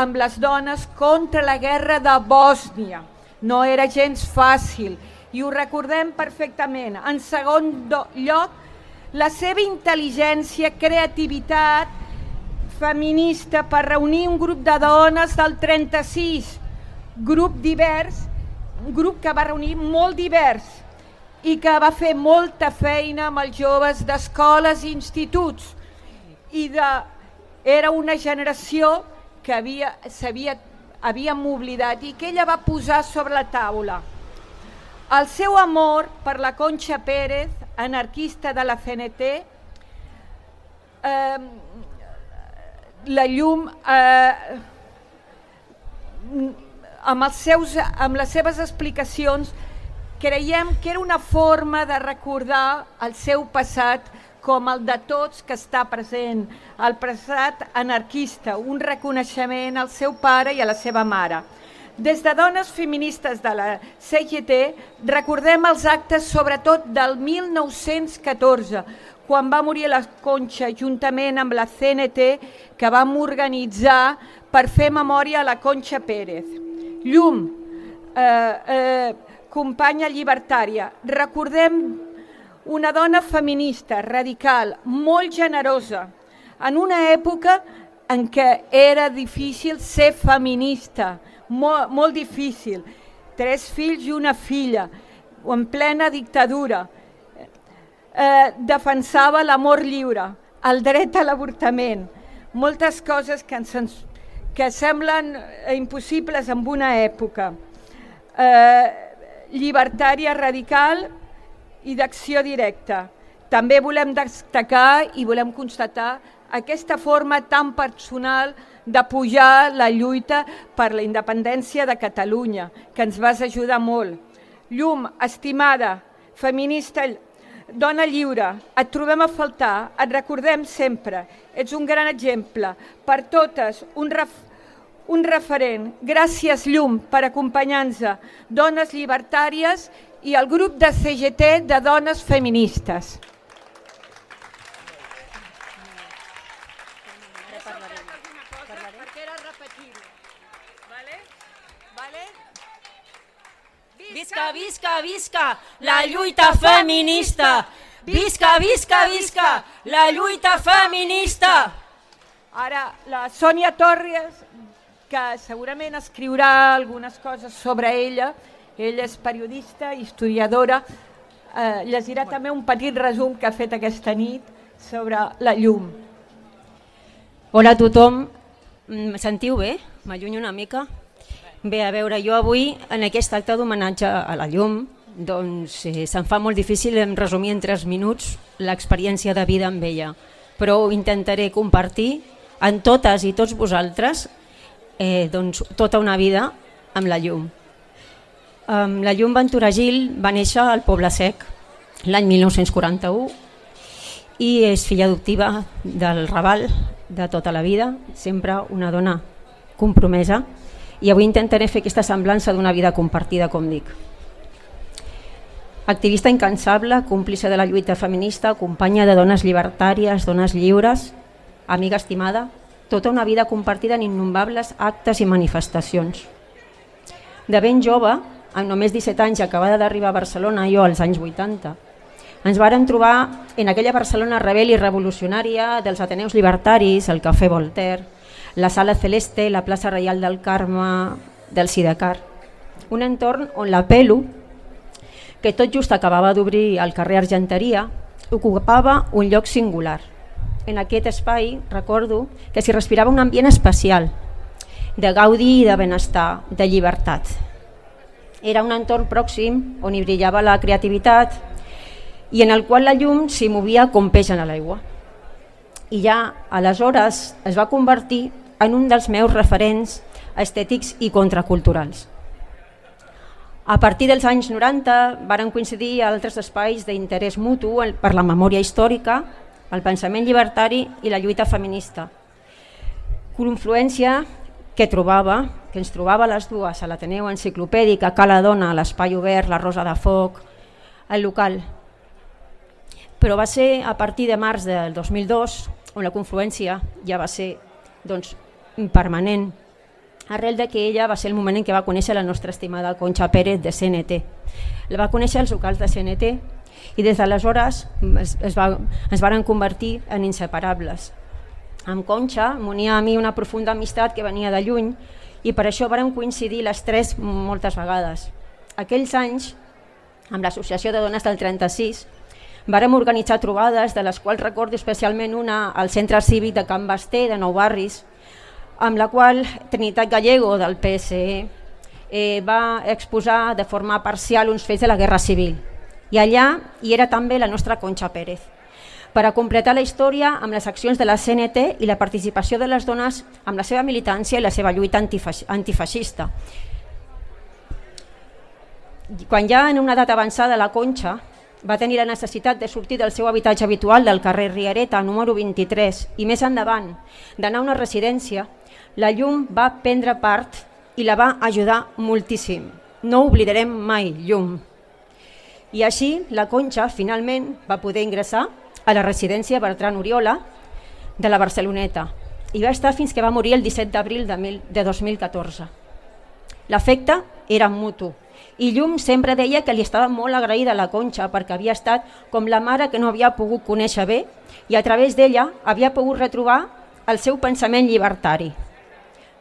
amb les dones contra la guerra de Bòsnia. No era gens fàcil i ho recordem perfectament. En segon lloc, la seva intel·ligència, creativitat feminista per reunir un grup de dones del 36, grup divers, un grup que va reunir molt divers i que va fer molta feina amb els joves d'escoles i instituts i de, era una generació que havia, havia, havíem oblidat i que ella va posar sobre la taula. El seu amor per la Conxa Pérez, anarquista de la CNT, eh, la llum eh, amb, els seus, amb les seves explicacions creiem que era una forma de recordar el seu passat com el de tots que està present, el passat anarquista, un reconeixement al seu pare i a la seva mare. Des de dones feministes de la CGT recordem els actes sobretot del 1914, quan va morir la Conxa juntament amb la CNT que vam organitzar per fer memòria a la Conxa Pérez. Llum, eh, eh, companya llibertària, recordem una dona feminista, radical, molt generosa, en una època en què era difícil ser feminista, molt, molt difícil. Tres fills i una filla, en plena dictadura. Eh, defensava l'amor lliure, el dret a l'avortament, moltes coses que, ens, que semblen impossibles en una època. Eh, llibertària radical i d'acció directa. També volem destacar i volem constatar aquesta forma tan personal de pujar la lluita per la independència de Catalunya, que ens vas ajudar molt. Llum, estimada, feminista, dona lliure, et trobem a faltar, et recordem sempre, ets un gran exemple, per totes, un, ref, un referent. Gràcies, Llum, per acompanyar-nos, dones llibertàries i el grup de CGT de dones feministes. Visca, visca, visca la lluita feminista! Visca, visca, visca la lluita feminista! Ara, la Sònia Torres, que segurament escriurà algunes coses sobre ella, ella és periodista, historiadora, eh, llegirà també un petit resum que ha fet aquesta nit sobre la llum. Hola a tothom, em sentiu bé? M'allunyo una mica? Bé, a veure, jo avui en aquest acte d'homenatge a la llum doncs eh, se'm fa molt difícil en resumir en tres minuts l'experiència de vida amb ella, però ho intentaré compartir en totes i tots vosaltres eh, doncs, tota una vida amb la llum. Um, la llum Ventura Gil va néixer al Poble Sec l'any 1941 i és filla adoptiva del Raval de tota la vida, sempre una dona compromesa i avui intentaré fer aquesta semblança d'una vida compartida, com dic. Activista incansable, còmplice de la lluita feminista, companya de dones llibertàries, dones lliures, amiga estimada, tota una vida compartida en innombrables actes i manifestacions. De ben jove, amb només 17 anys acabada d'arribar a Barcelona, jo als anys 80, ens vàrem trobar en aquella Barcelona rebel i revolucionària dels Ateneus Libertaris, el Cafè Voltaire, la Sala Celeste, la plaça Reial del Carme, del Sidecar. Un entorn on la Pelu, que tot just acabava d'obrir al carrer Argenteria, ocupava un lloc singular. En aquest espai recordo que s'hi respirava un ambient especial, de gaudi i de benestar, de llibertat. Era un entorn pròxim on hi brillava la creativitat i en el qual la llum s'hi movia com peix en l'aigua. I ja aleshores es va convertir en un dels meus referents estètics i contraculturals. A partir dels anys 90 varen coincidir altres espais d'interès mutu per la memòria històrica, el pensament llibertari i la lluita feminista. Confluència que trobava, que ens trobava les dues a l'Ateneu Enciclopèdic, a Cala Dona, a l'Espai Obert, la Rosa de Foc, el local. Però va ser a partir de març del 2002 on la confluència ja va ser doncs, permanent, arrel de que ella va ser el moment en què va conèixer la nostra estimada Conxa Pérez de CNT. La va conèixer als locals de CNT i des d'aleshores es, es, va, es varen convertir en inseparables. Amb Conxa m'unia a mi una profunda amistat que venia de lluny i per això varen coincidir les tres moltes vegades. Aquells anys, amb l'Associació de Dones del 36, vàrem organitzar trobades, de les quals recordo especialment una al Centre Cívic de Can Basté, de Nou Barris, amb la qual Trinitat Gallego, del PSE, eh, va exposar de forma parcial uns fets de la Guerra Civil. I allà hi era també la nostra Conxa Pérez per a completar la història amb les accions de la CNT i la participació de les dones amb la seva militància i la seva lluita antifeixista. Quan ja en una edat avançada la Conxa va tenir la necessitat de sortir del seu habitatge habitual del carrer Riereta, número 23, i més endavant d'anar a una residència, la llum va prendre part i la va ajudar moltíssim. No oblidarem mai, llum. I així la Conxa finalment va poder ingressar a la residència Bertran Oriola de la Barceloneta i va estar fins que va morir el 17 d'abril de, mil- de 2014. L'efecte era mutu i Llum sempre deia que li estava molt agraïda a la Conxa perquè havia estat com la mare que no havia pogut conèixer bé i a través d'ella havia pogut retrobar el seu pensament llibertari.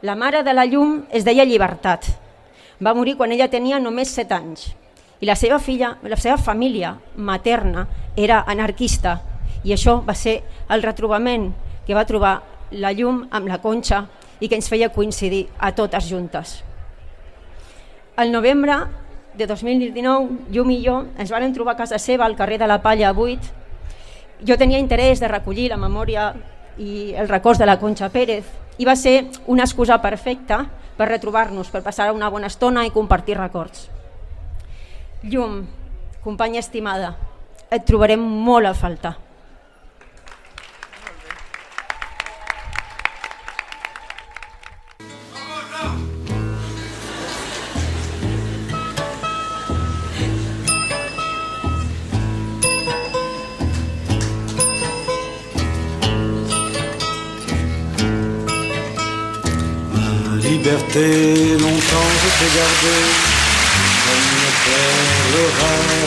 La mare de la Llum es deia Llibertat. Va morir quan ella tenia només 7 anys i la seva filla, la seva família materna era anarquista i això va ser el retrobament que va trobar la llum amb la conxa i que ens feia coincidir a totes juntes. El novembre de 2019, Llum i jo ens vam trobar a casa seva al carrer de la Palla 8. Jo tenia interès de recollir la memòria i el record de la Conxa Pérez i va ser una excusa perfecta per retrobar-nos, per passar una bona estona i compartir records. Llum, companya estimada, et trobarem molt a faltar. Liberté, longtemps je t'ai gardé comme une perle rare.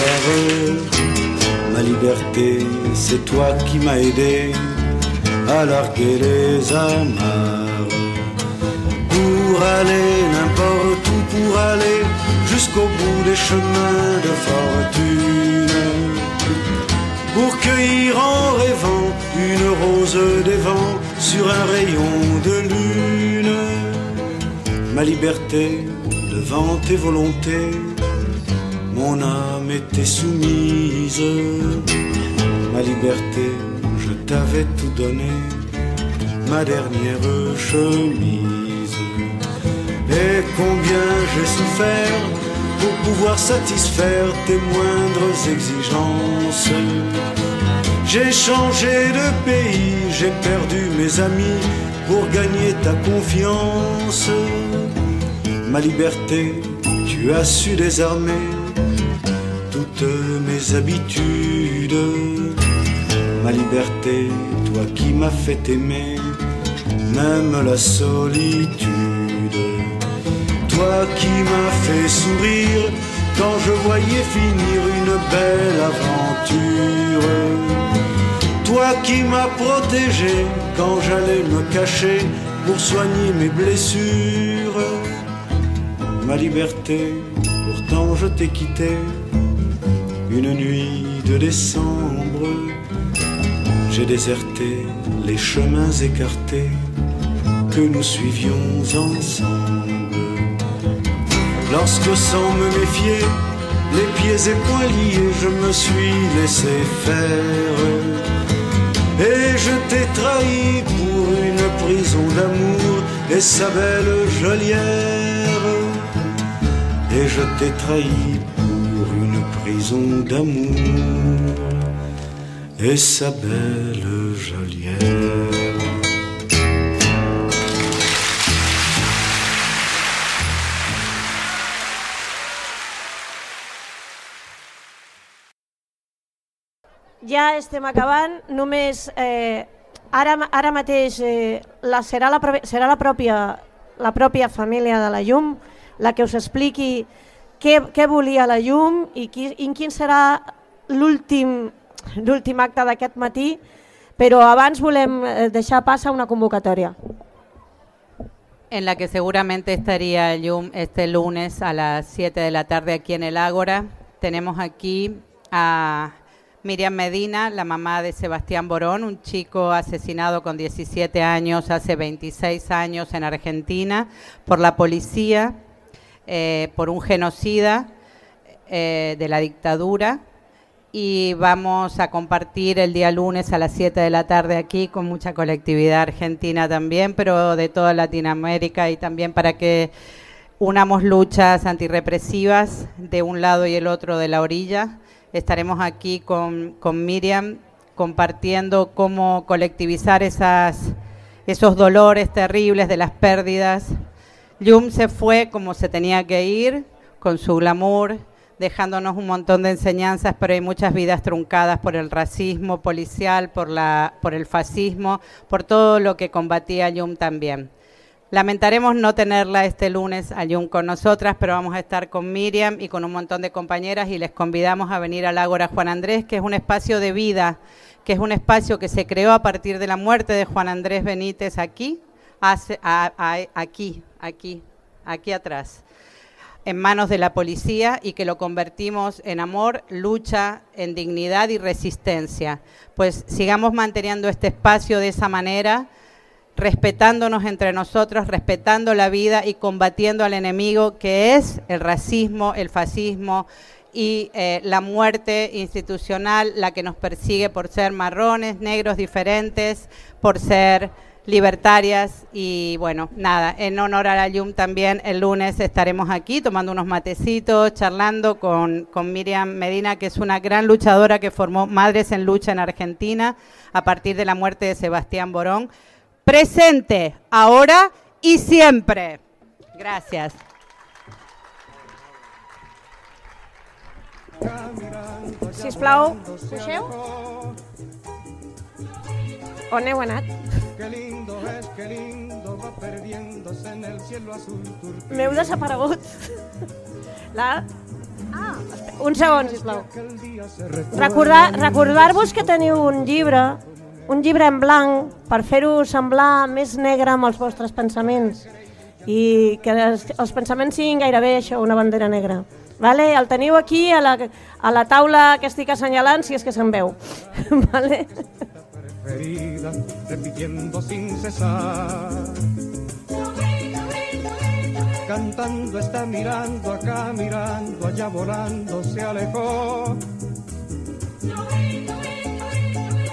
Ma liberté, c'est toi qui m'as aidé à larguer les amarres. Pour aller n'importe où, pour aller jusqu'au bout des chemins de fortune. Pour cueillir en rêvant une rose des vents sur un rayon de lune. Ma liberté devant tes volontés, mon âme était soumise. Ma liberté, je t'avais tout donné, ma dernière chemise. Et combien j'ai souffert pour pouvoir satisfaire tes moindres exigences. J'ai changé de pays, j'ai perdu mes amis pour gagner ta confiance. Ma liberté, tu as su désarmer toutes mes habitudes. Ma liberté, toi qui m'as fait aimer, même la solitude. Toi qui m'as fait sourire quand je voyais finir une belle aventure. Toi qui m'as protégé quand j'allais me cacher pour soigner mes blessures. Ma liberté, pourtant je t'ai quitté une nuit de décembre. J'ai déserté les chemins écartés que nous suivions ensemble. Lorsque sans me méfier, les pieds et poings liés, je me suis laissé faire. Et je t'ai trahi pour une prison d'amour et sa belle geôlière. Et je t'ai trahi pour une prison d'amour et sa belle geôlière. Ja estem acabant, només eh, ara, ara mateix eh, la, serà, la, serà la, pròpia, la pròpia família de la llum la que us expliqui què, què volia la llum i, qui, i quin serà l'últim acte d'aquest matí, però abans volem eh, deixar pas a una convocatòria. en la que seguramente estaría Yum este lunes a las 7 de la tarde aquí en el Ágora. Tenemos aquí a Miriam Medina, la mamá de Sebastián Borón, un chico asesinado con 17 años hace 26 años en Argentina por la policía, eh, por un genocida eh, de la dictadura y vamos a compartir el día lunes a las 7 de la tarde aquí con mucha colectividad argentina también, pero de toda Latinoamérica y también para que unamos luchas antirrepresivas de un lado y el otro de la orilla. Estaremos aquí con, con Miriam compartiendo cómo colectivizar esas, esos dolores terribles de las pérdidas. Yum se fue como se tenía que ir, con su glamour, dejándonos un montón de enseñanzas, pero hay muchas vidas truncadas por el racismo policial, por, la, por el fascismo, por todo lo que combatía Yum también. Lamentaremos no tenerla este lunes a Yum con nosotras, pero vamos a estar con Miriam y con un montón de compañeras y les convidamos a venir al Ágora Juan Andrés, que es un espacio de vida, que es un espacio que se creó a partir de la muerte de Juan Andrés Benítez aquí, aquí, aquí, aquí atrás en manos de la policía y que lo convertimos en amor, lucha, en dignidad y resistencia. Pues sigamos manteniendo este espacio de esa manera, respetándonos entre nosotros, respetando la vida y combatiendo al enemigo que es el racismo, el fascismo y eh, la muerte institucional, la que nos persigue por ser marrones, negros, diferentes, por ser libertarias y bueno, nada, en honor a la YUM también el lunes estaremos aquí tomando unos matecitos, charlando con, con Miriam Medina, que es una gran luchadora que formó Madres en Lucha en Argentina a partir de la muerte de Sebastián Borón. Presente, ahora y siempre. Gracias. Sisplau, pugeu. On heu anat? Qué lindo es, qué lindo va perdiéndose en el cielo azul turquí. M'heu desaparegut. La... Ah, un segon, sisplau. Recordar- Recordar-vos que teniu un llibre, un llibre en blanc, per fer-ho semblar més negre amb els vostres pensaments i que els, els pensaments siguin gairebé això, una bandera negra. Vale? El teniu aquí a la, a la taula que estic assenyalant, si és que se'n veu. vale? Repitiendo sin. Cantando está mirando acá, mirando allá volando, se alejó.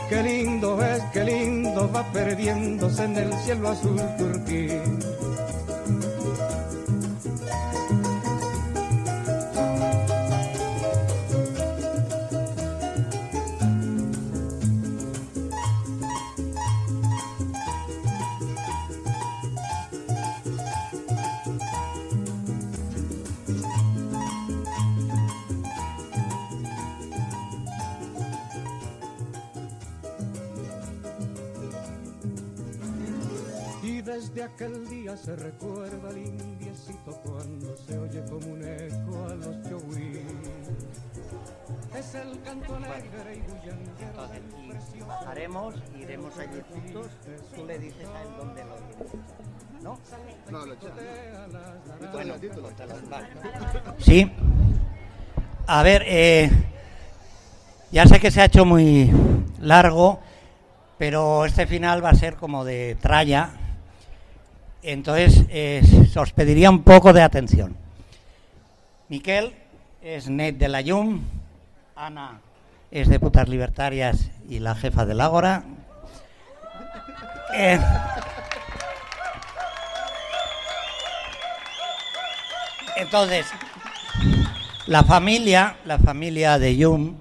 Qué lindo es, qué lindo va perdiéndose en el cielo azul turquí. Desde aquel día se recuerda el indiecito cuando se oye como un eco a los chohuí. Es el canto alegre y bullanguero Entonces, y haremos, iremos allí juntos, tú le dices a él dónde lo tienes. ¿No? No, lo echamos. Bueno, vale. Sí. A ver, eh, ya sé que se ha hecho muy largo, pero este final va a ser como de tralla. Entonces, os pediría un poco de atención. Miquel es net de la Llum, Ana es de Putas Libertarias y la jefa del Ágora. Eh, entonces, la familia, la familia de Yum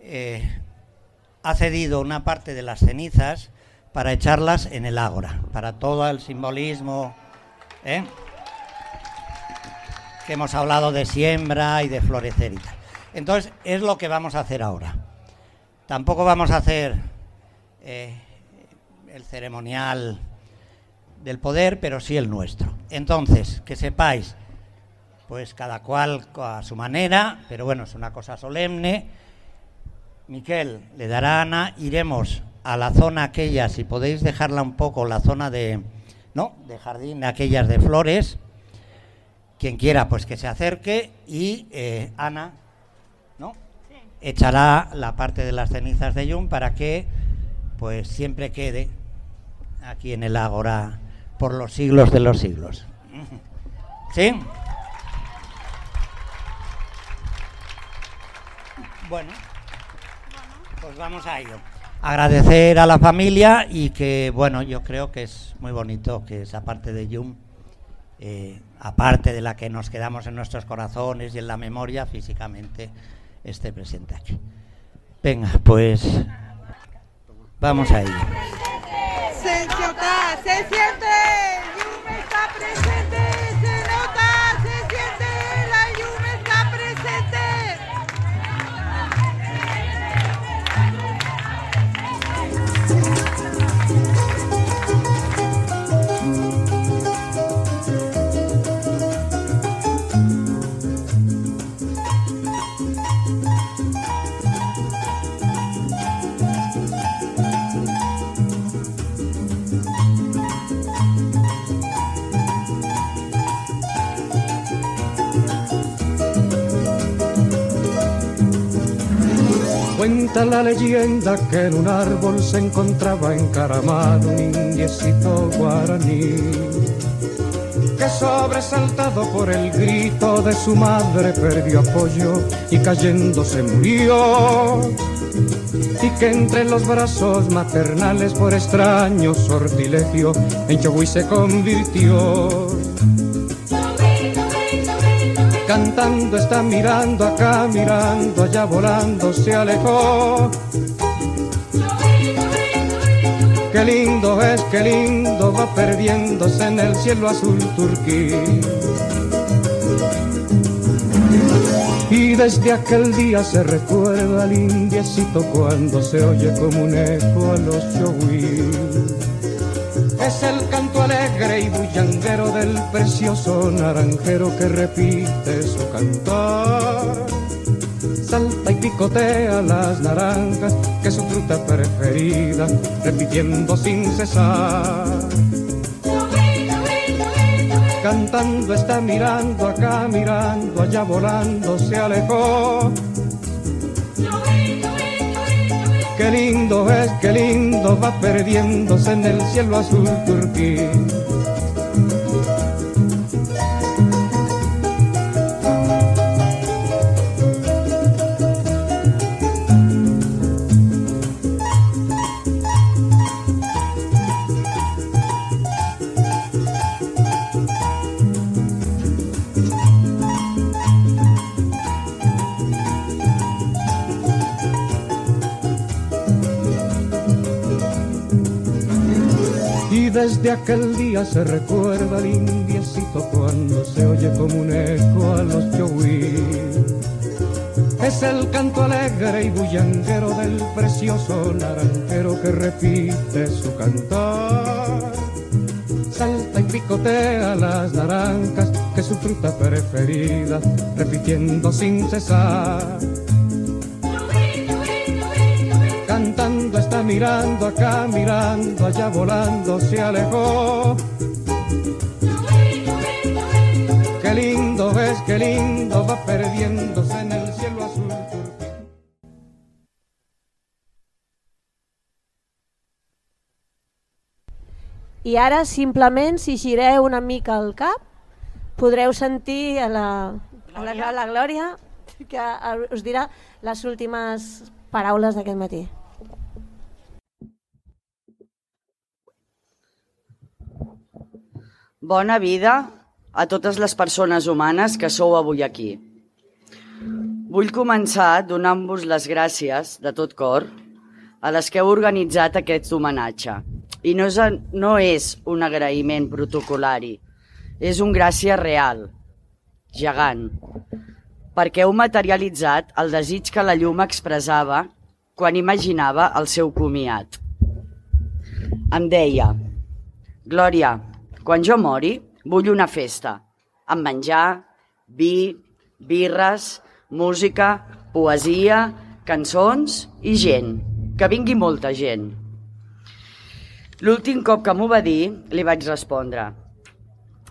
eh, ha cedido una parte de las cenizas para echarlas en el ágora, para todo el simbolismo ¿eh? que hemos hablado de siembra y de florecer y tal. Entonces, es lo que vamos a hacer ahora. Tampoco vamos a hacer eh, el ceremonial del poder, pero sí el nuestro. Entonces, que sepáis, pues cada cual a su manera, pero bueno, es una cosa solemne. Miquel le dará a Ana, iremos a la zona aquella, si podéis dejarla un poco, la zona de, ¿no? de jardín, aquellas de flores. Quien quiera, pues que se acerque y eh, Ana, ¿no? Echará la parte de las cenizas de Yum para que, pues siempre quede aquí en el ágora por los siglos de los siglos. ¿Sí? Bueno, pues vamos a ello. Agradecer a la familia y que, bueno, yo creo que es muy bonito que esa parte de Yum, eh, aparte de la que nos quedamos en nuestros corazones y en la memoria, físicamente esté presente aquí. Venga, pues vamos a ello. Se nota, se siente, Cuenta la leyenda que en un árbol se encontraba encaramado un indiecito guaraní que sobresaltado por el grito de su madre perdió apoyo y cayendo se murió y que entre los brazos maternales por extraño sortilegio en Chobuy se convirtió. Cantando está mirando acá, mirando allá, volando se alejó. Qué lindo es, qué lindo va perdiéndose en el cielo azul turquí. Y desde aquel día se recuerda al indiecito cuando se oye como un eco a los chohuí. Es el alegre y bullanguero del precioso naranjero que repite su cantar. Salta y picotea las naranjas, que es su fruta preferida, repitiendo sin cesar. Cantando está mirando acá, mirando allá, volando se alejó. Qué lindo es, qué lindo va perdiéndose en el cielo azul turquí. Desde aquel día se recuerda al indiecito cuando se oye como un eco a los chohuí. Es el canto alegre y bullanguero del precioso naranjero que repite su cantar. salta y picotea las naranjas, que su fruta preferida, repitiendo sin cesar. Mirando acá, mirando allá, volando se alejó. Qué lindo ves, qué lindo va perdiéndose en el cielo azul. I ara, simplement, si gireu una mica el cap, podreu sentir a la, a la, a la Glòria que us dirà les últimes paraules d'aquest matí. Bona vida a totes les persones humanes que sou avui aquí. Vull començar donant-vos les gràcies de tot cor a les que heu organitzat aquest homenatge. I no és, no és un agraïment protocolari, és un gràcia real, gegant, perquè heu materialitzat el desig que la llum expressava quan imaginava el seu comiat. Em deia, Glòria, quan jo mori, vull una festa, amb menjar, vi, birres, música, poesia, cançons i gent, que vingui molta gent. L'últim cop que m'ho va dir, li vaig respondre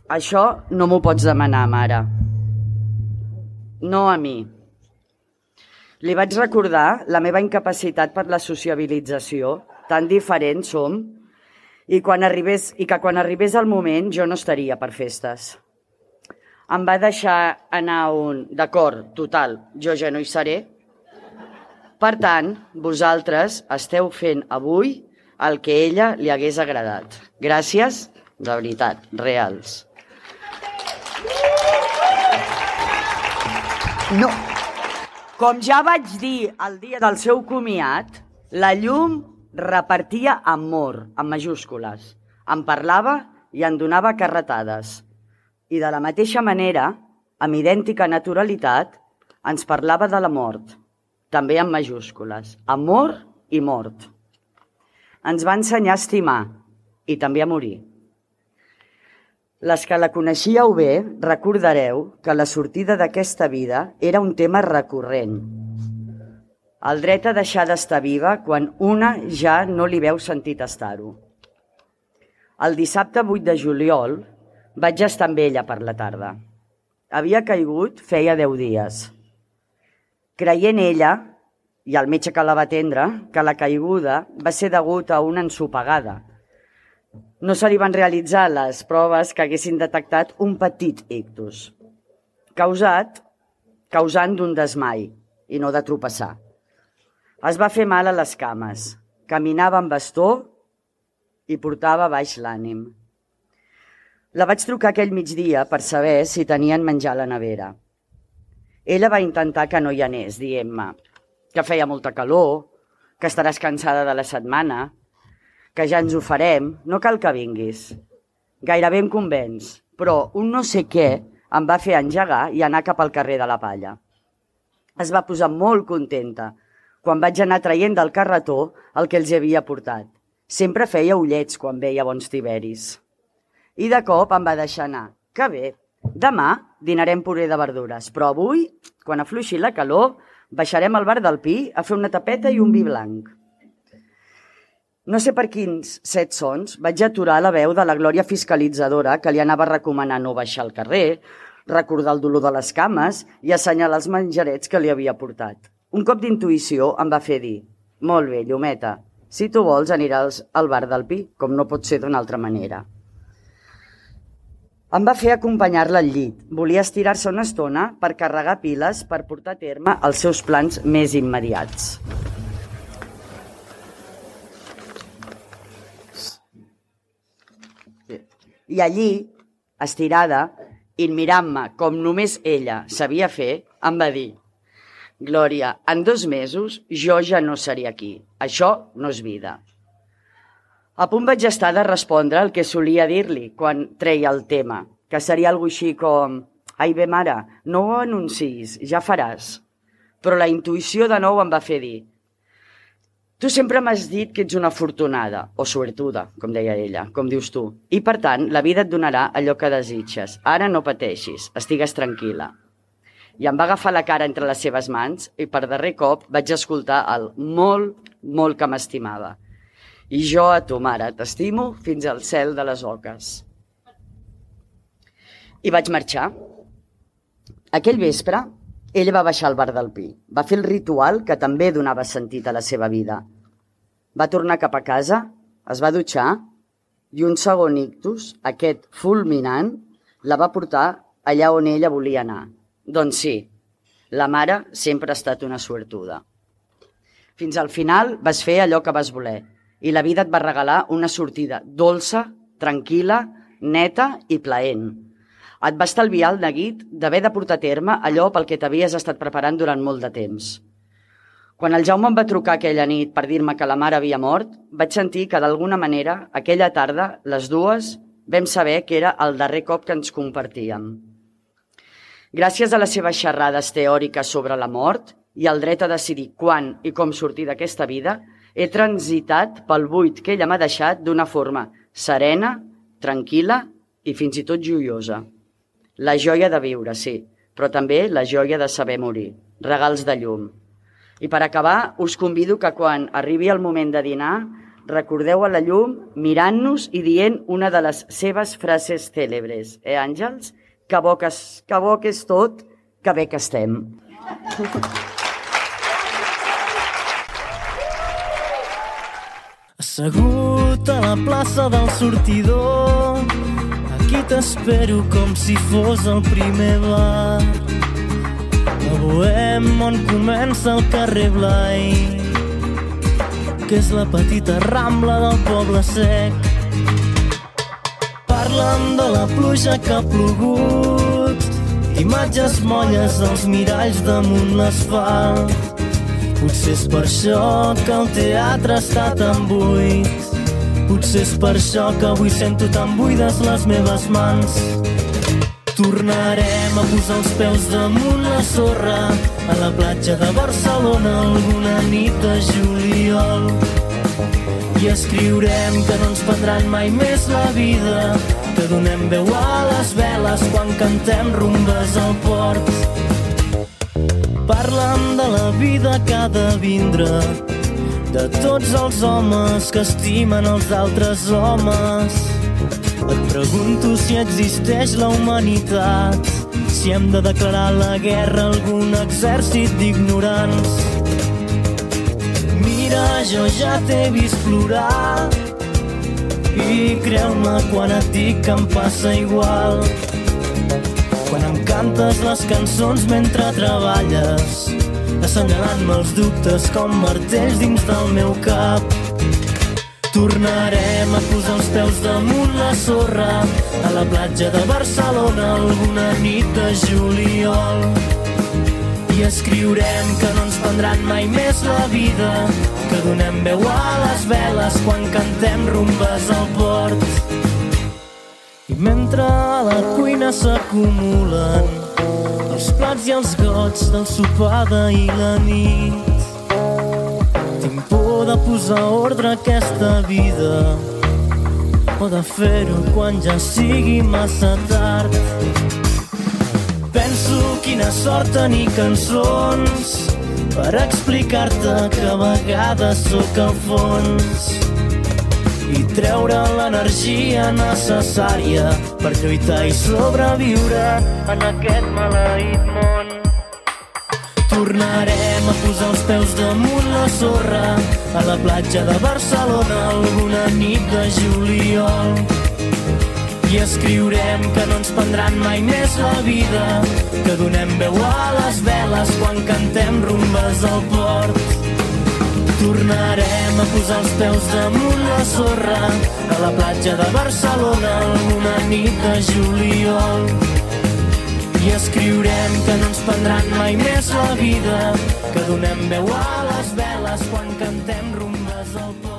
això no m'ho pots demanar, mare. No a mi. Li vaig recordar la meva incapacitat per la sociabilització, tan diferents som, i, quan arribés, i que quan arribés el moment jo no estaria per festes. Em va deixar anar un d'acord, total, jo ja no hi seré. Per tant, vosaltres esteu fent avui el que ella li hagués agradat. Gràcies, de veritat, reals. No. Com ja vaig dir el dia del seu comiat, la llum repartia amor, amb majúscules. Em parlava i em donava carretades. I de la mateixa manera, amb idèntica naturalitat, ens parlava de la mort, també amb majúscules. Amor i mort. Ens va ensenyar a estimar i també a morir. Les que la coneixíeu bé recordareu que la sortida d'aquesta vida era un tema recurrent. El dret a deixar d'estar viva quan una ja no li veu sentit estar-ho. El dissabte 8 de juliol vaig estar amb ella per la tarda. Havia caigut feia 10 dies. Creient ella, i el metge que la va atendre, que la caiguda va ser degut a una ensopegada, no se li van realitzar les proves que haguessin detectat un petit ictus, causat, causant d'un desmai i no de tropeçar. Es va fer mal a les cames, caminava amb bastó i portava baix l'ànim. La vaig trucar aquell migdia per saber si tenien menjar a la nevera. Ella va intentar que no hi anés, dient-me que feia molta calor, que estaràs cansada de la setmana, que ja ens ho farem, no cal que vinguis. Gairebé em convenç, però un no sé què em va fer engegar i anar cap al carrer de la Palla. Es va posar molt contenta quan vaig anar traient del carretó el que els havia portat. Sempre feia ullets quan veia bons tiberis. I de cop em va deixar anar. Que bé, demà dinarem puré de verdures, però avui, quan afluixi la calor, baixarem al bar del Pi a fer una tapeta i un vi blanc. No sé per quins set sons vaig aturar la veu de la glòria fiscalitzadora que li anava a recomanar no baixar al carrer, recordar el dolor de les cames i assenyalar els menjarets que li havia portat. Un cop d'intuïció em va fer dir «Molt bé, Llumeta, si tu vols aniràs al bar del Pi, com no pot ser d'una altra manera». Em va fer acompanyar-la al llit. Volia estirar-se una estona per carregar piles per portar a terme els seus plans més immediats. I allí, estirada, i mirant-me com només ella sabia fer, em va dir Glòria, en dos mesos jo ja no seré aquí. Això no és vida. A punt vaig estar de respondre el que solia dir-li quan treia el tema, que seria algo així com «Ai bé, mare, no ho anunciïs, ja faràs». Però la intuïció de nou em va fer dir Tu sempre m'has dit que ets una afortunada, o suertuda, com deia ella, com dius tu. I, per tant, la vida et donarà allò que desitges. Ara no pateixis, estigues tranquil·la. I em va agafar la cara entre les seves mans i per darrer cop vaig escoltar el molt, molt que m'estimava. I jo a tu, mare, t'estimo fins al cel de les oques. I vaig marxar. Aquell vespre, ella va baixar al bar del Pi. Va fer el ritual que també donava sentit a la seva vida. Va tornar cap a casa, es va dutxar i un segon ictus, aquest fulminant, la va portar allà on ella volia anar. Doncs sí, la mare sempre ha estat una suertuda. Fins al final vas fer allò que vas voler i la vida et va regalar una sortida dolça, tranquil·la, neta i plaent. Et va estalviar el neguit d'haver de portar a terme allò pel que t'havies estat preparant durant molt de temps. Quan el Jaume em va trucar aquella nit per dir-me que la mare havia mort, vaig sentir que d'alguna manera, aquella tarda, les dues, vam saber que era el darrer cop que ens compartíem. Gràcies a les seves xerrades teòriques sobre la mort i el dret a decidir quan i com sortir d'aquesta vida, he transitat pel buit que ella m'ha deixat d'una forma serena, tranquil·la i fins i tot joiosa. La joia de viure, sí, però també la joia de saber morir. Regals de llum. I per acabar, us convido que quan arribi el moment de dinar, recordeu a la llum mirant-nos i dient una de les seves frases cèlebres. Eh, Àngels? Que bo que, es- que bo que és tot, que bé que estem. Assegut a la plaça del sortidor Aquí t'espero com si fos el primer bar A Bohem on comença el carrer Blai Que és la petita rambla del poble sec Parla'm de la pluja que ha plogut Imatges molles als miralls damunt l'asfalt Potser és per això que el teatre està tan buit. Potser és per això que avui sento tan buides les meves mans. Tornarem a posar els peus damunt la sorra a la platja de Barcelona alguna nit de juliol. I escriurem que no ens prendran mai més la vida, que donem veu a les veles quan cantem rumbes al port. Parla'm de la vida que ha de vindre, de tots els homes que estimen els altres homes. Et pregunto si existeix la humanitat, si hem de declarar la guerra a algun exèrcit d'ignorants. Mira, jo ja t'he vist plorar i creu-me quan et dic que em passa igual. Quan em cantes les cançons mentre treballes, assenyalant-me els dubtes com martells dins del meu cap. Tornarem a posar els peus damunt la sorra a la platja de Barcelona alguna nit de juliol. I escriurem que no ens prendran mai més la vida, que donem veu a les veles quan cantem rumbes al port. I mentre a la cuina s'acumulen els plats i els gots del sopar d'ahir la nit, tinc por de posar ordre a aquesta vida o de fer-ho quan ja sigui massa tard. Penso quina sort tenir cançons per explicar-te que a vegades sóc al fons i treure l'energia necessària per lluitar i sobreviure en aquest maleït món. Tornarem a posar els peus damunt la sorra a la platja de Barcelona alguna nit de juliol. I escriurem que no ens prendran mai més la vida, que donem veu a les veles quan cantem rumbes al port. Tornarem a posar els peus damunt la sorra a la platja de Barcelona alguna nit de juliol. I escriurem que no ens prendran mai més la vida, que donem veu a les veles quan cantem rumbes al port.